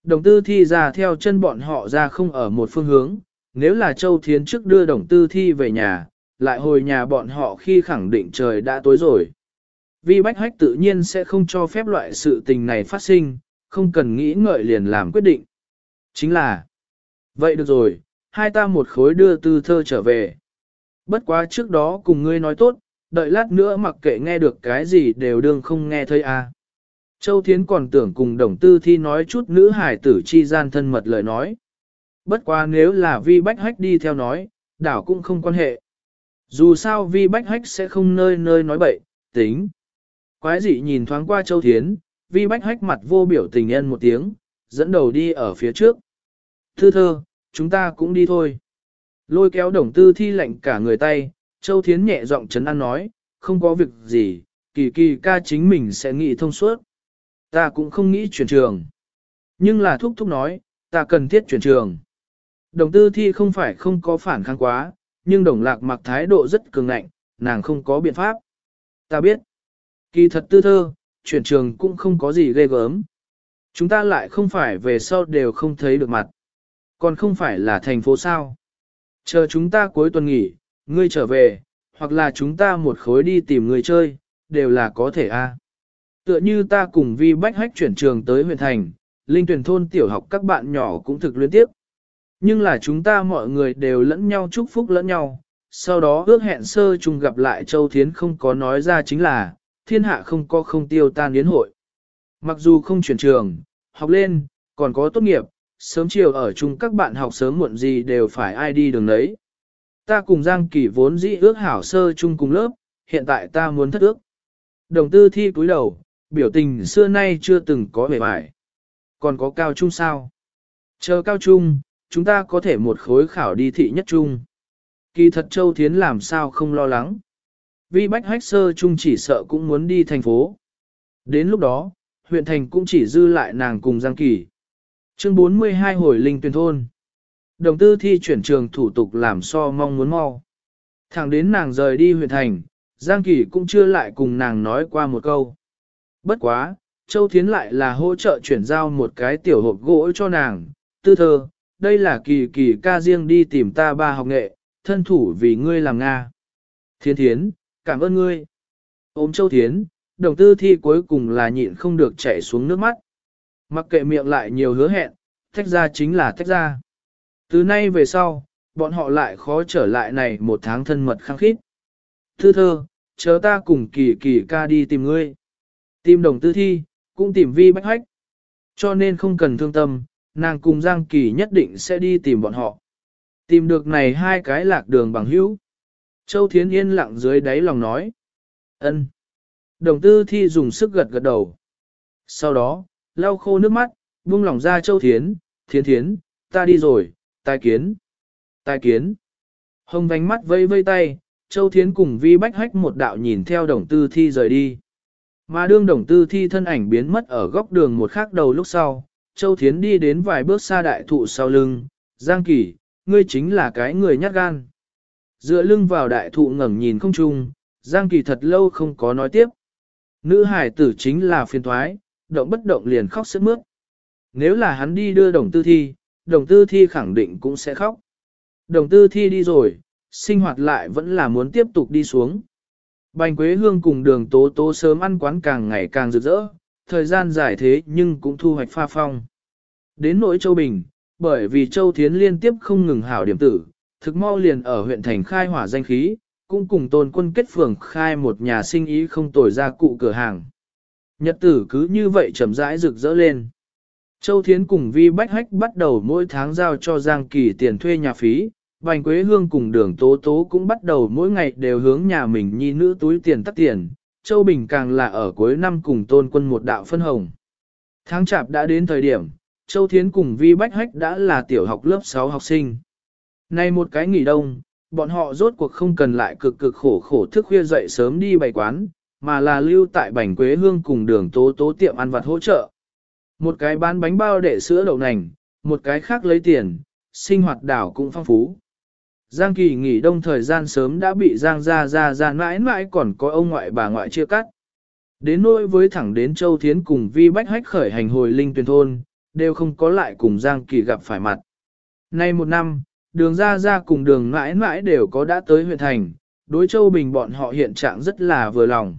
Đồng tư thi ra theo chân bọn họ ra không ở một phương hướng, nếu là Châu Thiến trước đưa đồng tư thi về nhà, lại hồi nhà bọn họ khi khẳng định trời đã tối rồi. Vi Bách Hách tự nhiên sẽ không cho phép loại sự tình này phát sinh, không cần nghĩ ngợi liền làm quyết định. Chính là, vậy được rồi, hai ta một khối đưa tư thơ trở về. Bất quá trước đó cùng ngươi nói tốt, đợi lát nữa mặc kệ nghe được cái gì đều đương không nghe thấy à. Châu Thiến còn tưởng cùng đồng tư thi nói chút nữ hải tử chi gian thân mật lời nói. Bất quá nếu là vi bách hách đi theo nói, đảo cũng không quan hệ. Dù sao vi bách hách sẽ không nơi nơi nói bậy, tính. Quái dị nhìn thoáng qua Châu Thiến, vi bách hách mặt vô biểu tình nhân một tiếng, dẫn đầu đi ở phía trước. Thư thơ, chúng ta cũng đi thôi. Lôi kéo đồng tư thi lệnh cả người tay, Châu Thiến nhẹ giọng chấn an nói, không có việc gì, kỳ kỳ ca chính mình sẽ nghĩ thông suốt. Ta cũng không nghĩ chuyển trường. Nhưng là thúc thúc nói, ta cần thiết chuyển trường. Đồng tư thi không phải không có phản kháng quá, nhưng đồng lạc mặc thái độ rất cường ngạnh, nàng không có biện pháp. Ta biết, kỳ thật tư thơ, chuyển trường cũng không có gì ghê gớm. Chúng ta lại không phải về sau đều không thấy được mặt. Còn không phải là thành phố sao. Chờ chúng ta cuối tuần nghỉ, ngươi trở về, hoặc là chúng ta một khối đi tìm người chơi, đều là có thể a. Tựa như ta cùng vi bách hách chuyển trường tới huyện thành, linh tuyển thôn tiểu học các bạn nhỏ cũng thực liên tiếp. Nhưng là chúng ta mọi người đều lẫn nhau chúc phúc lẫn nhau, sau đó ước hẹn sơ chung gặp lại Châu Thiến không có nói ra chính là, thiên hạ không có không tiêu tan yến hội. Mặc dù không chuyển trường, học lên, còn có tốt nghiệp, sớm chiều ở chung các bạn học sớm muộn gì đều phải ai đi đường đấy. Ta cùng Giang Kỳ vốn dĩ ước hảo sơ chung cùng lớp, hiện tại ta muốn thất ước. Đồng tư thi cúi đầu, biểu tình xưa nay chưa từng có vẻ vải. Còn có cao trung sao? Chờ cao trung, chúng ta có thể một khối khảo đi thị nhất trung. Kỳ thật Châu Thiến làm sao không lo lắng. Vi Bách Hách Sơ Trung chỉ sợ cũng muốn đi thành phố. Đến lúc đó, huyện thành cũng chỉ dư lại nàng cùng Giang Kỳ. Chương 42 hồi linh tuyển thôn. Đồng tư thi chuyển trường thủ tục làm so mong muốn mau. Thẳng đến nàng rời đi huyện thành, Giang Kỳ cũng chưa lại cùng nàng nói qua một câu. Bất quá, Châu Thiến lại là hỗ trợ chuyển giao một cái tiểu hộp gỗ cho nàng, tư thơ, đây là kỳ kỳ ca riêng đi tìm ta ba học nghệ, thân thủ vì ngươi làm Nga. Thiên Thiến, cảm ơn ngươi. Ôm Châu Thiến, đồng tư thi cuối cùng là nhịn không được chảy xuống nước mắt. Mặc kệ miệng lại nhiều hứa hẹn, thách ra chính là thách ra. Từ nay về sau, bọn họ lại khó trở lại này một tháng thân mật khăng khít. Thư thơ, chờ ta cùng kỳ kỳ ca đi tìm ngươi. Tìm đồng tư thi, cũng tìm vi bách hách. Cho nên không cần thương tâm, nàng cùng Giang Kỳ nhất định sẽ đi tìm bọn họ. Tìm được này hai cái lạc đường bằng hữu. Châu Thiến yên lặng dưới đáy lòng nói. ân. Đồng tư thi dùng sức gật gật đầu. Sau đó, lau khô nước mắt, buông lỏng ra Châu Thiến, Thiến Thiến, ta đi rồi, tai kiến. Tai kiến. Hồng vánh mắt vây vây tay, Châu Thiến cùng Vi Bách Hách một đạo nhìn theo đồng tư thi rời đi. Mà đương đồng tư thi thân ảnh biến mất ở góc đường một khắc đầu lúc sau, Châu Thiến đi đến vài bước xa đại thụ sau lưng, Giang Kỳ, ngươi chính là cái người nhát gan. Dựa lưng vào đại thụ ngẩng nhìn không chung, Giang Kỳ thật lâu không có nói tiếp. Nữ hải tử chính là phiền thoái, động bất động liền khóc sướt mướt. Nếu là hắn đi đưa đồng tư thi, đồng tư thi khẳng định cũng sẽ khóc. Đồng tư thi đi rồi, sinh hoạt lại vẫn là muốn tiếp tục đi xuống. Bành Quế Hương cùng đường tố tố sớm ăn quán càng ngày càng rực rỡ, thời gian dài thế nhưng cũng thu hoạch pha phong. Đến nỗi Châu Bình, bởi vì Châu Thiến liên tiếp không ngừng hảo điểm tử, thực mau liền ở huyện thành khai hỏa danh khí, cũng cùng tôn quân kết phường khai một nhà sinh ý không tồi ra cụ cửa hàng. Nhật tử cứ như vậy chậm rãi rực rỡ lên. Châu Thiến cùng Vi Bách Hách bắt đầu mỗi tháng giao cho Giang Kỳ tiền thuê nhà phí, Bành Quế Hương cùng đường Tố Tố cũng bắt đầu mỗi ngày đều hướng nhà mình nhi nữ túi tiền tắt tiền, Châu Bình càng là ở cuối năm cùng tôn quân một đạo phân hồng. Tháng chạp đã đến thời điểm, Châu Thiến cùng Vi Bách Hách đã là tiểu học lớp 6 học sinh. Nay một cái nghỉ đông, bọn họ rốt cuộc không cần lại cực cực khổ khổ thức khuya dậy sớm đi bày quán, mà là lưu tại Bành Quế Hương cùng đường Tố Tố tiệm ăn vặt hỗ trợ. Một cái bán bánh bao để sữa đậu nành, một cái khác lấy tiền, sinh hoạt đảo cũng phong phú. Giang Kỳ nghỉ đông thời gian sớm đã bị Giang ra ra ra mãi mãi còn có ông ngoại bà ngoại chia cắt. Đến nỗi với thẳng đến Châu Thiến cùng Vi Bách Hách khởi hành hồi linh tuyển thôn, đều không có lại cùng Giang Kỳ gặp phải mặt. Nay một năm, đường ra ra cùng đường mãi mãi đều có đã tới huyện thành, đối Châu Bình bọn họ hiện trạng rất là vừa lòng.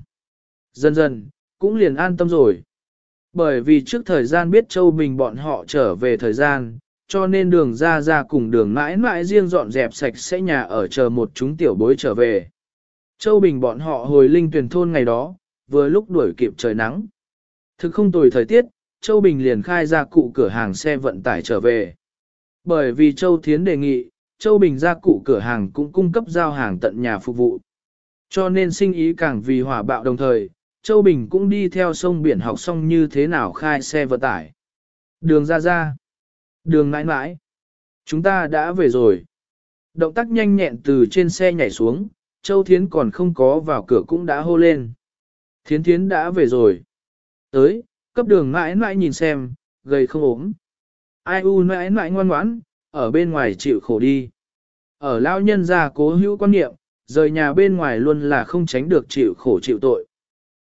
Dần dần, cũng liền an tâm rồi. Bởi vì trước thời gian biết Châu Bình bọn họ trở về thời gian, cho nên đường ra ra cùng đường mãi mãi riêng dọn dẹp sạch sẽ nhà ở chờ một chúng tiểu bối trở về. Châu Bình bọn họ hồi linh tuyển thôn ngày đó, vừa lúc đuổi kịp trời nắng. Thực không tồi thời tiết, Châu Bình liền khai ra cụ cửa hàng xe vận tải trở về. Bởi vì Châu Thiến đề nghị, Châu Bình ra cụ cửa hàng cũng cung cấp giao hàng tận nhà phục vụ. Cho nên sinh ý càng vì hỏa bạo đồng thời, Châu Bình cũng đi theo sông biển học xong như thế nào khai xe vận tải. Đường ra ra. Đường mãi mãi. Chúng ta đã về rồi. Động tác nhanh nhẹn từ trên xe nhảy xuống, Châu Thiến còn không có vào cửa cũng đã hô lên. Thiến Thiến đã về rồi. Tới, cấp đường mãi mãi nhìn xem, gầy không ốm. Ai u mãi mãi ngoan ngoãn, ở bên ngoài chịu khổ đi. Ở lao nhân gia cố hữu quan niệm, rời nhà bên ngoài luôn là không tránh được chịu khổ chịu tội.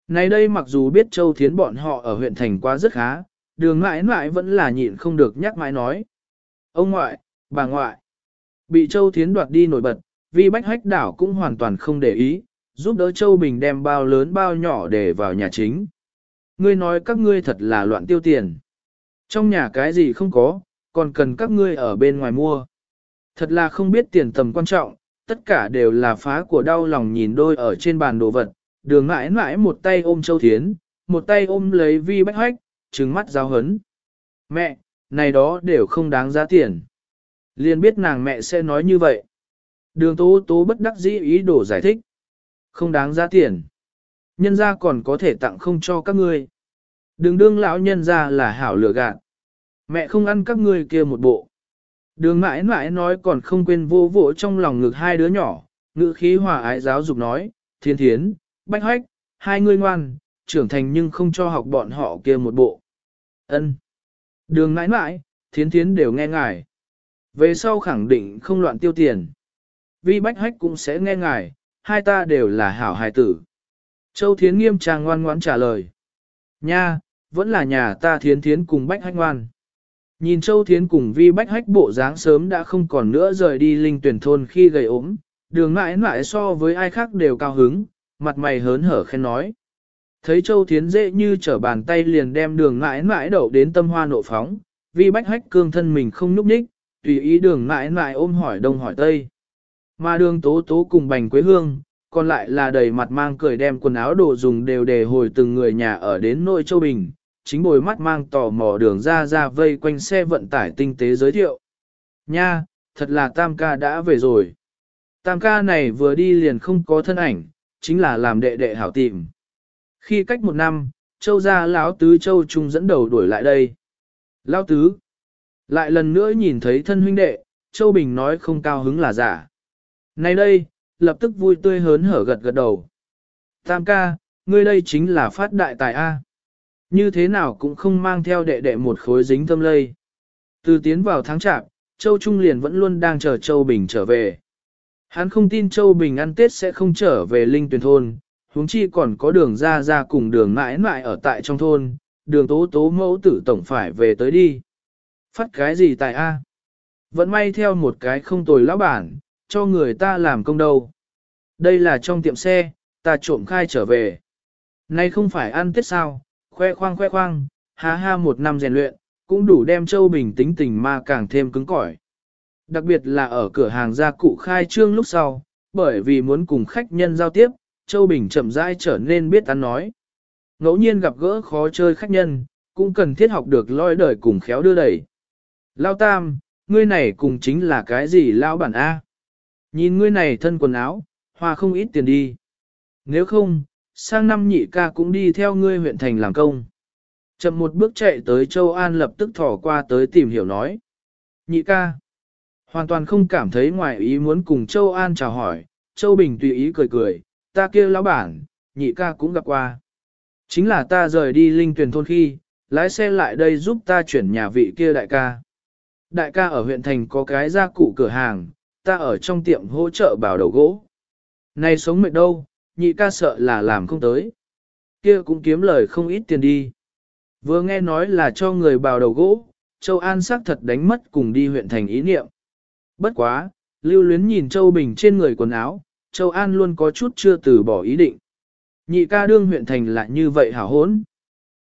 Này đây mặc dù biết Châu Thiến bọn họ ở huyện thành quá rất khá, đường mãi mãi vẫn là nhịn không được nhắc mãi nói. Ông ngoại, bà ngoại, bị Châu Thiến đoạt đi nổi bật, vì bách hách đảo cũng hoàn toàn không để ý, giúp đỡ Châu Bình đem bao lớn bao nhỏ để vào nhà chính. Ngươi nói các ngươi thật là loạn tiêu tiền. Trong nhà cái gì không có, còn cần các ngươi ở bên ngoài mua. Thật là không biết tiền tầm quan trọng, tất cả đều là phá của đau lòng nhìn đôi ở trên bàn đồ vật, đường mãi mãi một tay ôm Châu Thiến, một tay ôm lấy vi bách Hoách, trừng mắt giáo hấn. Mẹ, này đó đều không đáng giá tiền. Liên biết nàng mẹ sẽ nói như vậy. Đường tố tố bất đắc dĩ ý đồ giải thích. Không đáng giá tiền. Nhân ra còn có thể tặng không cho các ngươi đường đương lão nhân ra là hảo lừa gạt. Mẹ không ăn các ngươi kia một bộ. Đường mãi mãi nói còn không quên vô vỗ trong lòng ngực hai đứa nhỏ, ngữ khí hòa ái giáo dục nói, thiên thiến, bách hách, hai ngươi ngoan, trưởng thành nhưng không cho học bọn họ kia một bộ. Ân. Đường mãi mãi, thiến thiến đều nghe ngài. Về sau khẳng định không loạn tiêu tiền. Vi bách hách cũng sẽ nghe ngài, hai ta đều là hảo hài tử. Châu thiến nghiêm trang ngoan ngoãn trả lời. Nha, vẫn là nhà ta thiến thiến cùng bách hách ngoan. Nhìn Châu Thiến cùng Vi Bách Hách bộ dáng sớm đã không còn nữa rời đi linh tuyển thôn khi gầy ốm, đường mãi mãi so với ai khác đều cao hứng, mặt mày hớn hở khen nói. Thấy Châu Thiến dễ như trở bàn tay liền đem đường mãi mãi đậu đến tâm hoa nộ phóng, Vi Bách Hách cương thân mình không núp ních, tùy ý đường mãi mãi ôm hỏi đông hỏi tây. Mà đường tố tố cùng bành quế hương, còn lại là đầy mặt mang cười đem quần áo đồ dùng đều để hồi từng người nhà ở đến nội Châu Bình chính bồi mắt mang tò mò đường ra ra vây quanh xe vận tải tinh tế giới thiệu. Nha, thật là tam ca đã về rồi. Tam ca này vừa đi liền không có thân ảnh, chính là làm đệ đệ hảo tìm. Khi cách một năm, châu gia lão tứ châu trung dẫn đầu đuổi lại đây. Lão tứ, lại lần nữa nhìn thấy thân huynh đệ, châu bình nói không cao hứng là giả. Nay đây, lập tức vui tươi hớn hở gật gật đầu. Tam ca, ngươi đây chính là phát đại tài A. Như thế nào cũng không mang theo đệ đệ một khối dính tâm lây. Từ tiến vào tháng chạp, Châu Trung liền vẫn luôn đang chờ Châu Bình trở về. Hắn không tin Châu Bình ăn Tết sẽ không trở về Linh Tuyền Thôn, huống chi còn có đường ra ra cùng đường mãi mãi ở tại trong thôn, đường tố tố mẫu tử tổng phải về tới đi. Phát cái gì tại A? Vẫn may theo một cái không tồi lão bản, cho người ta làm công đâu. Đây là trong tiệm xe, ta trộm khai trở về. Nay không phải ăn Tết sao, khoe khoang khoe khoang, ha ha một năm rèn luyện, cũng đủ đem Châu Bình tính tình mà càng thêm cứng cỏi. Đặc biệt là ở cửa hàng gia cụ khai trương lúc sau, bởi vì muốn cùng khách nhân giao tiếp, Châu Bình chậm rãi trở nên biết ăn nói. Ngẫu nhiên gặp gỡ khó chơi khách nhân, cũng cần thiết học được lôi đời cùng khéo đưa đẩy. Lao tam, ngươi này cùng chính là cái gì lao bản A? Nhìn ngươi này thân quần áo, hoa không ít tiền đi. Nếu không, sang năm nhị ca cũng đi theo ngươi huyện thành làm công. Chậm một bước chạy tới Châu An lập tức thỏ qua tới tìm hiểu nói. Nhị ca. Hoàn toàn không cảm thấy ngoài ý muốn cùng Châu An chào hỏi, Châu Bình tùy ý cười cười, ta kia lão bản, nhị ca cũng gặp qua. Chính là ta rời đi linh tuyển thôn khi, lái xe lại đây giúp ta chuyển nhà vị kia đại ca. Đại ca ở huyện thành có cái gia cụ cửa hàng, ta ở trong tiệm hỗ trợ bảo đầu gỗ. Này sống mệt đâu, nhị ca sợ là làm không tới. Kia cũng kiếm lời không ít tiền đi. Vừa nghe nói là cho người bào đầu gỗ, Châu An xác thật đánh mất cùng đi huyện thành ý niệm. Bất quá, lưu luyến nhìn Châu Bình trên người quần áo, Châu An luôn có chút chưa từ bỏ ý định. Nhị ca đương huyện thành lại như vậy hảo hốn.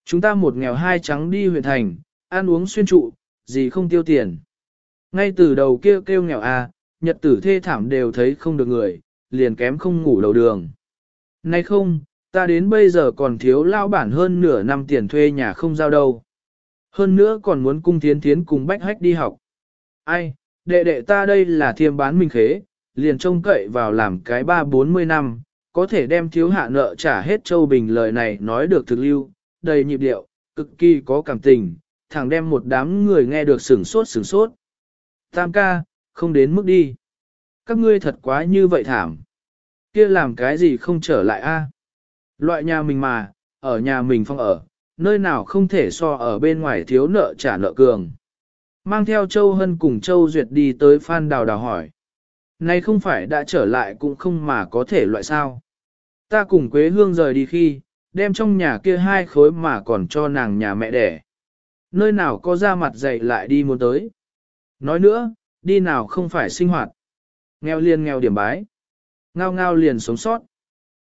Chúng ta một nghèo hai trắng đi huyện thành, ăn uống xuyên trụ, gì không tiêu tiền. Ngay từ đầu kêu kêu nghèo à, nhật tử thê thảm đều thấy không được người, liền kém không ngủ đầu đường. Nay không, ta đến bây giờ còn thiếu lao bản hơn nửa năm tiền thuê nhà không giao đâu. Hơn nữa còn muốn cung thiến thiến cùng bách hách đi học. Ai, đệ đệ ta đây là thiêm bán minh khế, liền trông cậy vào làm cái ba bốn mươi năm, có thể đem thiếu hạ nợ trả hết châu bình lời này nói được thực lưu, đầy nhịp điệu, cực kỳ có cảm tình, thẳng đem một đám người nghe được sửng sốt sửng sốt. Tam ca, không đến mức đi. Các ngươi thật quá như vậy thảm. kia làm cái gì không trở lại a? Loại nhà mình mà, ở nhà mình phong ở, nơi nào không thể so ở bên ngoài thiếu nợ trả nợ cường. Mang theo Châu Hân cùng Châu Duyệt đi tới Phan Đào Đào hỏi. Này không phải đã trở lại cũng không mà có thể loại sao. Ta cùng Quế Hương rời đi khi, đem trong nhà kia hai khối mà còn cho nàng nhà mẹ đẻ. Nơi nào có ra mặt dậy lại đi muốn tới. Nói nữa, đi nào không phải sinh hoạt. Nghèo liền nghèo điểm bái. Ngao ngao liền sống sót.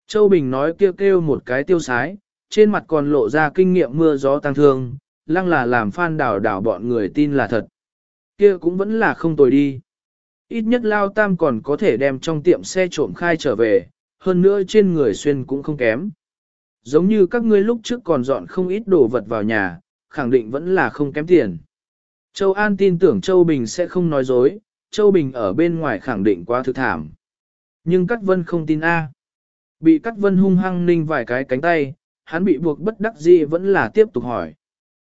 Châu Bình nói kêu kêu một cái tiêu sái, trên mặt còn lộ ra kinh nghiệm mưa gió tăng thương, lăng là làm phan đảo đảo bọn người tin là thật. Kia cũng vẫn là không tồi đi. Ít nhất Lao Tam còn có thể đem trong tiệm xe trộm khai trở về, hơn nữa trên người xuyên cũng không kém. Giống như các ngươi lúc trước còn dọn không ít đồ vật vào nhà, khẳng định vẫn là không kém tiền. Châu An tin tưởng Châu Bình sẽ không nói dối, Châu Bình ở bên ngoài khẳng định quá thực thảm. Nhưng Cát Vân không tin A. Bị Cát Vân hung hăng ninh vài cái cánh tay, hắn bị buộc bất đắc dĩ vẫn là tiếp tục hỏi.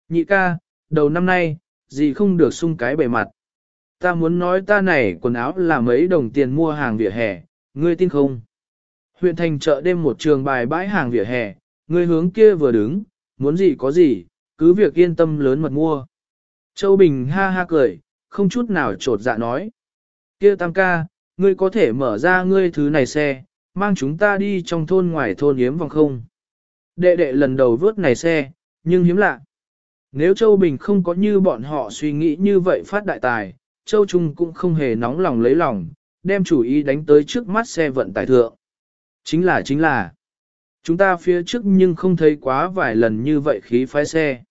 Nhị ca, đầu năm nay, gì không được sung cái bề mặt. Ta muốn nói ta này quần áo là mấy đồng tiền mua hàng vỉa hè, ngươi tin không? Huyện thành chợ đêm một trường bài bãi hàng vỉa hè, ngươi hướng kia vừa đứng, muốn gì có gì, cứ việc yên tâm lớn mật mua. Châu Bình ha ha cười, không chút nào trột dạ nói. Kia tam ca, ngươi có thể mở ra ngươi thứ này xe, mang chúng ta đi trong thôn ngoài thôn yếm vòng không? Đệ đệ lần đầu vớt này xe, nhưng hiếm lạ. Nếu Châu Bình không có như bọn họ suy nghĩ như vậy phát đại tài, Châu Trung cũng không hề nóng lòng lấy lòng, đem chủ ý đánh tới trước mắt xe vận tải thượng. Chính là chính là, chúng ta phía trước nhưng không thấy quá vài lần như vậy khí phái xe.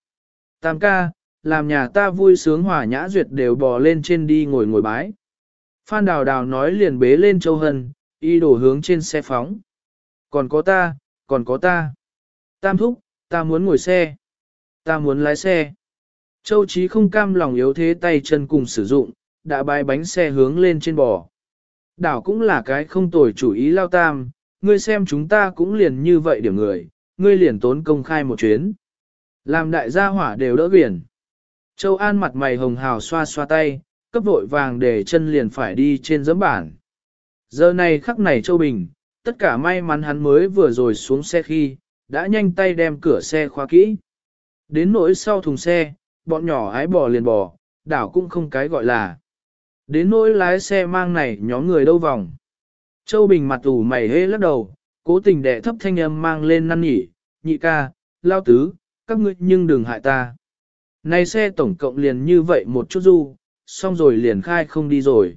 Tam ca, làm nhà ta vui sướng hòa nhã duyệt đều bò lên trên đi ngồi ngồi bái. Phan Đào Đào nói liền bế lên Châu Hân, y đổ hướng trên xe phóng. Còn có ta, còn có ta. Tam thúc, ta muốn ngồi xe. Ta muốn lái xe. Châu Chí không cam lòng yếu thế tay chân cùng sử dụng, đã bái bánh xe hướng lên trên bò. Đảo cũng là cái không tồi chủ ý lao tam, ngươi xem chúng ta cũng liền như vậy điểm người, ngươi liền tốn công khai một chuyến. Làm đại gia hỏa đều đỡ biển. Châu An mặt mày hồng hào xoa xoa tay, cấp vội vàng để chân liền phải đi trên giấm bản. Giờ này khắc này Châu Bình, tất cả may mắn hắn mới vừa rồi xuống xe khi, đã nhanh tay đem cửa xe khóa kỹ. Đến nỗi sau thùng xe, bọn nhỏ ái bò liền bò, đảo cũng không cái gọi là. Đến nỗi lái xe mang này nhóm người đâu vòng. Châu Bình mặt ủ mày hê lắc đầu, cố tình đẻ thấp thanh âm mang lên năn nhỉ, nhị ca, lao tứ, các ngươi nhưng đừng hại ta. Này xe tổng cộng liền như vậy một chút du, xong rồi liền khai không đi rồi.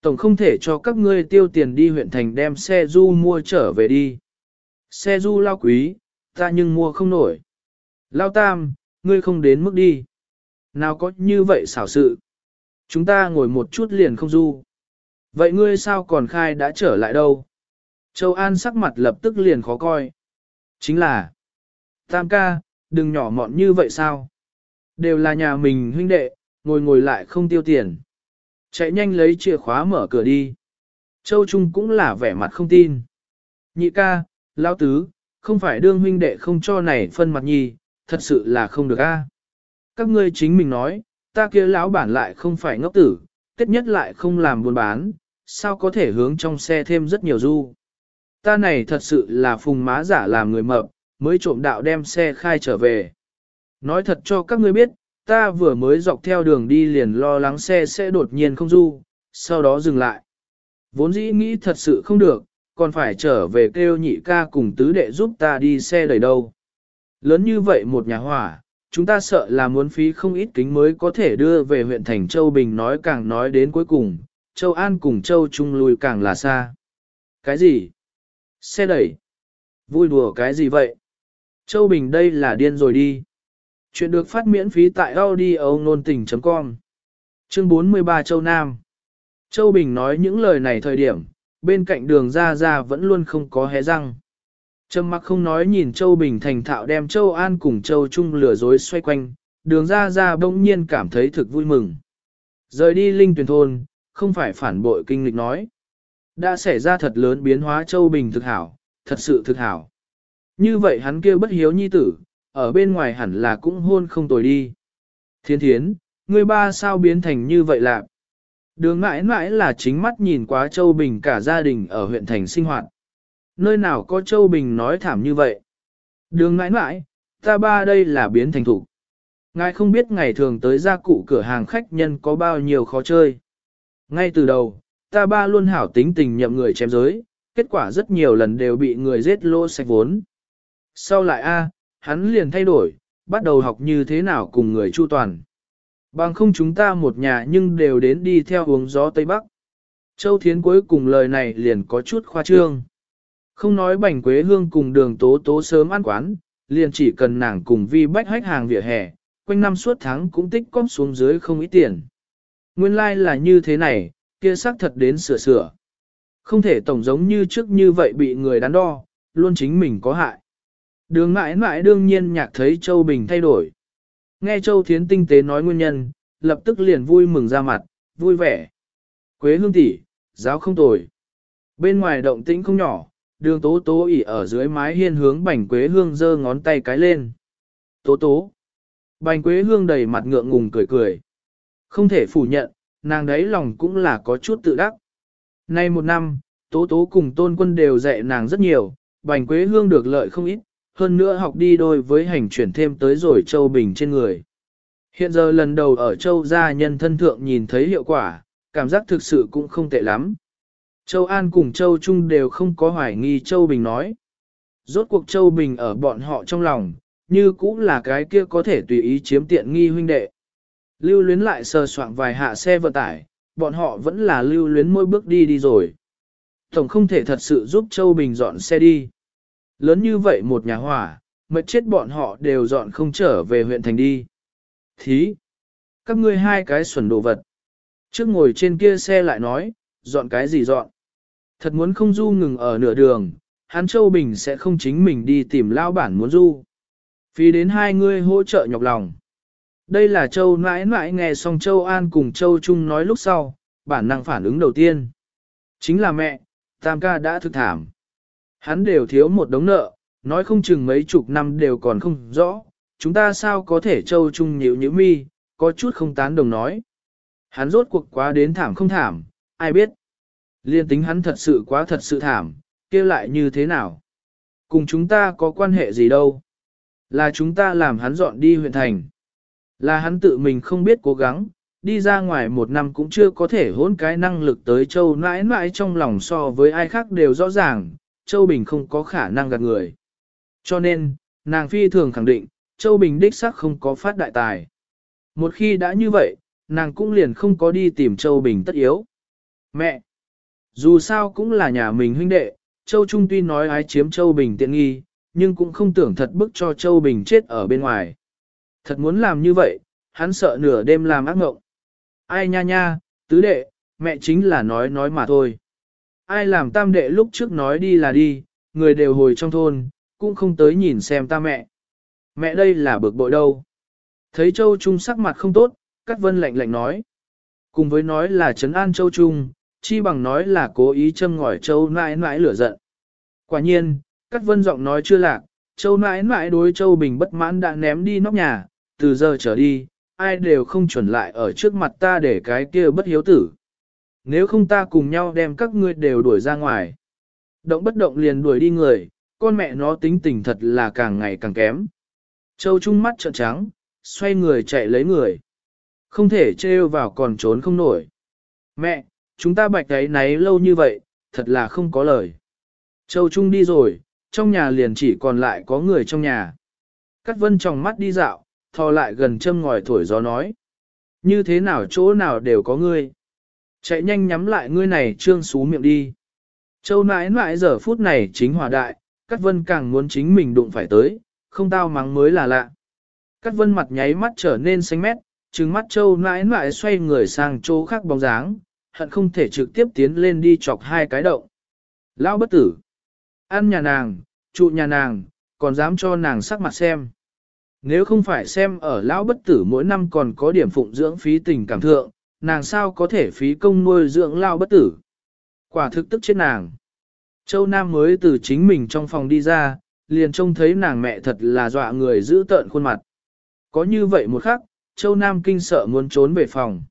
Tổng không thể cho các ngươi tiêu tiền đi huyện thành đem xe du mua trở về đi. Xe du lao quý, ta nhưng mua không nổi. Lao tam, ngươi không đến mức đi. Nào có như vậy xảo sự. Chúng ta ngồi một chút liền không du. Vậy ngươi sao còn khai đã trở lại đâu? Châu An sắc mặt lập tức liền khó coi. Chính là, tam ca, Đừng nhỏ mọn như vậy sao? Đều là nhà mình huynh đệ, ngồi ngồi lại không tiêu tiền. Chạy nhanh lấy chìa khóa mở cửa đi. Châu Trung cũng là vẻ mặt không tin. Nhị ca, lão tứ, không phải đương huynh đệ không cho này phân mặt nhi, thật sự là không được a. Các ngươi chính mình nói, ta kia lão bản lại không phải ngốc tử, tết nhất lại không làm buôn bán, sao có thể hướng trong xe thêm rất nhiều du. Ta này thật sự là phùng má giả làm người mập, mới trộm đạo đem xe khai trở về. Nói thật cho các ngươi biết, ta vừa mới dọc theo đường đi liền lo lắng xe sẽ đột nhiên không du, sau đó dừng lại. Vốn dĩ nghĩ thật sự không được, còn phải trở về kêu nhị ca cùng tứ đệ giúp ta đi xe đẩy đâu. Lớn như vậy một nhà hỏa, chúng ta sợ là muốn phí không ít kính mới có thể đưa về huyện thành Châu Bình nói càng nói đến cuối cùng, Châu An cùng Châu Trung lùi càng là xa. Cái gì? Xe đẩy? Vui đùa cái gì vậy? Châu Bình đây là điên rồi đi. Chuyện được phát miễn phí tại audio nôn tình.com Chương 43 Châu Nam Châu Bình nói những lời này thời điểm, bên cạnh đường ra ra vẫn luôn không có hé răng. Trầm mặc không nói nhìn Châu Bình thành thạo đem Châu An cùng Châu Trung lừa dối xoay quanh, đường ra ra bỗng nhiên cảm thấy thực vui mừng. Rời đi linh Tuyền thôn, không phải phản bội kinh lịch nói. Đã xảy ra thật lớn biến hóa Châu Bình thực hảo, thật sự thực hảo. Như vậy hắn kêu bất hiếu nhi tử, ở bên ngoài hẳn là cũng hôn không tồi đi. Thiên thiến, người ba sao biến thành như vậy lạc. Đường mãi mãi là chính mắt nhìn quá Châu Bình cả gia đình ở huyện thành sinh hoạt. Nơi nào có Châu Bình nói thảm như vậy? Đường mãi mãi, ta ba đây là biến thành thủ. Ngài không biết ngày thường tới gia cụ cửa hàng khách nhân có bao nhiêu khó chơi. Ngay từ đầu, ta ba luôn hảo tính tình nhậm người chém giới, kết quả rất nhiều lần đều bị người giết lô sạch vốn. Sau lại a, hắn liền thay đổi, bắt đầu học như thế nào cùng người chu toàn. Bằng không chúng ta một nhà nhưng đều đến đi theo uống gió Tây Bắc. Châu Thiến cuối cùng lời này liền có chút khoa trương. Không nói bành quế hương cùng đường tố tố sớm ăn quán, liền chỉ cần nàng cùng vi bách hách hàng vỉa hè, quanh năm suốt tháng cũng tích cóp xuống dưới không ít tiền. Nguyên lai like là như thế này, kia xác thật đến sửa sửa. Không thể tổng giống như trước như vậy bị người đắn đo, luôn chính mình có hại. Đường mãi mãi đương nhiên nhạc thấy Châu Bình thay đổi. Nghe Châu Thiến tinh tế nói nguyên nhân, lập tức liền vui mừng ra mặt, vui vẻ. Quế hương tỷ, giáo không tồi. Bên ngoài động tĩnh không nhỏ, đường tố tố ỉ ở dưới mái hiên hướng bành quế hương giơ ngón tay cái lên. Tố tố. Bành quế hương đầy mặt ngượng ngùng cười cười. Không thể phủ nhận, nàng đấy lòng cũng là có chút tự đắc. Nay một năm, tố tố cùng tôn quân đều dạy nàng rất nhiều, bành quế hương được lợi không ít, hơn nữa học đi đôi với hành chuyển thêm tới rồi Châu Bình trên người. Hiện giờ lần đầu ở Châu gia nhân thân thượng nhìn thấy hiệu quả, cảm giác thực sự cũng không tệ lắm. Châu An cùng Châu Trung đều không có hoài nghi Châu Bình nói. Rốt cuộc Châu Bình ở bọn họ trong lòng, như cũng là cái kia có thể tùy ý chiếm tiện nghi huynh đệ. Lưu luyến lại sờ soạn vài hạ xe vận tải, bọn họ vẫn là lưu luyến mỗi bước đi đi rồi. Tổng không thể thật sự giúp Châu Bình dọn xe đi. Lớn như vậy một nhà hỏa, mệt chết bọn họ đều dọn không trở về huyện thành đi. Thí! Các ngươi hai cái xuẩn đồ vật. Trước ngồi trên kia xe lại nói, dọn cái gì dọn. Thật muốn không du ngừng ở nửa đường, hắn Châu Bình sẽ không chính mình đi tìm lao bản muốn du. Vì đến hai ngươi hỗ trợ nhọc lòng. Đây là Châu mãi mãi nghe xong Châu An cùng Châu Trung nói lúc sau, bản năng phản ứng đầu tiên. Chính là mẹ, Tam ca đã thực thảm. Hắn đều thiếu một đống nợ, nói không chừng mấy chục năm đều còn không rõ, chúng ta sao có thể trâu chung nhíu nhíu mi, có chút không tán đồng nói. Hắn rốt cuộc quá đến thảm không thảm, ai biết. Liên tính hắn thật sự quá thật sự thảm, kia lại như thế nào? Cùng chúng ta có quan hệ gì đâu? Là chúng ta làm hắn dọn đi huyện thành. Là hắn tự mình không biết cố gắng, đi ra ngoài một năm cũng chưa có thể hỗn cái năng lực tới châu nãi nãi trong lòng so với ai khác đều rõ ràng, Châu Bình không có khả năng gạt người. Cho nên, nàng phi thường khẳng định, Châu Bình đích xác không có phát đại tài. Một khi đã như vậy, nàng cũng liền không có đi tìm Châu Bình tất yếu. Mẹ! Dù sao cũng là nhà mình huynh đệ, Châu Trung tuy nói ái chiếm Châu Bình tiện nghi, nhưng cũng không tưởng thật bức cho Châu Bình chết ở bên ngoài. Thật muốn làm như vậy, hắn sợ nửa đêm làm ác mộng. Ai nha nha, tứ đệ, mẹ chính là nói nói mà thôi. Ai làm tam đệ lúc trước nói đi là đi, người đều hồi trong thôn, cũng không tới nhìn xem ta mẹ. Mẹ đây là bực bội đâu. Thấy Châu Trung sắc mặt không tốt, Cát Vân lạnh lạnh nói. Cùng với nói là trấn an Châu Trung, chi bằng nói là cố ý châm ngòi Châu nãi nãi lửa giận. Quả nhiên, Cát Vân giọng nói chưa lạc, Châu nãi nãi đối Châu Bình bất mãn đã ném đi nóc nhà, từ giờ trở đi, ai đều không chuẩn lại ở trước mặt ta để cái kia bất hiếu tử. Nếu không ta cùng nhau đem các ngươi đều đuổi ra ngoài. Động bất động liền đuổi đi người, con mẹ nó tính tình thật là càng ngày càng kém. Châu Trung mắt trợn trắng, xoay người chạy lấy người. Không thể trêu vào còn trốn không nổi. Mẹ, chúng ta bạch ấy náy lâu như vậy, thật là không có lời. Châu Trung đi rồi, trong nhà liền chỉ còn lại có người trong nhà. Cát vân trong mắt đi dạo, thò lại gần châm ngòi thổi gió nói. Như thế nào chỗ nào đều có ngươi. Chạy nhanh nhắm lại ngươi này trương xú miệng đi. Châu nãi nãi giờ phút này chính hòa đại, Cát vân càng muốn chính mình đụng phải tới, không tao mắng mới là lạ. Cát vân mặt nháy mắt trở nên xanh mét, trừng mắt châu nãi nãi xoay người sang chỗ khác bóng dáng, hận không thể trực tiếp tiến lên đi chọc hai cái động. Lão bất tử, ăn nhà nàng, trụ nhà nàng, còn dám cho nàng sắc mặt xem. Nếu không phải xem ở lão bất tử mỗi năm còn có điểm phụng dưỡng phí tình cảm thượng, nàng sao có thể phí công nuôi dưỡng lao bất tử. Quả thực tức chết nàng. Châu Nam mới từ chính mình trong phòng đi ra, liền trông thấy nàng mẹ thật là dọa người giữ tợn khuôn mặt. Có như vậy một khắc, Châu Nam kinh sợ muốn trốn về phòng.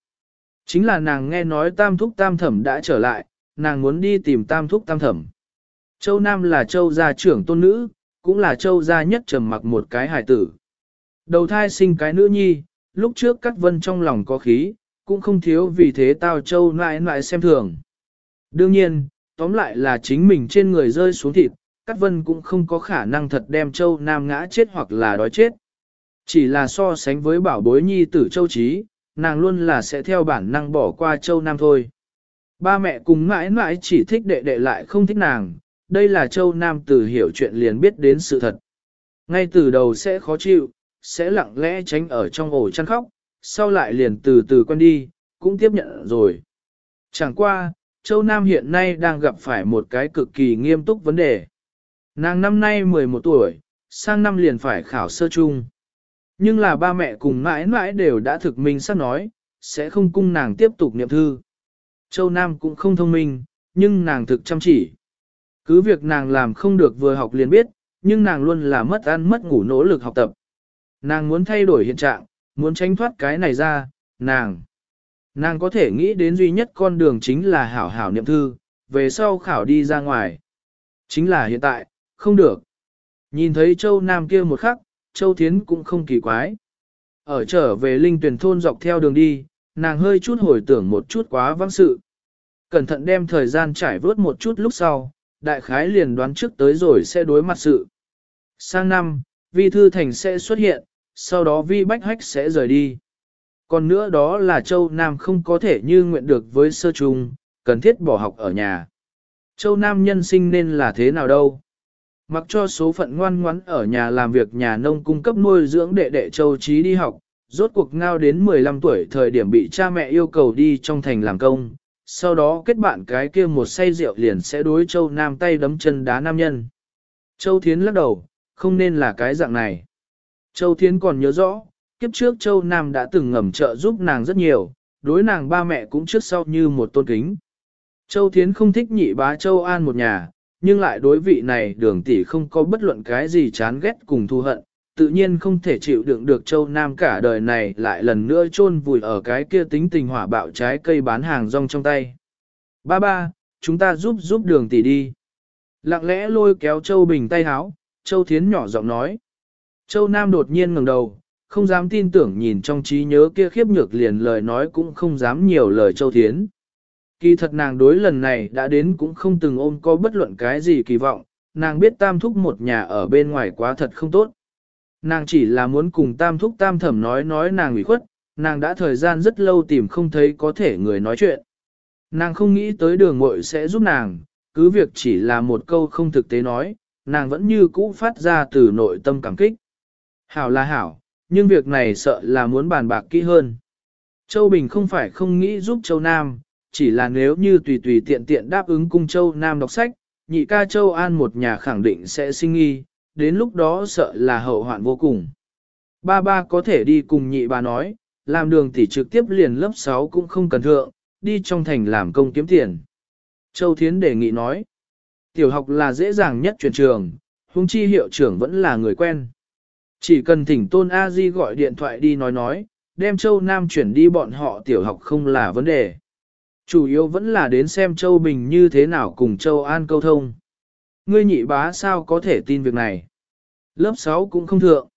Chính là nàng nghe nói tam thúc tam thẩm đã trở lại, nàng muốn đi tìm tam thúc tam thẩm. Châu Nam là châu gia trưởng tôn nữ, cũng là châu gia nhất trầm mặc một cái hài tử. Đầu thai sinh cái nữ nhi, lúc trước cắt vân trong lòng có khí, cũng không thiếu vì thế tao châu nãi nãi xem thường. Đương nhiên, tóm lại là chính mình trên người rơi xuống thịt, Cát vân cũng không có khả năng thật đem châu nam ngã chết hoặc là đói chết. Chỉ là so sánh với bảo bối nhi tử châu trí, nàng luôn là sẽ theo bản năng bỏ qua châu nam thôi. Ba mẹ cùng mãi mãi chỉ thích đệ đệ lại không thích nàng, đây là châu nam tử hiểu chuyện liền biết đến sự thật. Ngay từ đầu sẽ khó chịu, sẽ lặng lẽ tránh ở trong ổ chăn khóc, sau lại liền từ từ quen đi, cũng tiếp nhận rồi. Chẳng qua, Châu Nam hiện nay đang gặp phải một cái cực kỳ nghiêm túc vấn đề. Nàng năm nay 11 tuổi, sang năm liền phải khảo sơ chung. Nhưng là ba mẹ cùng mãi mãi đều đã thực minh sắp nói, sẽ không cung nàng tiếp tục niệm thư. Châu Nam cũng không thông minh, nhưng nàng thực chăm chỉ. Cứ việc nàng làm không được vừa học liền biết, nhưng nàng luôn là mất ăn mất ngủ nỗ lực học tập. Nàng muốn thay đổi hiện trạng, muốn tránh thoát cái này ra, nàng. Nàng có thể nghĩ đến duy nhất con đường chính là hảo hảo niệm thư, về sau khảo đi ra ngoài. Chính là hiện tại, không được. Nhìn thấy châu Nam kia một khắc, châu Thiến cũng không kỳ quái. Ở trở về linh tuyển thôn dọc theo đường đi, nàng hơi chút hồi tưởng một chút quá vắng sự. Cẩn thận đem thời gian trải vớt một chút lúc sau, đại khái liền đoán trước tới rồi sẽ đối mặt sự. Sang năm, vi thư thành sẽ xuất hiện, sau đó vi bách hách sẽ rời đi. Còn nữa đó là Châu Nam không có thể như nguyện được với sơ trung, cần thiết bỏ học ở nhà. Châu Nam nhân sinh nên là thế nào đâu? Mặc cho số phận ngoan ngoãn ở nhà làm việc nhà nông cung cấp nuôi dưỡng đệ đệ Châu Trí đi học, rốt cuộc ngao đến 15 tuổi thời điểm bị cha mẹ yêu cầu đi trong thành làm công, sau đó kết bạn cái kia một say rượu liền sẽ đối Châu Nam tay đấm chân đá nam nhân. Châu Thiến lắc đầu, không nên là cái dạng này. Châu Thiến còn nhớ rõ, kiếp trước Châu Nam đã từng ngầm trợ giúp nàng rất nhiều, đối nàng ba mẹ cũng trước sau như một tôn kính. Châu Thiến không thích nhị bá Châu An một nhà, nhưng lại đối vị này đường tỷ không có bất luận cái gì chán ghét cùng thù hận, tự nhiên không thể chịu đựng được Châu Nam cả đời này lại lần nữa chôn vùi ở cái kia tính tình hỏa bạo trái cây bán hàng rong trong tay. Ba ba, chúng ta giúp giúp đường tỷ đi. Lặng lẽ lôi kéo Châu Bình tay háo, Châu Thiến nhỏ giọng nói. Châu Nam đột nhiên ngẩng đầu, không dám tin tưởng nhìn trong trí nhớ kia khiếp nhược liền lời nói cũng không dám nhiều lời Châu Thiến. Kỳ thật nàng đối lần này đã đến cũng không từng ôm có bất luận cái gì kỳ vọng, nàng biết tam thúc một nhà ở bên ngoài quá thật không tốt. Nàng chỉ là muốn cùng tam thúc tam thẩm nói nói nàng ủy khuất, nàng đã thời gian rất lâu tìm không thấy có thể người nói chuyện. Nàng không nghĩ tới đường mội sẽ giúp nàng, cứ việc chỉ là một câu không thực tế nói, nàng vẫn như cũ phát ra từ nội tâm cảm kích. Hảo là hảo, nhưng việc này sợ là muốn bàn bạc kỹ hơn. Châu Bình không phải không nghĩ giúp Châu Nam, chỉ là nếu như tùy tùy tiện tiện đáp ứng cung Châu Nam đọc sách, nhị ca Châu An một nhà khẳng định sẽ sinh nghi, đến lúc đó sợ là hậu hoạn vô cùng. Ba ba có thể đi cùng nhị bà nói, làm đường tỷ trực tiếp liền lớp 6 cũng không cần thượng, đi trong thành làm công kiếm tiền. Châu Thiến đề nghị nói, tiểu học là dễ dàng nhất chuyển trường, huống chi hiệu trưởng vẫn là người quen. Chỉ cần thỉnh tôn A Di gọi điện thoại đi nói nói, đem Châu Nam chuyển đi bọn họ tiểu học không là vấn đề. Chủ yếu vẫn là đến xem Châu Bình như thế nào cùng Châu An câu thông. Ngươi nhị bá sao có thể tin việc này? Lớp 6 cũng không thượng.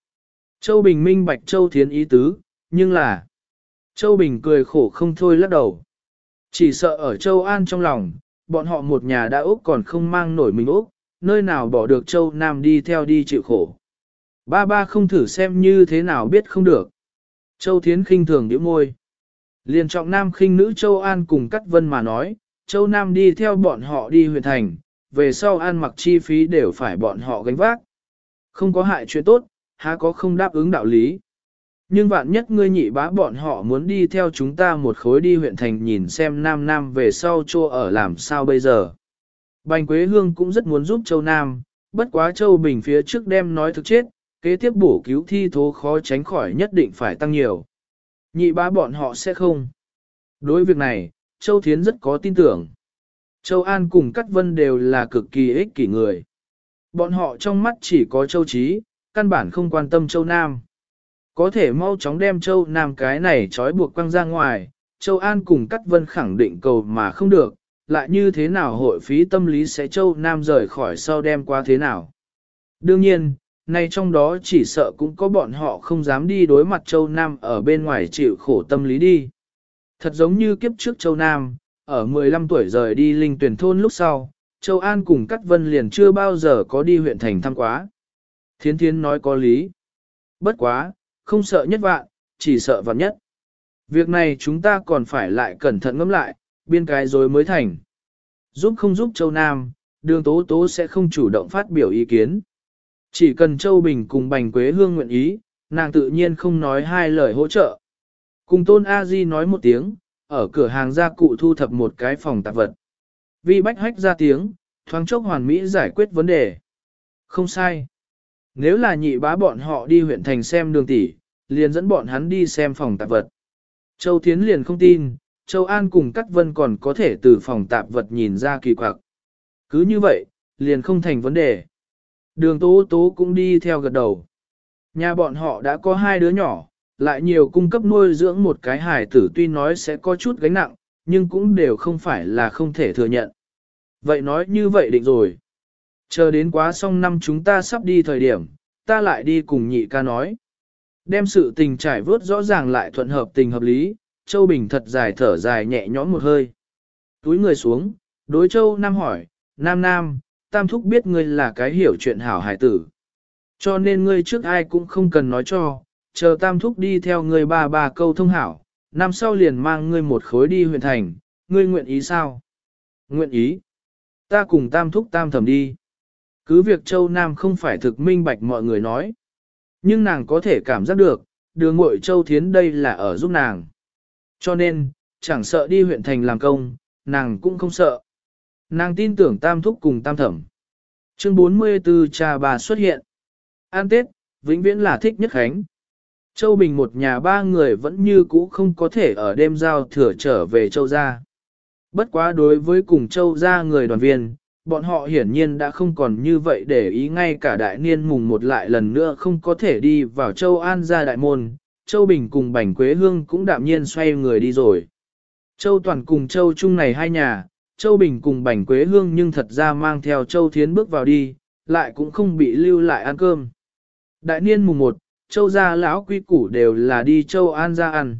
Châu Bình minh bạch Châu Thiến ý tứ, nhưng là... Châu Bình cười khổ không thôi lắc đầu. Chỉ sợ ở Châu An trong lòng, bọn họ một nhà đã Úc còn không mang nổi mình Úc, nơi nào bỏ được Châu Nam đi theo đi chịu khổ. Ba ba không thử xem như thế nào biết không được. Châu Thiến khinh thường điểm môi. Liền trọng nam khinh nữ Châu An cùng Cắt Vân mà nói, Châu Nam đi theo bọn họ đi huyện thành, về sau an mặc chi phí đều phải bọn họ gánh vác. Không có hại chuyện tốt, há có không đáp ứng đạo lý. Nhưng vạn nhất ngươi nhị bá bọn họ muốn đi theo chúng ta một khối đi huyện thành nhìn xem Nam Nam về sau chô ở làm sao bây giờ. Bành Quế Hương cũng rất muốn giúp Châu Nam, bất quá Châu Bình phía trước đem nói thực chết, kế tiếp bổ cứu thi thố khó tránh khỏi nhất định phải tăng nhiều. Nhị bá bọn họ sẽ không. Đối việc này, Châu Thiến rất có tin tưởng. Châu An cùng Cát Vân đều là cực kỳ ích kỷ người. Bọn họ trong mắt chỉ có Châu Trí, căn bản không quan tâm Châu Nam. Có thể mau chóng đem Châu Nam cái này trói buộc quăng ra ngoài, Châu An cùng Cát Vân khẳng định cầu mà không được, lại như thế nào hội phí tâm lý sẽ Châu Nam rời khỏi sau đem qua thế nào. Đương nhiên, nay trong đó chỉ sợ cũng có bọn họ không dám đi đối mặt Châu Nam ở bên ngoài chịu khổ tâm lý đi. Thật giống như kiếp trước Châu Nam, ở 15 tuổi rời đi linh tuyển thôn lúc sau, Châu An cùng Cát Vân liền chưa bao giờ có đi huyện thành thăm quá. Thiến Thiến nói có lý. Bất quá, không sợ nhất vạn, chỉ sợ vạn nhất. Việc này chúng ta còn phải lại cẩn thận ngẫm lại, biên cái rồi mới thành. Giúp không giúp Châu Nam, đường tố tố sẽ không chủ động phát biểu ý kiến. Chỉ cần Châu Bình cùng Bành Quế Hương nguyện ý, nàng tự nhiên không nói hai lời hỗ trợ. Cùng Tôn A Di nói một tiếng, ở cửa hàng gia cụ thu thập một cái phòng tạp vật. Vi bách hách ra tiếng, thoáng chốc hoàn mỹ giải quyết vấn đề. Không sai. Nếu là nhị bá bọn họ đi huyện thành xem đường tỷ, liền dẫn bọn hắn đi xem phòng tạp vật. Châu Thiến liền không tin, Châu An cùng Cát Vân còn có thể từ phòng tạp vật nhìn ra kỳ quặc. Cứ như vậy, liền không thành vấn đề. Đường Tố Tố cũng đi theo gật đầu. Nhà bọn họ đã có hai đứa nhỏ, lại nhiều cung cấp nuôi dưỡng một cái hài tử tuy nói sẽ có chút gánh nặng, nhưng cũng đều không phải là không thể thừa nhận. Vậy nói như vậy định rồi. Chờ đến quá xong năm chúng ta sắp đi thời điểm, ta lại đi cùng nhị ca nói. Đem sự tình trải vớt rõ ràng lại thuận hợp tình hợp lý, Châu Bình thật dài thở dài nhẹ nhõm một hơi. Túi người xuống, đối Châu Nam hỏi, Nam Nam, Tam Thúc biết ngươi là cái hiểu chuyện hảo hải tử. Cho nên ngươi trước ai cũng không cần nói cho, chờ Tam Thúc đi theo ngươi ba ba câu thông hảo, năm sau liền mang ngươi một khối đi huyện thành, ngươi nguyện ý sao? Nguyện ý. Ta cùng Tam Thúc Tam thẩm đi. Cứ việc Châu Nam không phải thực minh bạch mọi người nói. Nhưng nàng có thể cảm giác được, đường mội Châu Thiến đây là ở giúp nàng. Cho nên, chẳng sợ đi huyện thành làm công, nàng cũng không sợ. Nàng tin tưởng tam thúc cùng tam thẩm. Chương 44 cha bà xuất hiện. An Tết, vĩnh viễn là thích nhất khánh. Châu Bình một nhà ba người vẫn như cũ không có thể ở đêm giao thừa trở về Châu gia. Bất quá đối với cùng Châu gia người đoàn viên, bọn họ hiển nhiên đã không còn như vậy để ý ngay cả đại niên mùng một lại lần nữa không có thể đi vào Châu An gia đại môn, Châu Bình cùng Bành Quế Hương cũng đạm nhiên xoay người đi rồi. Châu Toàn cùng Châu Trung này hai nhà, Châu Bình cùng Bành Quế Hương nhưng thật ra mang theo Châu Thiến bước vào đi, lại cũng không bị lưu lại ăn cơm. Đại niên mùng 1, Châu gia lão quy củ đều là đi Châu An ra ăn.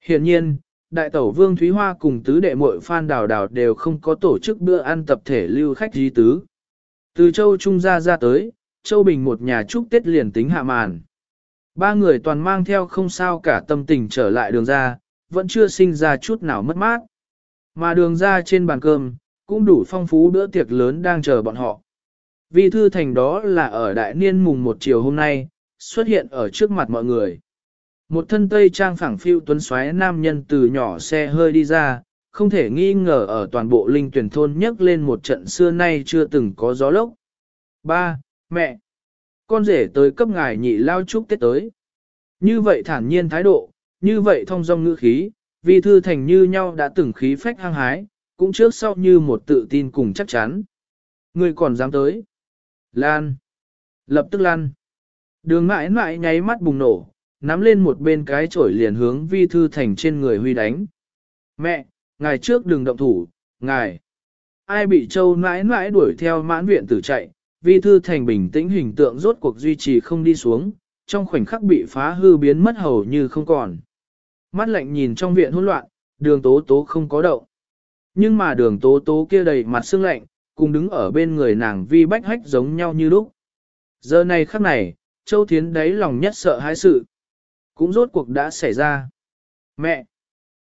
Hiện nhiên, Đại tẩu Vương Thúy Hoa cùng tứ đệ muội Phan Đào Đào đều không có tổ chức bữa ăn tập thể lưu khách di tứ. Từ Châu Trung gia ra tới, Châu Bình một nhà chúc Tết liền tính hạ màn. Ba người toàn mang theo không sao cả tâm tình trở lại đường ra, vẫn chưa sinh ra chút nào mất mát. Mà đường ra trên bàn cơm, cũng đủ phong phú bữa tiệc lớn đang chờ bọn họ. Vì thư thành đó là ở đại niên mùng một chiều hôm nay, xuất hiện ở trước mặt mọi người. Một thân tây trang phẳng phiu tuấn xoáy nam nhân từ nhỏ xe hơi đi ra, không thể nghi ngờ ở toàn bộ linh tuyển thôn nhấc lên một trận xưa nay chưa từng có gió lốc. Ba, mẹ, Con rể tới cấp ngài nhị lao chúc Tết tới. Như vậy thản nhiên thái độ, như vậy thông dong ngữ khí, vi thư thành như nhau đã từng khí phách hăng hái, cũng trước sau như một tự tin cùng chắc chắn. Người còn dám tới. Lan. Lập tức lan. Đường mãi mãi nháy mắt bùng nổ, nắm lên một bên cái chổi liền hướng vi thư thành trên người huy đánh. Mẹ, ngài trước đừng động thủ, ngài. Ai bị châu mãi mãi đuổi theo mãn viện tử chạy, vi thư thành bình tĩnh hình tượng rốt cuộc duy trì không đi xuống, trong khoảnh khắc bị phá hư biến mất hầu như không còn. Mắt lạnh nhìn trong viện hỗn loạn, đường tố tố không có động. Nhưng mà đường tố tố kia đầy mặt sương lạnh, cùng đứng ở bên người nàng vi bách hách giống nhau như lúc. Giờ này khắc này, Châu Thiến đáy lòng nhất sợ hãi sự. Cũng rốt cuộc đã xảy ra. Mẹ!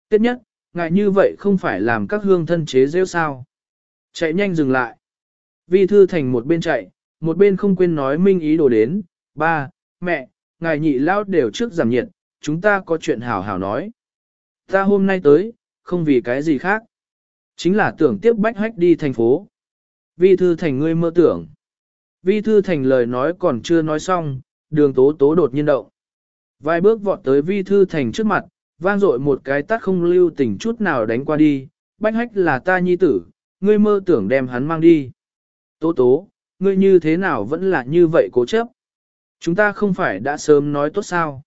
Tiếp nhất, ngại như vậy không phải làm các hương thân chế rêu sao. Chạy nhanh dừng lại. Vi thư thành một bên chạy, một bên không quên nói minh ý đồ đến. Ba, mẹ, ngài nhị lao đều trước giảm nhiệt, chúng ta có chuyện hảo hảo nói. Ta hôm nay tới, không vì cái gì khác. Chính là tưởng tiếp bách hách đi thành phố. Vi thư thành ngươi mơ tưởng. Vi thư thành lời nói còn chưa nói xong, đường tố tố đột nhiên động. Vài bước vọt tới vi thư thành trước mặt, vang dội một cái tát không lưu tình chút nào đánh qua đi. Bách hách là ta nhi tử, ngươi mơ tưởng đem hắn mang đi. Tố tố, ngươi như thế nào vẫn là như vậy cố chấp. Chúng ta không phải đã sớm nói tốt sao.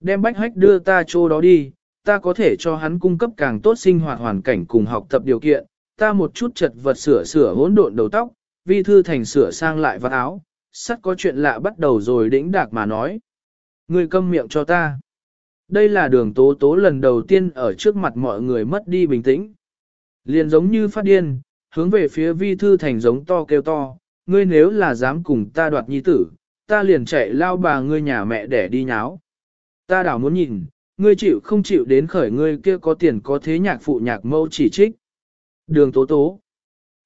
Đem bách hách đưa ta chỗ đó đi, ta có thể cho hắn cung cấp càng tốt sinh hoạt hoàn cảnh cùng học tập điều kiện, ta một chút chật vật sửa sửa hỗn độn đầu tóc, vi thư thành sửa sang lại vạt áo, sắt có chuyện lạ bắt đầu rồi đĩnh đạc mà nói. người câm miệng cho ta. Đây là đường tố tố lần đầu tiên ở trước mặt mọi người mất đi bình tĩnh. Liền giống như phát điên, hướng về phía vi thư thành giống to kêu to, ngươi nếu là dám cùng ta đoạt nhi tử, ta liền chạy lao bà ngươi nhà mẹ để đi nháo. Ta đảo muốn nhìn, ngươi chịu không chịu đến khởi ngươi kia có tiền có thế nhạc phụ nhạc mâu chỉ trích. Đường tố tố.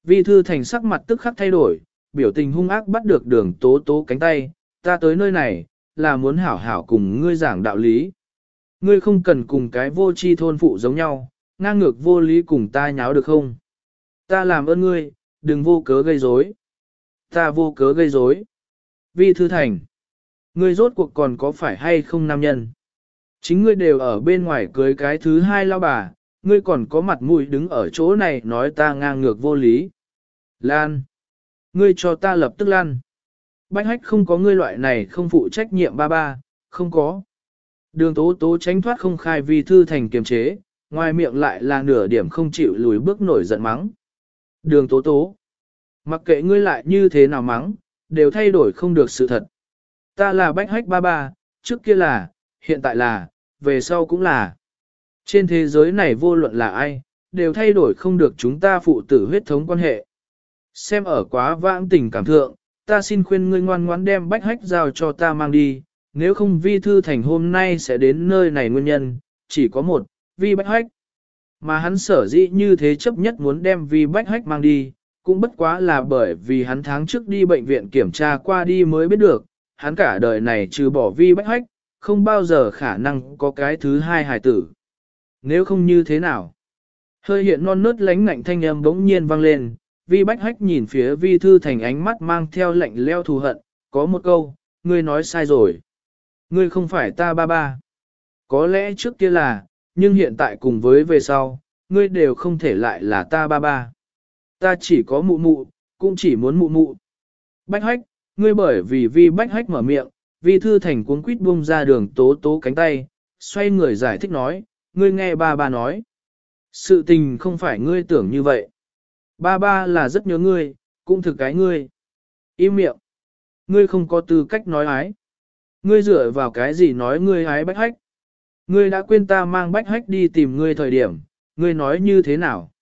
Vi thư thành sắc mặt tức khắc thay đổi, biểu tình hung ác bắt được đường tố tố cánh tay, ta tới nơi này, là muốn hảo hảo cùng ngươi giảng đạo lý. Ngươi không cần cùng cái vô chi thôn phụ giống nhau, ngang ngược vô lý cùng ta nháo được không? Ta làm ơn ngươi, đừng vô cớ gây rối. Ta vô cớ gây rối. Vi thư thành. Ngươi rốt cuộc còn có phải hay không nam nhân? Chính ngươi đều ở bên ngoài cưới cái thứ hai lao bà, ngươi còn có mặt mũi đứng ở chỗ này nói ta ngang ngược vô lý. Lan! Ngươi cho ta lập tức lan. Bách hách không có ngươi loại này không phụ trách nhiệm ba ba, không có. Đường tố tố tránh thoát không khai vì thư thành kiềm chế, ngoài miệng lại là nửa điểm không chịu lùi bước nổi giận mắng. Đường tố tố. Mặc kệ ngươi lại như thế nào mắng, đều thay đổi không được sự thật. Ta là bách hách ba ba, trước kia là, hiện tại là, về sau cũng là. Trên thế giới này vô luận là ai, đều thay đổi không được chúng ta phụ tử huyết thống quan hệ. Xem ở quá vãng tình cảm thượng, ta xin khuyên ngươi ngoan ngoãn đem bách hách giao cho ta mang đi, nếu không vi thư thành hôm nay sẽ đến nơi này nguyên nhân, chỉ có một, vi bách hách. Mà hắn sở dĩ như thế chấp nhất muốn đem vi bách hách mang đi, cũng bất quá là bởi vì hắn tháng trước đi bệnh viện kiểm tra qua đi mới biết được, hắn cả đời này trừ bỏ vi bách hách, không bao giờ khả năng có cái thứ hai hài tử. Nếu không như thế nào? Hơi hiện non nớt lánh ngạnh thanh âm bỗng nhiên vang lên, vi bách hách nhìn phía vi thư thành ánh mắt mang theo lạnh leo thù hận, có một câu, ngươi nói sai rồi. Ngươi không phải ta ba ba. Có lẽ trước kia là, nhưng hiện tại cùng với về sau, ngươi đều không thể lại là ta ba ba. Ta chỉ có mụ mụ, cũng chỉ muốn mụ mụ. Bách hách, ngươi bởi vì vi bách hách mở miệng, vi thư thành cuốn quýt buông ra đường tố tố cánh tay, xoay người giải thích nói, ngươi nghe ba ba nói. Sự tình không phải ngươi tưởng như vậy. Ba ba là rất nhớ ngươi, cũng thực cái ngươi. Im miệng. Ngươi không có tư cách nói ái. Ngươi dựa vào cái gì nói ngươi ái bách hách. Ngươi đã quên ta mang bách hách đi tìm ngươi thời điểm, ngươi nói như thế nào?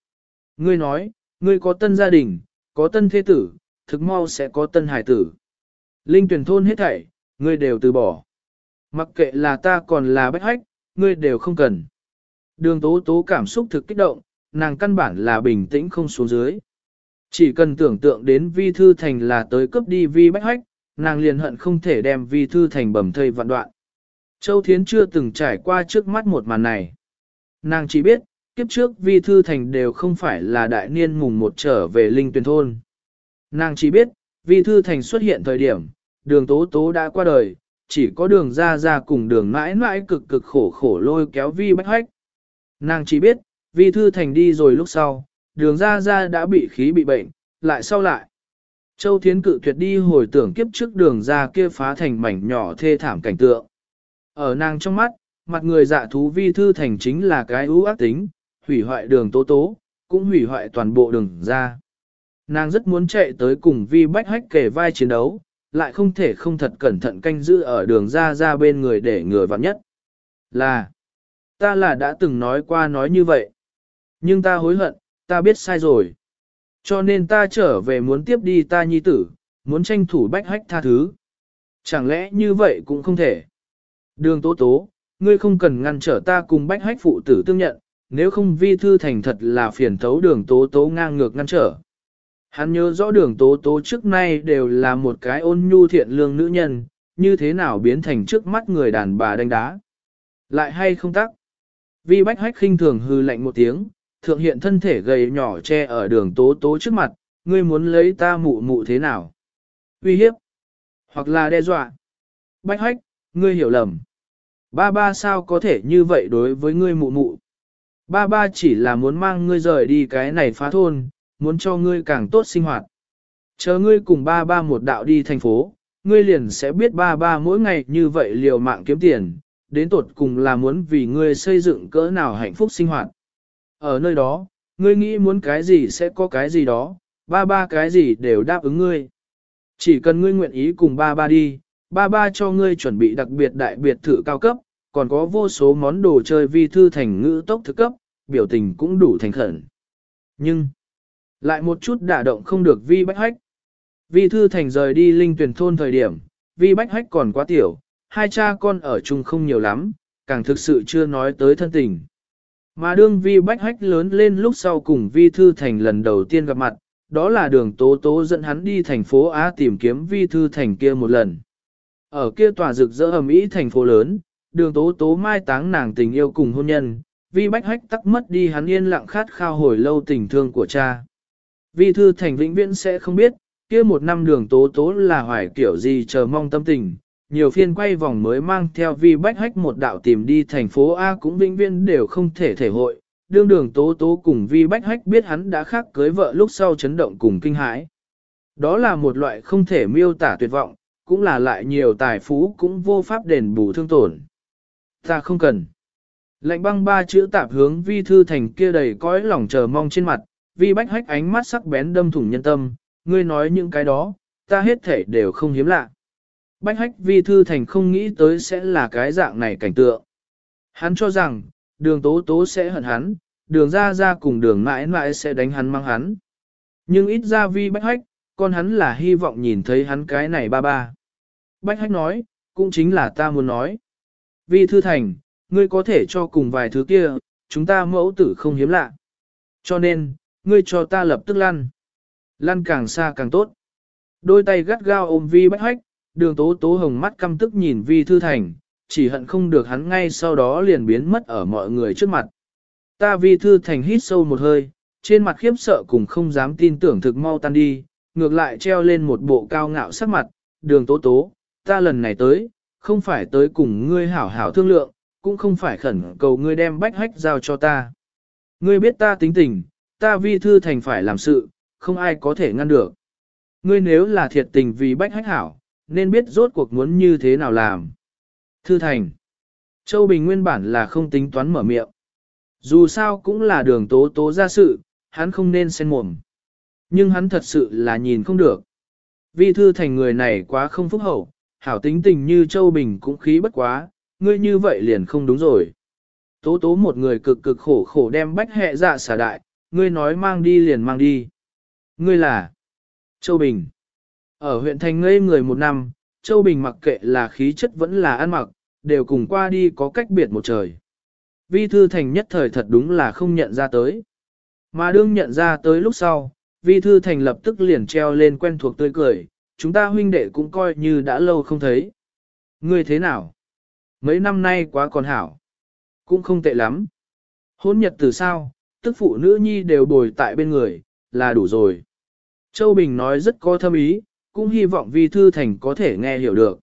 Ngươi nói, ngươi có tân gia đình, có tân thế tử, thực mau sẽ có tân hải tử. Linh tuyển thôn hết thảy, ngươi đều từ bỏ. Mặc kệ là ta còn là bách hách, ngươi đều không cần. Đường tố tố cảm xúc thực kích động, nàng căn bản là bình tĩnh không xuống dưới. Chỉ cần tưởng tượng đến vi thư thành là tới cướp đi vi bách hách, nàng liền hận không thể đem vi thư thành bầm thây vạn đoạn. Châu Thiến chưa từng trải qua trước mắt một màn này. Nàng chỉ biết, kiếp trước vi thư thành đều không phải là đại niên mùng một trở về linh tuyển thôn. Nàng chỉ biết, vi thư thành xuất hiện thời điểm, đường tố tố đã qua đời, chỉ có đường ra ra cùng đường mãi mãi cực cực khổ khổ lôi kéo vi bách hách. Nàng chỉ biết, vi thư thành đi rồi lúc sau, đường ra ra đã bị khí bị bệnh, lại sau lại. Châu Thiến cự tuyệt đi hồi tưởng kiếp trước đường ra kia phá thành mảnh nhỏ thê thảm cảnh tượng. Ở nàng trong mắt, mặt người dạ thú vi thư thành chính là cái ưu ác tính, hủy hoại đường tố tố, cũng hủy hoại toàn bộ đường ra. Nàng rất muốn chạy tới cùng vi bách hách kề vai chiến đấu, lại không thể không thật cẩn thận canh giữ ở đường ra ra bên người để ngừa vặn nhất. Là, ta là đã từng nói qua nói như vậy. Nhưng ta hối hận, ta biết sai rồi. Cho nên ta trở về muốn tiếp đi ta nhi tử, muốn tranh thủ bách hách tha thứ. Chẳng lẽ như vậy cũng không thể. Đường tố tố, ngươi không cần ngăn trở ta cùng bách hách phụ tử tương nhận, nếu không vi thư thành thật là phiền thấu đường tố tố ngang ngược ngăn trở. Hắn nhớ rõ đường tố tố trước nay đều là một cái ôn nhu thiện lương nữ nhân, như thế nào biến thành trước mắt người đàn bà đánh đá. Lại hay không tắc? Vi bách hách khinh thường hư lạnh một tiếng, thượng hiện thân thể gầy nhỏ che ở đường tố tố trước mặt, ngươi muốn lấy ta mụ mụ thế nào? Uy hiếp? Hoặc là đe dọa? Bách hách, ngươi hiểu lầm. Ba ba sao có thể như vậy đối với ngươi mụ mụ? Ba ba chỉ là muốn mang ngươi rời đi cái này phá thôn, muốn cho ngươi càng tốt sinh hoạt. Chờ ngươi cùng ba ba một đạo đi thành phố, ngươi liền sẽ biết ba ba mỗi ngày như vậy liều mạng kiếm tiền, đến tột cùng là muốn vì ngươi xây dựng cỡ nào hạnh phúc sinh hoạt. Ở nơi đó, ngươi nghĩ muốn cái gì sẽ có cái gì đó, ba ba cái gì đều đáp ứng ngươi. Chỉ cần ngươi nguyện ý cùng ba ba đi, ba ba cho ngươi chuẩn bị đặc biệt đại biệt thự cao cấp, còn có vô số món đồ chơi vi thư thành ngữ tốc thực cấp, biểu tình cũng đủ thành khẩn. Nhưng, lại một chút đả động không được vi bách hách. Vi thư thành rời đi linh tuyển thôn thời điểm, vi bách hách còn quá tiểu, hai cha con ở chung không nhiều lắm, càng thực sự chưa nói tới thân tình. Mà đương vi bách hách lớn lên lúc sau cùng vi thư thành lần đầu tiên gặp mặt, đó là đường tố tố dẫn hắn đi thành phố Á tìm kiếm vi thư thành kia một lần. Ở kia tòa rực rỡ ẩm ý thành phố lớn, đường tố tố mai táng nàng tình yêu cùng hôn nhân, vi bách hách tắc mất đi hắn yên lặng khát khao hồi lâu tình thương của cha. Vi thư thành vĩnh viễn sẽ không biết, kia một năm đường tố tố là hoài kiểu gì chờ mong tâm tình, nhiều phiên quay vòng mới mang theo vi bách hách một đạo tìm đi thành phố A cũng vĩnh viễn đều không thể thể hội, đương đường tố tố cùng vi bách hách biết hắn đã khác cưới vợ lúc sau chấn động cùng kinh hãi. Đó là một loại không thể miêu tả tuyệt vọng, cũng là lại nhiều tài phú cũng vô pháp đền bù thương tổn. Ta không cần. Lạnh băng ba chữ tạp hướng vi thư thành kia đầy cõi lòng chờ mong trên mặt, vi bách hách ánh mắt sắc bén đâm thủng nhân tâm, ngươi nói những cái đó, ta hết thể đều không hiếm lạ. Bách hách vi thư thành không nghĩ tới sẽ là cái dạng này cảnh tượng. Hắn cho rằng, đường tố tố sẽ hận hắn, đường ra ra cùng đường mãi mãi sẽ đánh hắn mang hắn. Nhưng ít ra vi bách hách, con hắn là hy vọng nhìn thấy hắn cái này ba ba. Bách hách nói, cũng chính là ta muốn nói. Vi thư thành, ngươi có thể cho cùng vài thứ kia, chúng ta mẫu tử không hiếm lạ. Cho nên, ngươi cho ta lập tức lăn. Lăn càng xa càng tốt. Đôi tay gắt gao ôm vi bách hách, đường tố tố hồng mắt căm tức nhìn vi thư thành, chỉ hận không được hắn ngay sau đó liền biến mất ở mọi người trước mặt. Ta vi thư thành hít sâu một hơi, trên mặt khiếp sợ cùng không dám tin tưởng thực mau tan đi, ngược lại treo lên một bộ cao ngạo sắc mặt, đường tố tố, ta lần này tới, không phải tới cùng ngươi hảo hảo thương lượng, cũng không phải khẩn cầu ngươi đem bách hách giao cho ta. Ngươi biết ta tính tình, ta vi thư thành phải làm sự, không ai có thể ngăn được. Ngươi nếu là thiệt tình vì bách hách hảo, nên biết rốt cuộc muốn như thế nào làm. Thư thành. Châu Bình nguyên bản là không tính toán mở miệng. Dù sao cũng là đường tố tố ra sự, hắn không nên xen mồm. Nhưng hắn thật sự là nhìn không được. Vi thư thành người này quá không phúc hậu, hảo tính tình như Châu Bình cũng khí bất quá, ngươi như vậy liền không đúng rồi. Tố tố một người cực cực khổ khổ đem bách hệ dạ xả đại, ngươi nói mang đi liền mang đi. Ngươi là Châu Bình. Ở huyện thành ngây người một năm, Châu Bình mặc kệ là khí chất vẫn là ăn mặc, đều cùng qua đi có cách biệt một trời. Vi Thư Thành nhất thời thật đúng là không nhận ra tới. Mà đương nhận ra tới lúc sau, Vi Thư Thành lập tức liền treo lên quen thuộc tươi cười, chúng ta huynh đệ cũng coi như đã lâu không thấy. Ngươi thế nào? Mấy năm nay quá còn hảo. Cũng không tệ lắm. Hôn nhật từ sao, tức phụ nữ nhi đều bồi tại bên người, là đủ rồi. Châu Bình nói rất có thâm ý, cũng hy vọng Vi Thư Thành có thể nghe hiểu được.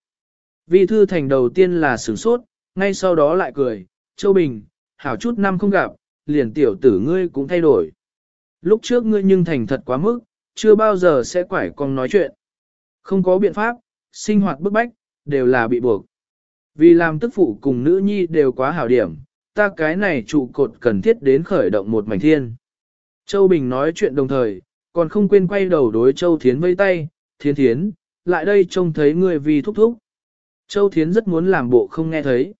Vi Thư Thành đầu tiên là sửng sốt, ngay sau đó lại cười, Châu Bình, hảo chút năm không gặp, liền tiểu tử ngươi cũng thay đổi. Lúc trước ngươi nhưng thành thật quá mức, chưa bao giờ sẽ quải con nói chuyện. Không có biện pháp, sinh hoạt bức bách, đều là bị buộc. Vì làm tức phụ cùng nữ nhi đều quá hảo điểm, ta cái này trụ cột cần thiết đến khởi động một mảnh thiên. Châu Bình nói chuyện đồng thời, còn không quên quay đầu đối Châu Thiến vây tay, Thiến Thiến, lại đây trông thấy người vì thúc thúc. Châu Thiến rất muốn làm bộ không nghe thấy.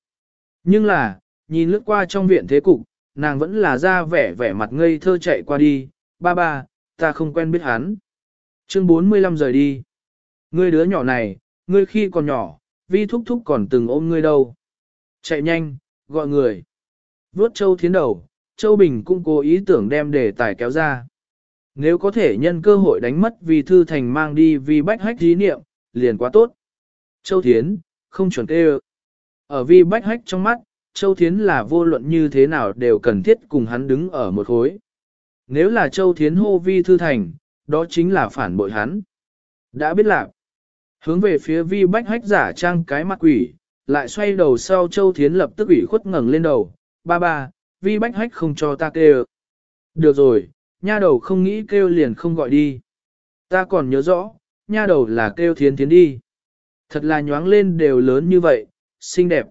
Nhưng là, nhìn lướt qua trong viện thế cục, nàng vẫn là ra vẻ vẻ mặt ngây thơ chạy qua đi, ba ba, ta không quen biết hắn. Chương 45 rời đi. Ngươi đứa nhỏ này, ngươi khi còn nhỏ, vi thúc thúc còn từng ôm ngươi đâu. Chạy nhanh, gọi người. Vốt châu thiến đầu, châu Bình cũng cố ý tưởng đem đề tài kéo ra. Nếu có thể nhân cơ hội đánh mất vì thư thành mang đi vì bách hách thí niệm, liền quá tốt. Châu Thiến, không chuẩn kê Ở vi bách hách trong mắt, Châu Thiến là vô luận như thế nào đều cần thiết cùng hắn đứng ở một khối. Nếu là Châu Thiến hô vi thư thành, đó chính là phản bội hắn. Đã biết lạc. Hướng về phía vi bách hách giả trang cái mặt quỷ, lại xoay đầu sau Châu Thiến lập tức ủy khuất ngẩng lên đầu. Ba ba, vi bách hách không cho ta kêu. Được rồi, nha đầu không nghĩ kêu liền không gọi đi. Ta còn nhớ rõ, nha đầu là kêu thiến thiến đi. Thật là nhoáng lên đều lớn như vậy, xinh đẹp.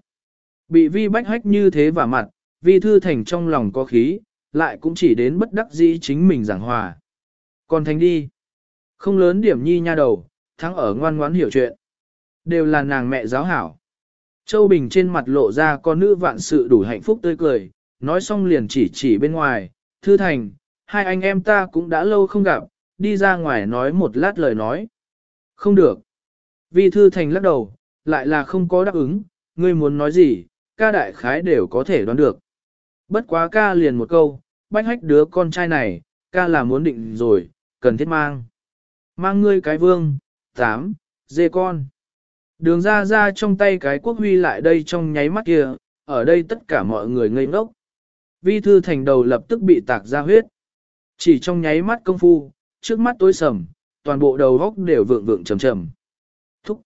Bị vi bách hách như thế và mặt, vi thư thành trong lòng có khí, lại cũng chỉ đến bất đắc dĩ chính mình giảng hòa. Còn thành đi. Không lớn điểm nhi nha đầu, thắng ở ngoan ngoãn hiểu chuyện. Đều là nàng mẹ giáo hảo. Châu Bình trên mặt lộ ra con nữ vạn sự đủ hạnh phúc tươi cười, nói xong liền chỉ chỉ bên ngoài, thư thành, hai anh em ta cũng đã lâu không gặp, đi ra ngoài nói một lát lời nói. Không được. Vi thư thành lắc đầu, lại là không có đáp ứng, ngươi muốn nói gì, ca đại khái đều có thể đoán được. Bất quá ca liền một câu, bách hách đứa con trai này, ca là muốn định rồi, cần thiết mang. Mang ngươi cái vương, tám, dê con. Đường ra ra trong tay cái quốc huy lại đây trong nháy mắt kia, ở đây tất cả mọi người ngây ngốc. Vi thư thành đầu lập tức bị tạc ra huyết. Chỉ trong nháy mắt công phu, trước mắt tối sầm, toàn bộ đầu góc đều vượng vượng trầm trầm. Thúc.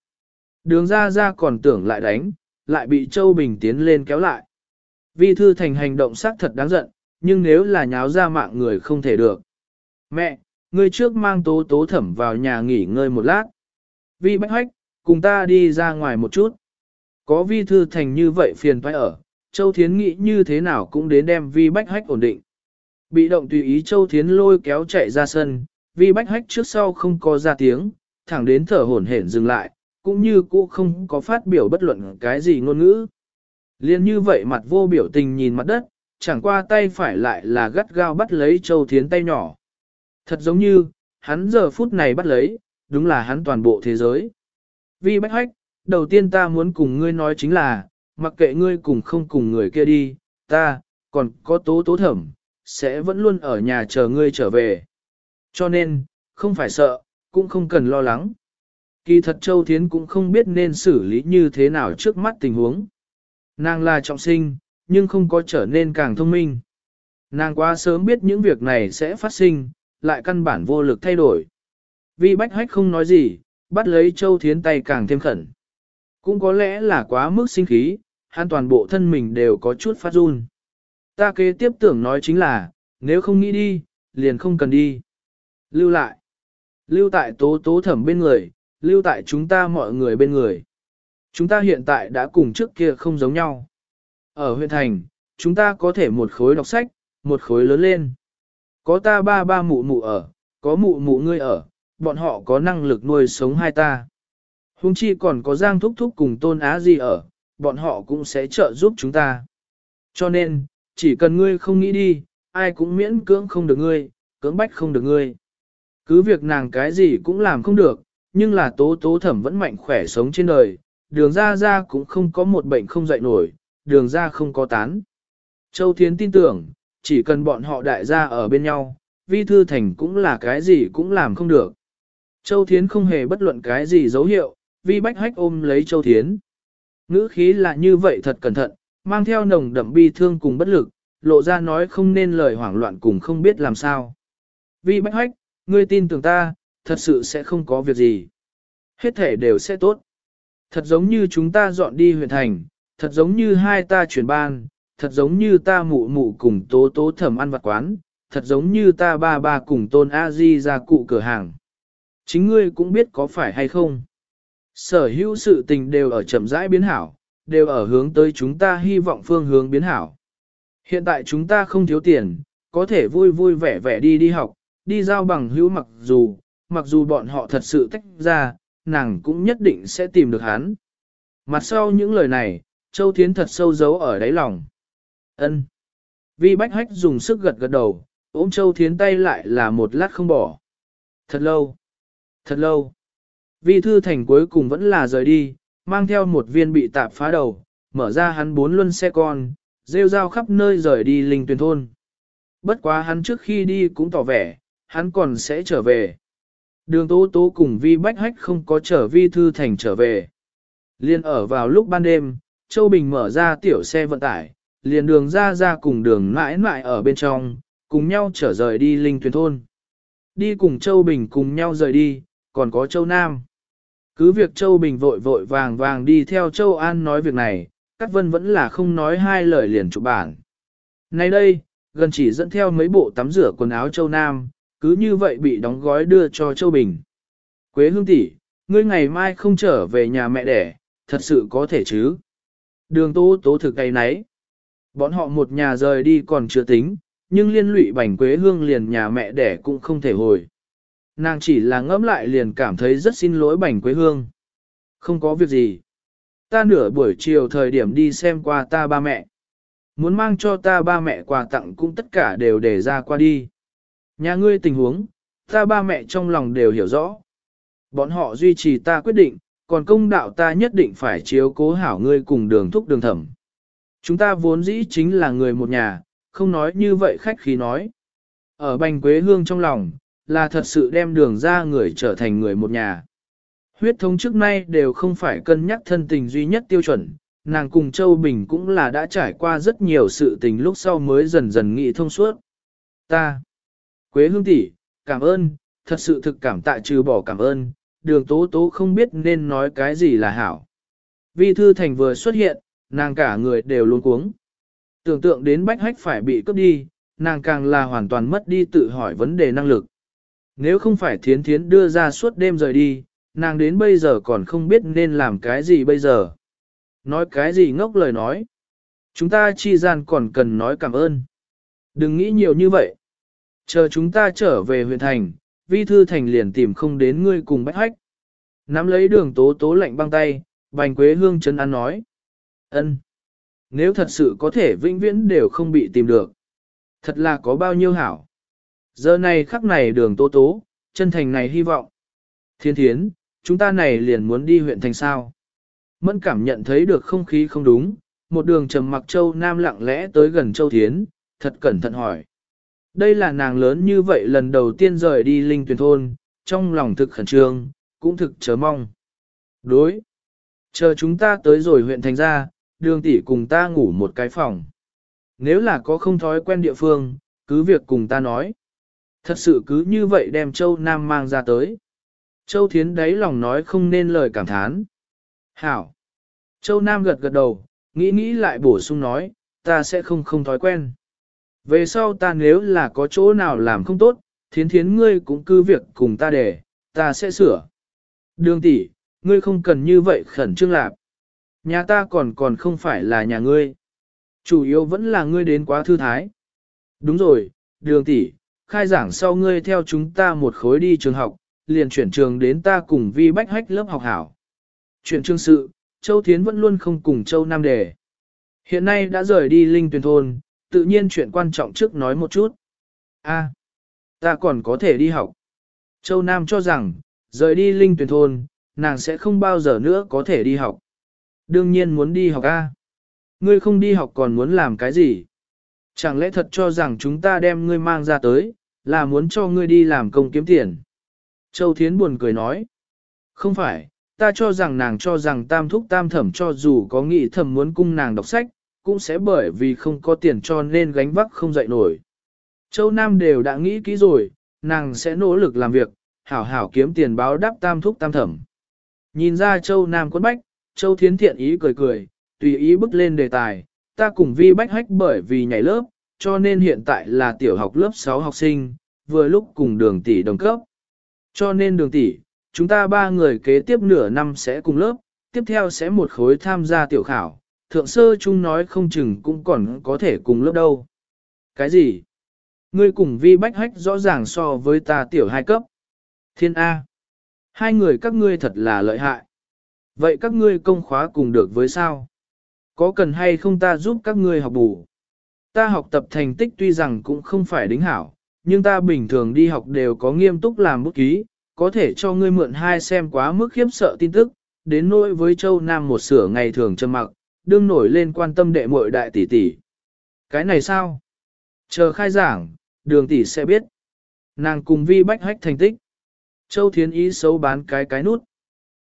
Đường ra ra còn tưởng lại đánh, lại bị Châu Bình tiến lên kéo lại. Vi thư thành hành động xác thật đáng giận, nhưng nếu là nháo ra mạng người không thể được. Mẹ, ngươi trước mang tố tố thẩm vào nhà nghỉ ngơi một lát. Vi bách hách, cùng ta đi ra ngoài một chút. Có vi thư thành như vậy phiền phải ở, Châu Thiến nghĩ như thế nào cũng đến đem vi bách hách ổn định. Bị động tùy ý Châu Thiến lôi kéo chạy ra sân, vi bách hách trước sau không có ra tiếng, thẳng đến thở hổn hển dừng lại, cũng như cũ không có phát biểu bất luận cái gì ngôn ngữ. Liên như vậy mặt vô biểu tình nhìn mặt đất, chẳng qua tay phải lại là gắt gao bắt lấy Châu Thiến tay nhỏ. Thật giống như, hắn giờ phút này bắt lấy, đúng là hắn toàn bộ thế giới. Vi bách hách, đầu tiên ta muốn cùng ngươi nói chính là, mặc kệ ngươi cùng không cùng người kia đi, ta, còn có tố tố thẩm, sẽ vẫn luôn ở nhà chờ ngươi trở về. Cho nên, không phải sợ, cũng không cần lo lắng. Kỳ thật Châu Thiến cũng không biết nên xử lý như thế nào trước mắt tình huống. Nàng là trọng sinh, nhưng không có trở nên càng thông minh. Nàng quá sớm biết những việc này sẽ phát sinh, lại căn bản vô lực thay đổi. Vì bách hách không nói gì, bắt lấy Châu Thiến tay càng thêm khẩn. Cũng có lẽ là quá mức sinh khí, hắn toàn bộ thân mình đều có chút phát run. Ta kế tiếp tưởng nói chính là, nếu không nghĩ đi, liền không cần đi. Lưu lại. Lưu tại tố tố thẩm bên người, lưu tại chúng ta mọi người bên người. Chúng ta hiện tại đã cùng trước kia không giống nhau. Ở huyện thành, chúng ta có thể một khối đọc sách, một khối lớn lên. Có ta ba ba mụ mụ ở, có mụ mụ ngươi ở, bọn họ có năng lực nuôi sống hai ta. Hùng chi còn có Giang Thúc Thúc cùng Tôn Á gì ở, bọn họ cũng sẽ trợ giúp chúng ta. Cho nên, chỉ cần ngươi không nghĩ đi, ai cũng miễn cưỡng không được ngươi, cưỡng bách không được ngươi. Cứ việc nàng cái gì cũng làm không được, nhưng là tố tố thẩm vẫn mạnh khỏe sống trên đời, đường ra ra cũng không có một bệnh không dậy nổi, đường ra không có tán. Châu Thiến tin tưởng, chỉ cần bọn họ đại gia ở bên nhau, vi thư thành cũng là cái gì cũng làm không được. Châu Thiến không hề bất luận cái gì dấu hiệu, vi bách hách ôm lấy Châu Thiến. Ngữ khí là như vậy thật cẩn thận, mang theo nồng đậm bi thương cùng bất lực, lộ ra nói không nên lời hoảng loạn cùng không biết làm sao. Vi bách hách, ngươi tin tưởng ta, thật sự sẽ không có việc gì. Hết thể đều sẽ tốt. Thật giống như chúng ta dọn đi huyện thành, thật giống như hai ta chuyển ban, thật giống như ta mụ mụ cùng tố tố thẩm ăn vặt quán, thật giống như ta ba ba cùng tôn A-di ra cụ cửa hàng. Chính ngươi cũng biết có phải hay không. Sở hữu sự tình đều ở chậm rãi biến hảo, đều ở hướng tới chúng ta hy vọng phương hướng biến hảo. Hiện tại chúng ta không thiếu tiền, có thể vui vui vẻ vẻ đi đi học, đi giao bằng hữu mặc dù, mặc dù bọn họ thật sự tách ra, nàng cũng nhất định sẽ tìm được hắn. Mặt sau những lời này, Châu Thiến thật sâu giấu ở đáy lòng. Ân. Vi Bách Hách dùng sức gật gật đầu, ôm Châu Thiến tay lại là một lát không bỏ. Thật lâu. Thật lâu. Vi Thư Thành cuối cùng vẫn là rời đi, mang theo một viên bị tạp phá đầu, mở ra hắn bốn luân xe con, rêu rao khắp nơi rời đi linh tuyển thôn. Bất quá hắn trước khi đi cũng tỏ vẻ, hắn còn sẽ trở về. Đường tố tố cùng vi bách hách không có trở vi thư thành trở về. Liên ở vào lúc ban đêm, Châu Bình mở ra tiểu xe vận tải, liền đường ra ra cùng đường mãi mãi ở bên trong, cùng nhau trở rời đi linh tuyển thôn. Đi cùng Châu Bình cùng nhau rời đi, còn có Châu Nam. Cứ việc Châu Bình vội vội vàng vàng đi theo Châu An nói việc này, Cát Vân vẫn là không nói hai lời liền chụp bản. Nay đây, gần chỉ dẫn theo mấy bộ tắm rửa quần áo Châu Nam, cứ như vậy bị đóng gói đưa cho Châu Bình. Quế Hương tỷ, ngươi ngày mai không trở về nhà mẹ đẻ, thật sự có thể chứ? Đường tố tố thực cây nấy. Bọn họ một nhà rời đi còn chưa tính, nhưng liên lụy bảnh Quế Hương liền nhà mẹ đẻ cũng không thể hồi. Nàng chỉ là ngẫm lại liền cảm thấy rất xin lỗi Bành Quế Hương. Không có việc gì. Ta nửa buổi chiều thời điểm đi xem qua ta ba mẹ. Muốn mang cho ta ba mẹ quà tặng cũng tất cả đều để ra qua đi. Nhà ngươi tình huống, ta ba mẹ trong lòng đều hiểu rõ. Bọn họ duy trì ta quyết định, còn công đạo ta nhất định phải chiếu cố hảo ngươi cùng đường thúc đường thẩm. Chúng ta vốn dĩ chính là người một nhà, không nói như vậy khách khí nói. Ở bành quế hương trong lòng, là thật sự đem đường ra người trở thành người một nhà. Huyết thống trước nay đều không phải cân nhắc thân tình duy nhất tiêu chuẩn, nàng cùng Châu Bình cũng là đã trải qua rất nhiều sự tình lúc sau mới dần dần nghĩ thông suốt. Ta, Quế Hương tỷ, cảm ơn, thật sự thực cảm tạ trừ bỏ cảm ơn, đường tố tố không biết nên nói cái gì là hảo. Vi Thư Thành vừa xuất hiện, nàng cả người đều luôn cuống. Tưởng tượng đến bách hách phải bị cướp đi, nàng càng là hoàn toàn mất đi tự hỏi vấn đề năng lực. Nếu không phải thiến thiến đưa ra suốt đêm rời đi, nàng đến bây giờ còn không biết nên làm cái gì bây giờ. Nói cái gì ngốc lời nói. Chúng ta chi gian còn cần nói cảm ơn. Đừng nghĩ nhiều như vậy. Chờ chúng ta trở về huyện thành, vi thư thành liền tìm không đến ngươi cùng bách hách. Nắm lấy đường tố tố lạnh băng tay, bành quế hương chân ăn nói. ân Nếu thật sự có thể vĩnh viễn đều không bị tìm được. Thật là có bao nhiêu hảo. Giờ này khắc này đường tố tố, chân thành này hy vọng. Thiên thiến, chúng ta này liền muốn đi huyện thành sao. Mẫn cảm nhận thấy được không khí không đúng, một đường trầm mặc châu nam lặng lẽ tới gần châu thiến, thật cẩn thận hỏi. Đây là nàng lớn như vậy lần đầu tiên rời đi linh tuyển thôn, trong lòng thực khẩn trương, cũng thực chờ mong. Đối. Chờ chúng ta tới rồi huyện thành ra, đường tỷ cùng ta ngủ một cái phòng. Nếu là có không thói quen địa phương, cứ việc cùng ta nói. Thật sự cứ như vậy đem Châu Nam mang ra tới. Châu Thiến đáy lòng nói không nên lời cảm thán. Hảo. Châu Nam gật gật đầu, nghĩ nghĩ lại bổ sung nói, ta sẽ không không thói quen. Về sau ta nếu là có chỗ nào làm không tốt, thiến thiến ngươi cũng cứ việc cùng ta để, ta sẽ sửa. Đường tỷ, ngươi không cần như vậy khẩn trương lạp. Nhà ta còn còn không phải là nhà ngươi. Chủ yếu vẫn là ngươi đến quá thư thái. Đúng rồi, đường tỷ, khai giảng sau ngươi theo chúng ta một khối đi trường học, liền chuyển trường đến ta cùng vi bách hách lớp học hảo. Chuyện trương sự, Châu Thiến vẫn luôn không cùng Châu Nam đề. Hiện nay đã rời đi Linh Tuyền Thôn, tự nhiên chuyện quan trọng trước nói một chút. A, ta còn có thể đi học. Châu Nam cho rằng, rời đi Linh Tuyền Thôn, nàng sẽ không bao giờ nữa có thể đi học. Đương nhiên muốn đi học A. Ngươi không đi học còn muốn làm cái gì? Chẳng lẽ thật cho rằng chúng ta đem ngươi mang ra tới, là muốn cho ngươi đi làm công kiếm tiền? Châu Thiến buồn cười nói. Không phải, ta cho rằng nàng cho rằng tam thúc tam thẩm cho dù có nghĩ thầm muốn cung nàng đọc sách, cũng sẽ bởi vì không có tiền cho nên gánh vác không dậy nổi. Châu Nam đều đã nghĩ kỹ rồi, nàng sẽ nỗ lực làm việc, hảo hảo kiếm tiền báo đáp tam thúc tam thẩm. Nhìn ra Châu Nam quấn bách, Châu Thiến thiện ý cười cười, tùy ý bước lên đề tài, ta cùng vi bách hách bởi vì nhảy lớp, cho nên hiện tại là tiểu học lớp 6 học sinh, vừa lúc cùng đường tỷ đồng cấp. Cho nên đường tỷ, chúng ta ba người kế tiếp nửa năm sẽ cùng lớp, tiếp theo sẽ một khối tham gia tiểu khảo, thượng sơ chung nói không chừng cũng còn có thể cùng lớp đâu. Cái gì? Ngươi cùng vi bách hách rõ ràng so với ta tiểu hai cấp. Thiên A. Hai người các ngươi thật là lợi hại. Vậy các ngươi công khóa cùng được với sao? Có cần hay không ta giúp các ngươi học bù? Ta học tập thành tích tuy rằng cũng không phải đính hảo, nhưng ta bình thường đi học đều có nghiêm túc làm bút ký, có thể cho ngươi mượn hai xem quá mức khiếp sợ tin tức, đến nỗi với Châu Nam một sửa ngày thường trầm mặc, đương nổi lên quan tâm đệ muội đại tỷ tỷ. Cái này sao? Chờ khai giảng, đường tỷ sẽ biết. Nàng cùng vi bách hách thành tích. Châu Thiến ý xấu bán cái cái nút.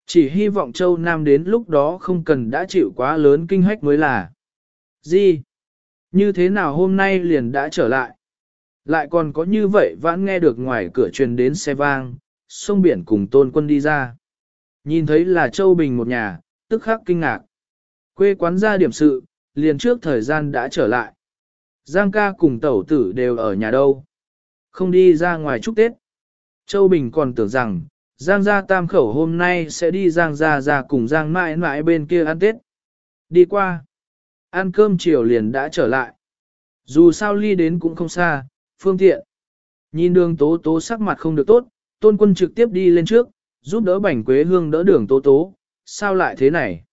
Chỉ hy vọng Châu Nam đến lúc đó không cần đã chịu quá lớn kinh hách mới là. Gì? Như thế nào hôm nay liền đã trở lại? Lại còn có như vậy vẫn nghe được ngoài cửa truyền đến xe vang, sông biển cùng tôn quân đi ra. Nhìn thấy là Châu Bình một nhà, tức khắc kinh ngạc. Quê quán ra điểm sự, liền trước thời gian đã trở lại. Giang ca cùng tẩu tử đều ở nhà đâu. Không đi ra ngoài chúc Tết. Châu Bình còn tưởng rằng, Giang gia tam khẩu hôm nay sẽ đi Giang gia ra cùng Giang mãi mãi bên kia ăn Tết. Đi qua. Ăn cơm chiều liền đã trở lại. Dù sao ly đến cũng không xa, phương tiện. Nhìn đường tố tố sắc mặt không được tốt, tôn quân trực tiếp đi lên trước, giúp đỡ bảnh quế hương đỡ đường tố tố. Sao lại thế này?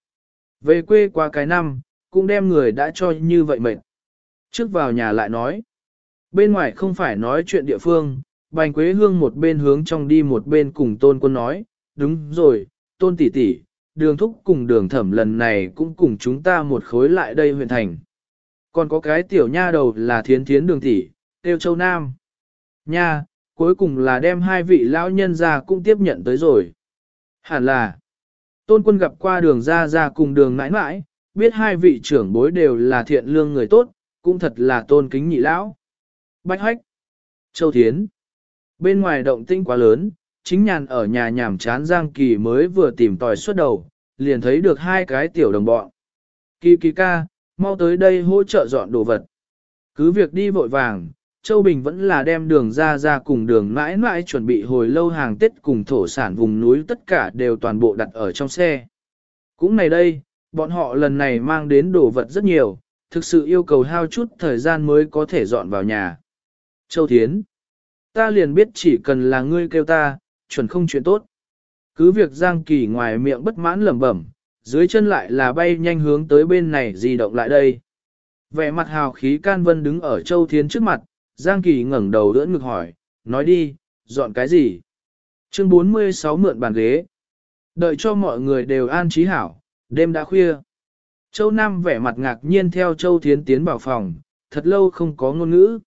Về quê qua cái năm, cũng đem người đã cho như vậy mệt. Trước vào nhà lại nói. Bên ngoài không phải nói chuyện địa phương, bành quế hương một bên hướng trong đi một bên cùng tôn quân nói, đúng rồi, tôn tỷ tỷ, đường thúc cùng đường thẩm lần này cũng cùng chúng ta một khối lại đây huyện thành. Còn có cái tiểu nha đầu là thiến thiến đường tỷ, tiêu châu nam. Nha, cuối cùng là đem hai vị lão nhân ra cũng tiếp nhận tới rồi. Hẳn là, tôn quân gặp qua đường ra ra cùng đường mãi mãi, biết hai vị trưởng bối đều là thiện lương người tốt, cũng thật là tôn kính nhị lão. Bách hách, châu thiến. Bên ngoài động tinh quá lớn, chính nhàn ở nhà nhảm chán Giang Kỳ mới vừa tìm tòi suốt đầu, liền thấy được hai cái tiểu đồng bọn. Kỳ kỳ ca, mau tới đây hỗ trợ dọn đồ vật. Cứ việc đi vội vàng, Châu Bình vẫn là đem đường ra ra cùng đường mãi mãi chuẩn bị hồi lâu hàng Tết cùng thổ sản vùng núi tất cả đều toàn bộ đặt ở trong xe. Cũng này đây, bọn họ lần này mang đến đồ vật rất nhiều, thực sự yêu cầu hao chút thời gian mới có thể dọn vào nhà. Châu Thiến Ta liền biết chỉ cần là ngươi kêu ta, chuẩn không chuyện tốt. Cứ việc Giang Kỳ ngoài miệng bất mãn lẩm bẩm, dưới chân lại là bay nhanh hướng tới bên này di động lại đây. Vẻ mặt hào khí can vân đứng ở Châu Thiến trước mặt, Giang Kỳ ngẩng đầu đỡ ngực hỏi, nói đi, dọn cái gì? Chương 46 mượn bàn ghế. Đợi cho mọi người đều an trí hảo, đêm đã khuya. Châu Nam vẻ mặt ngạc nhiên theo Châu Thiến tiến vào phòng, thật lâu không có ngôn ngữ.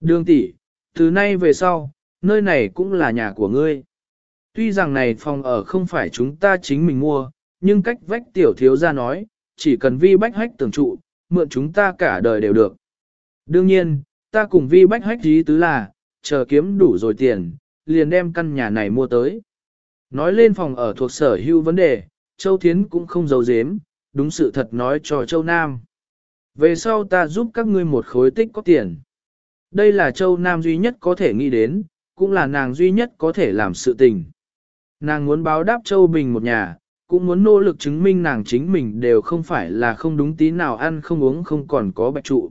Đường tỷ, từ nay về sau, nơi này cũng là nhà của ngươi. Tuy rằng này phòng ở không phải chúng ta chính mình mua, nhưng cách vách tiểu thiếu ra nói, chỉ cần vi bách hách tưởng trụ, mượn chúng ta cả đời đều được. Đương nhiên, ta cùng vi bách hách ý tứ là, chờ kiếm đủ rồi tiền, liền đem căn nhà này mua tới. Nói lên phòng ở thuộc sở hữu vấn đề, Châu Thiến cũng không giấu giếm, đúng sự thật nói cho Châu Nam. Về sau ta giúp các ngươi một khối tích có tiền. Đây là Châu Nam duy nhất có thể nghĩ đến, cũng là nàng duy nhất có thể làm sự tình. Nàng muốn báo đáp Châu Bình một nhà, cũng muốn nỗ lực chứng minh nàng chính mình đều không phải là không đúng tí nào ăn không uống không còn có bạch trụ.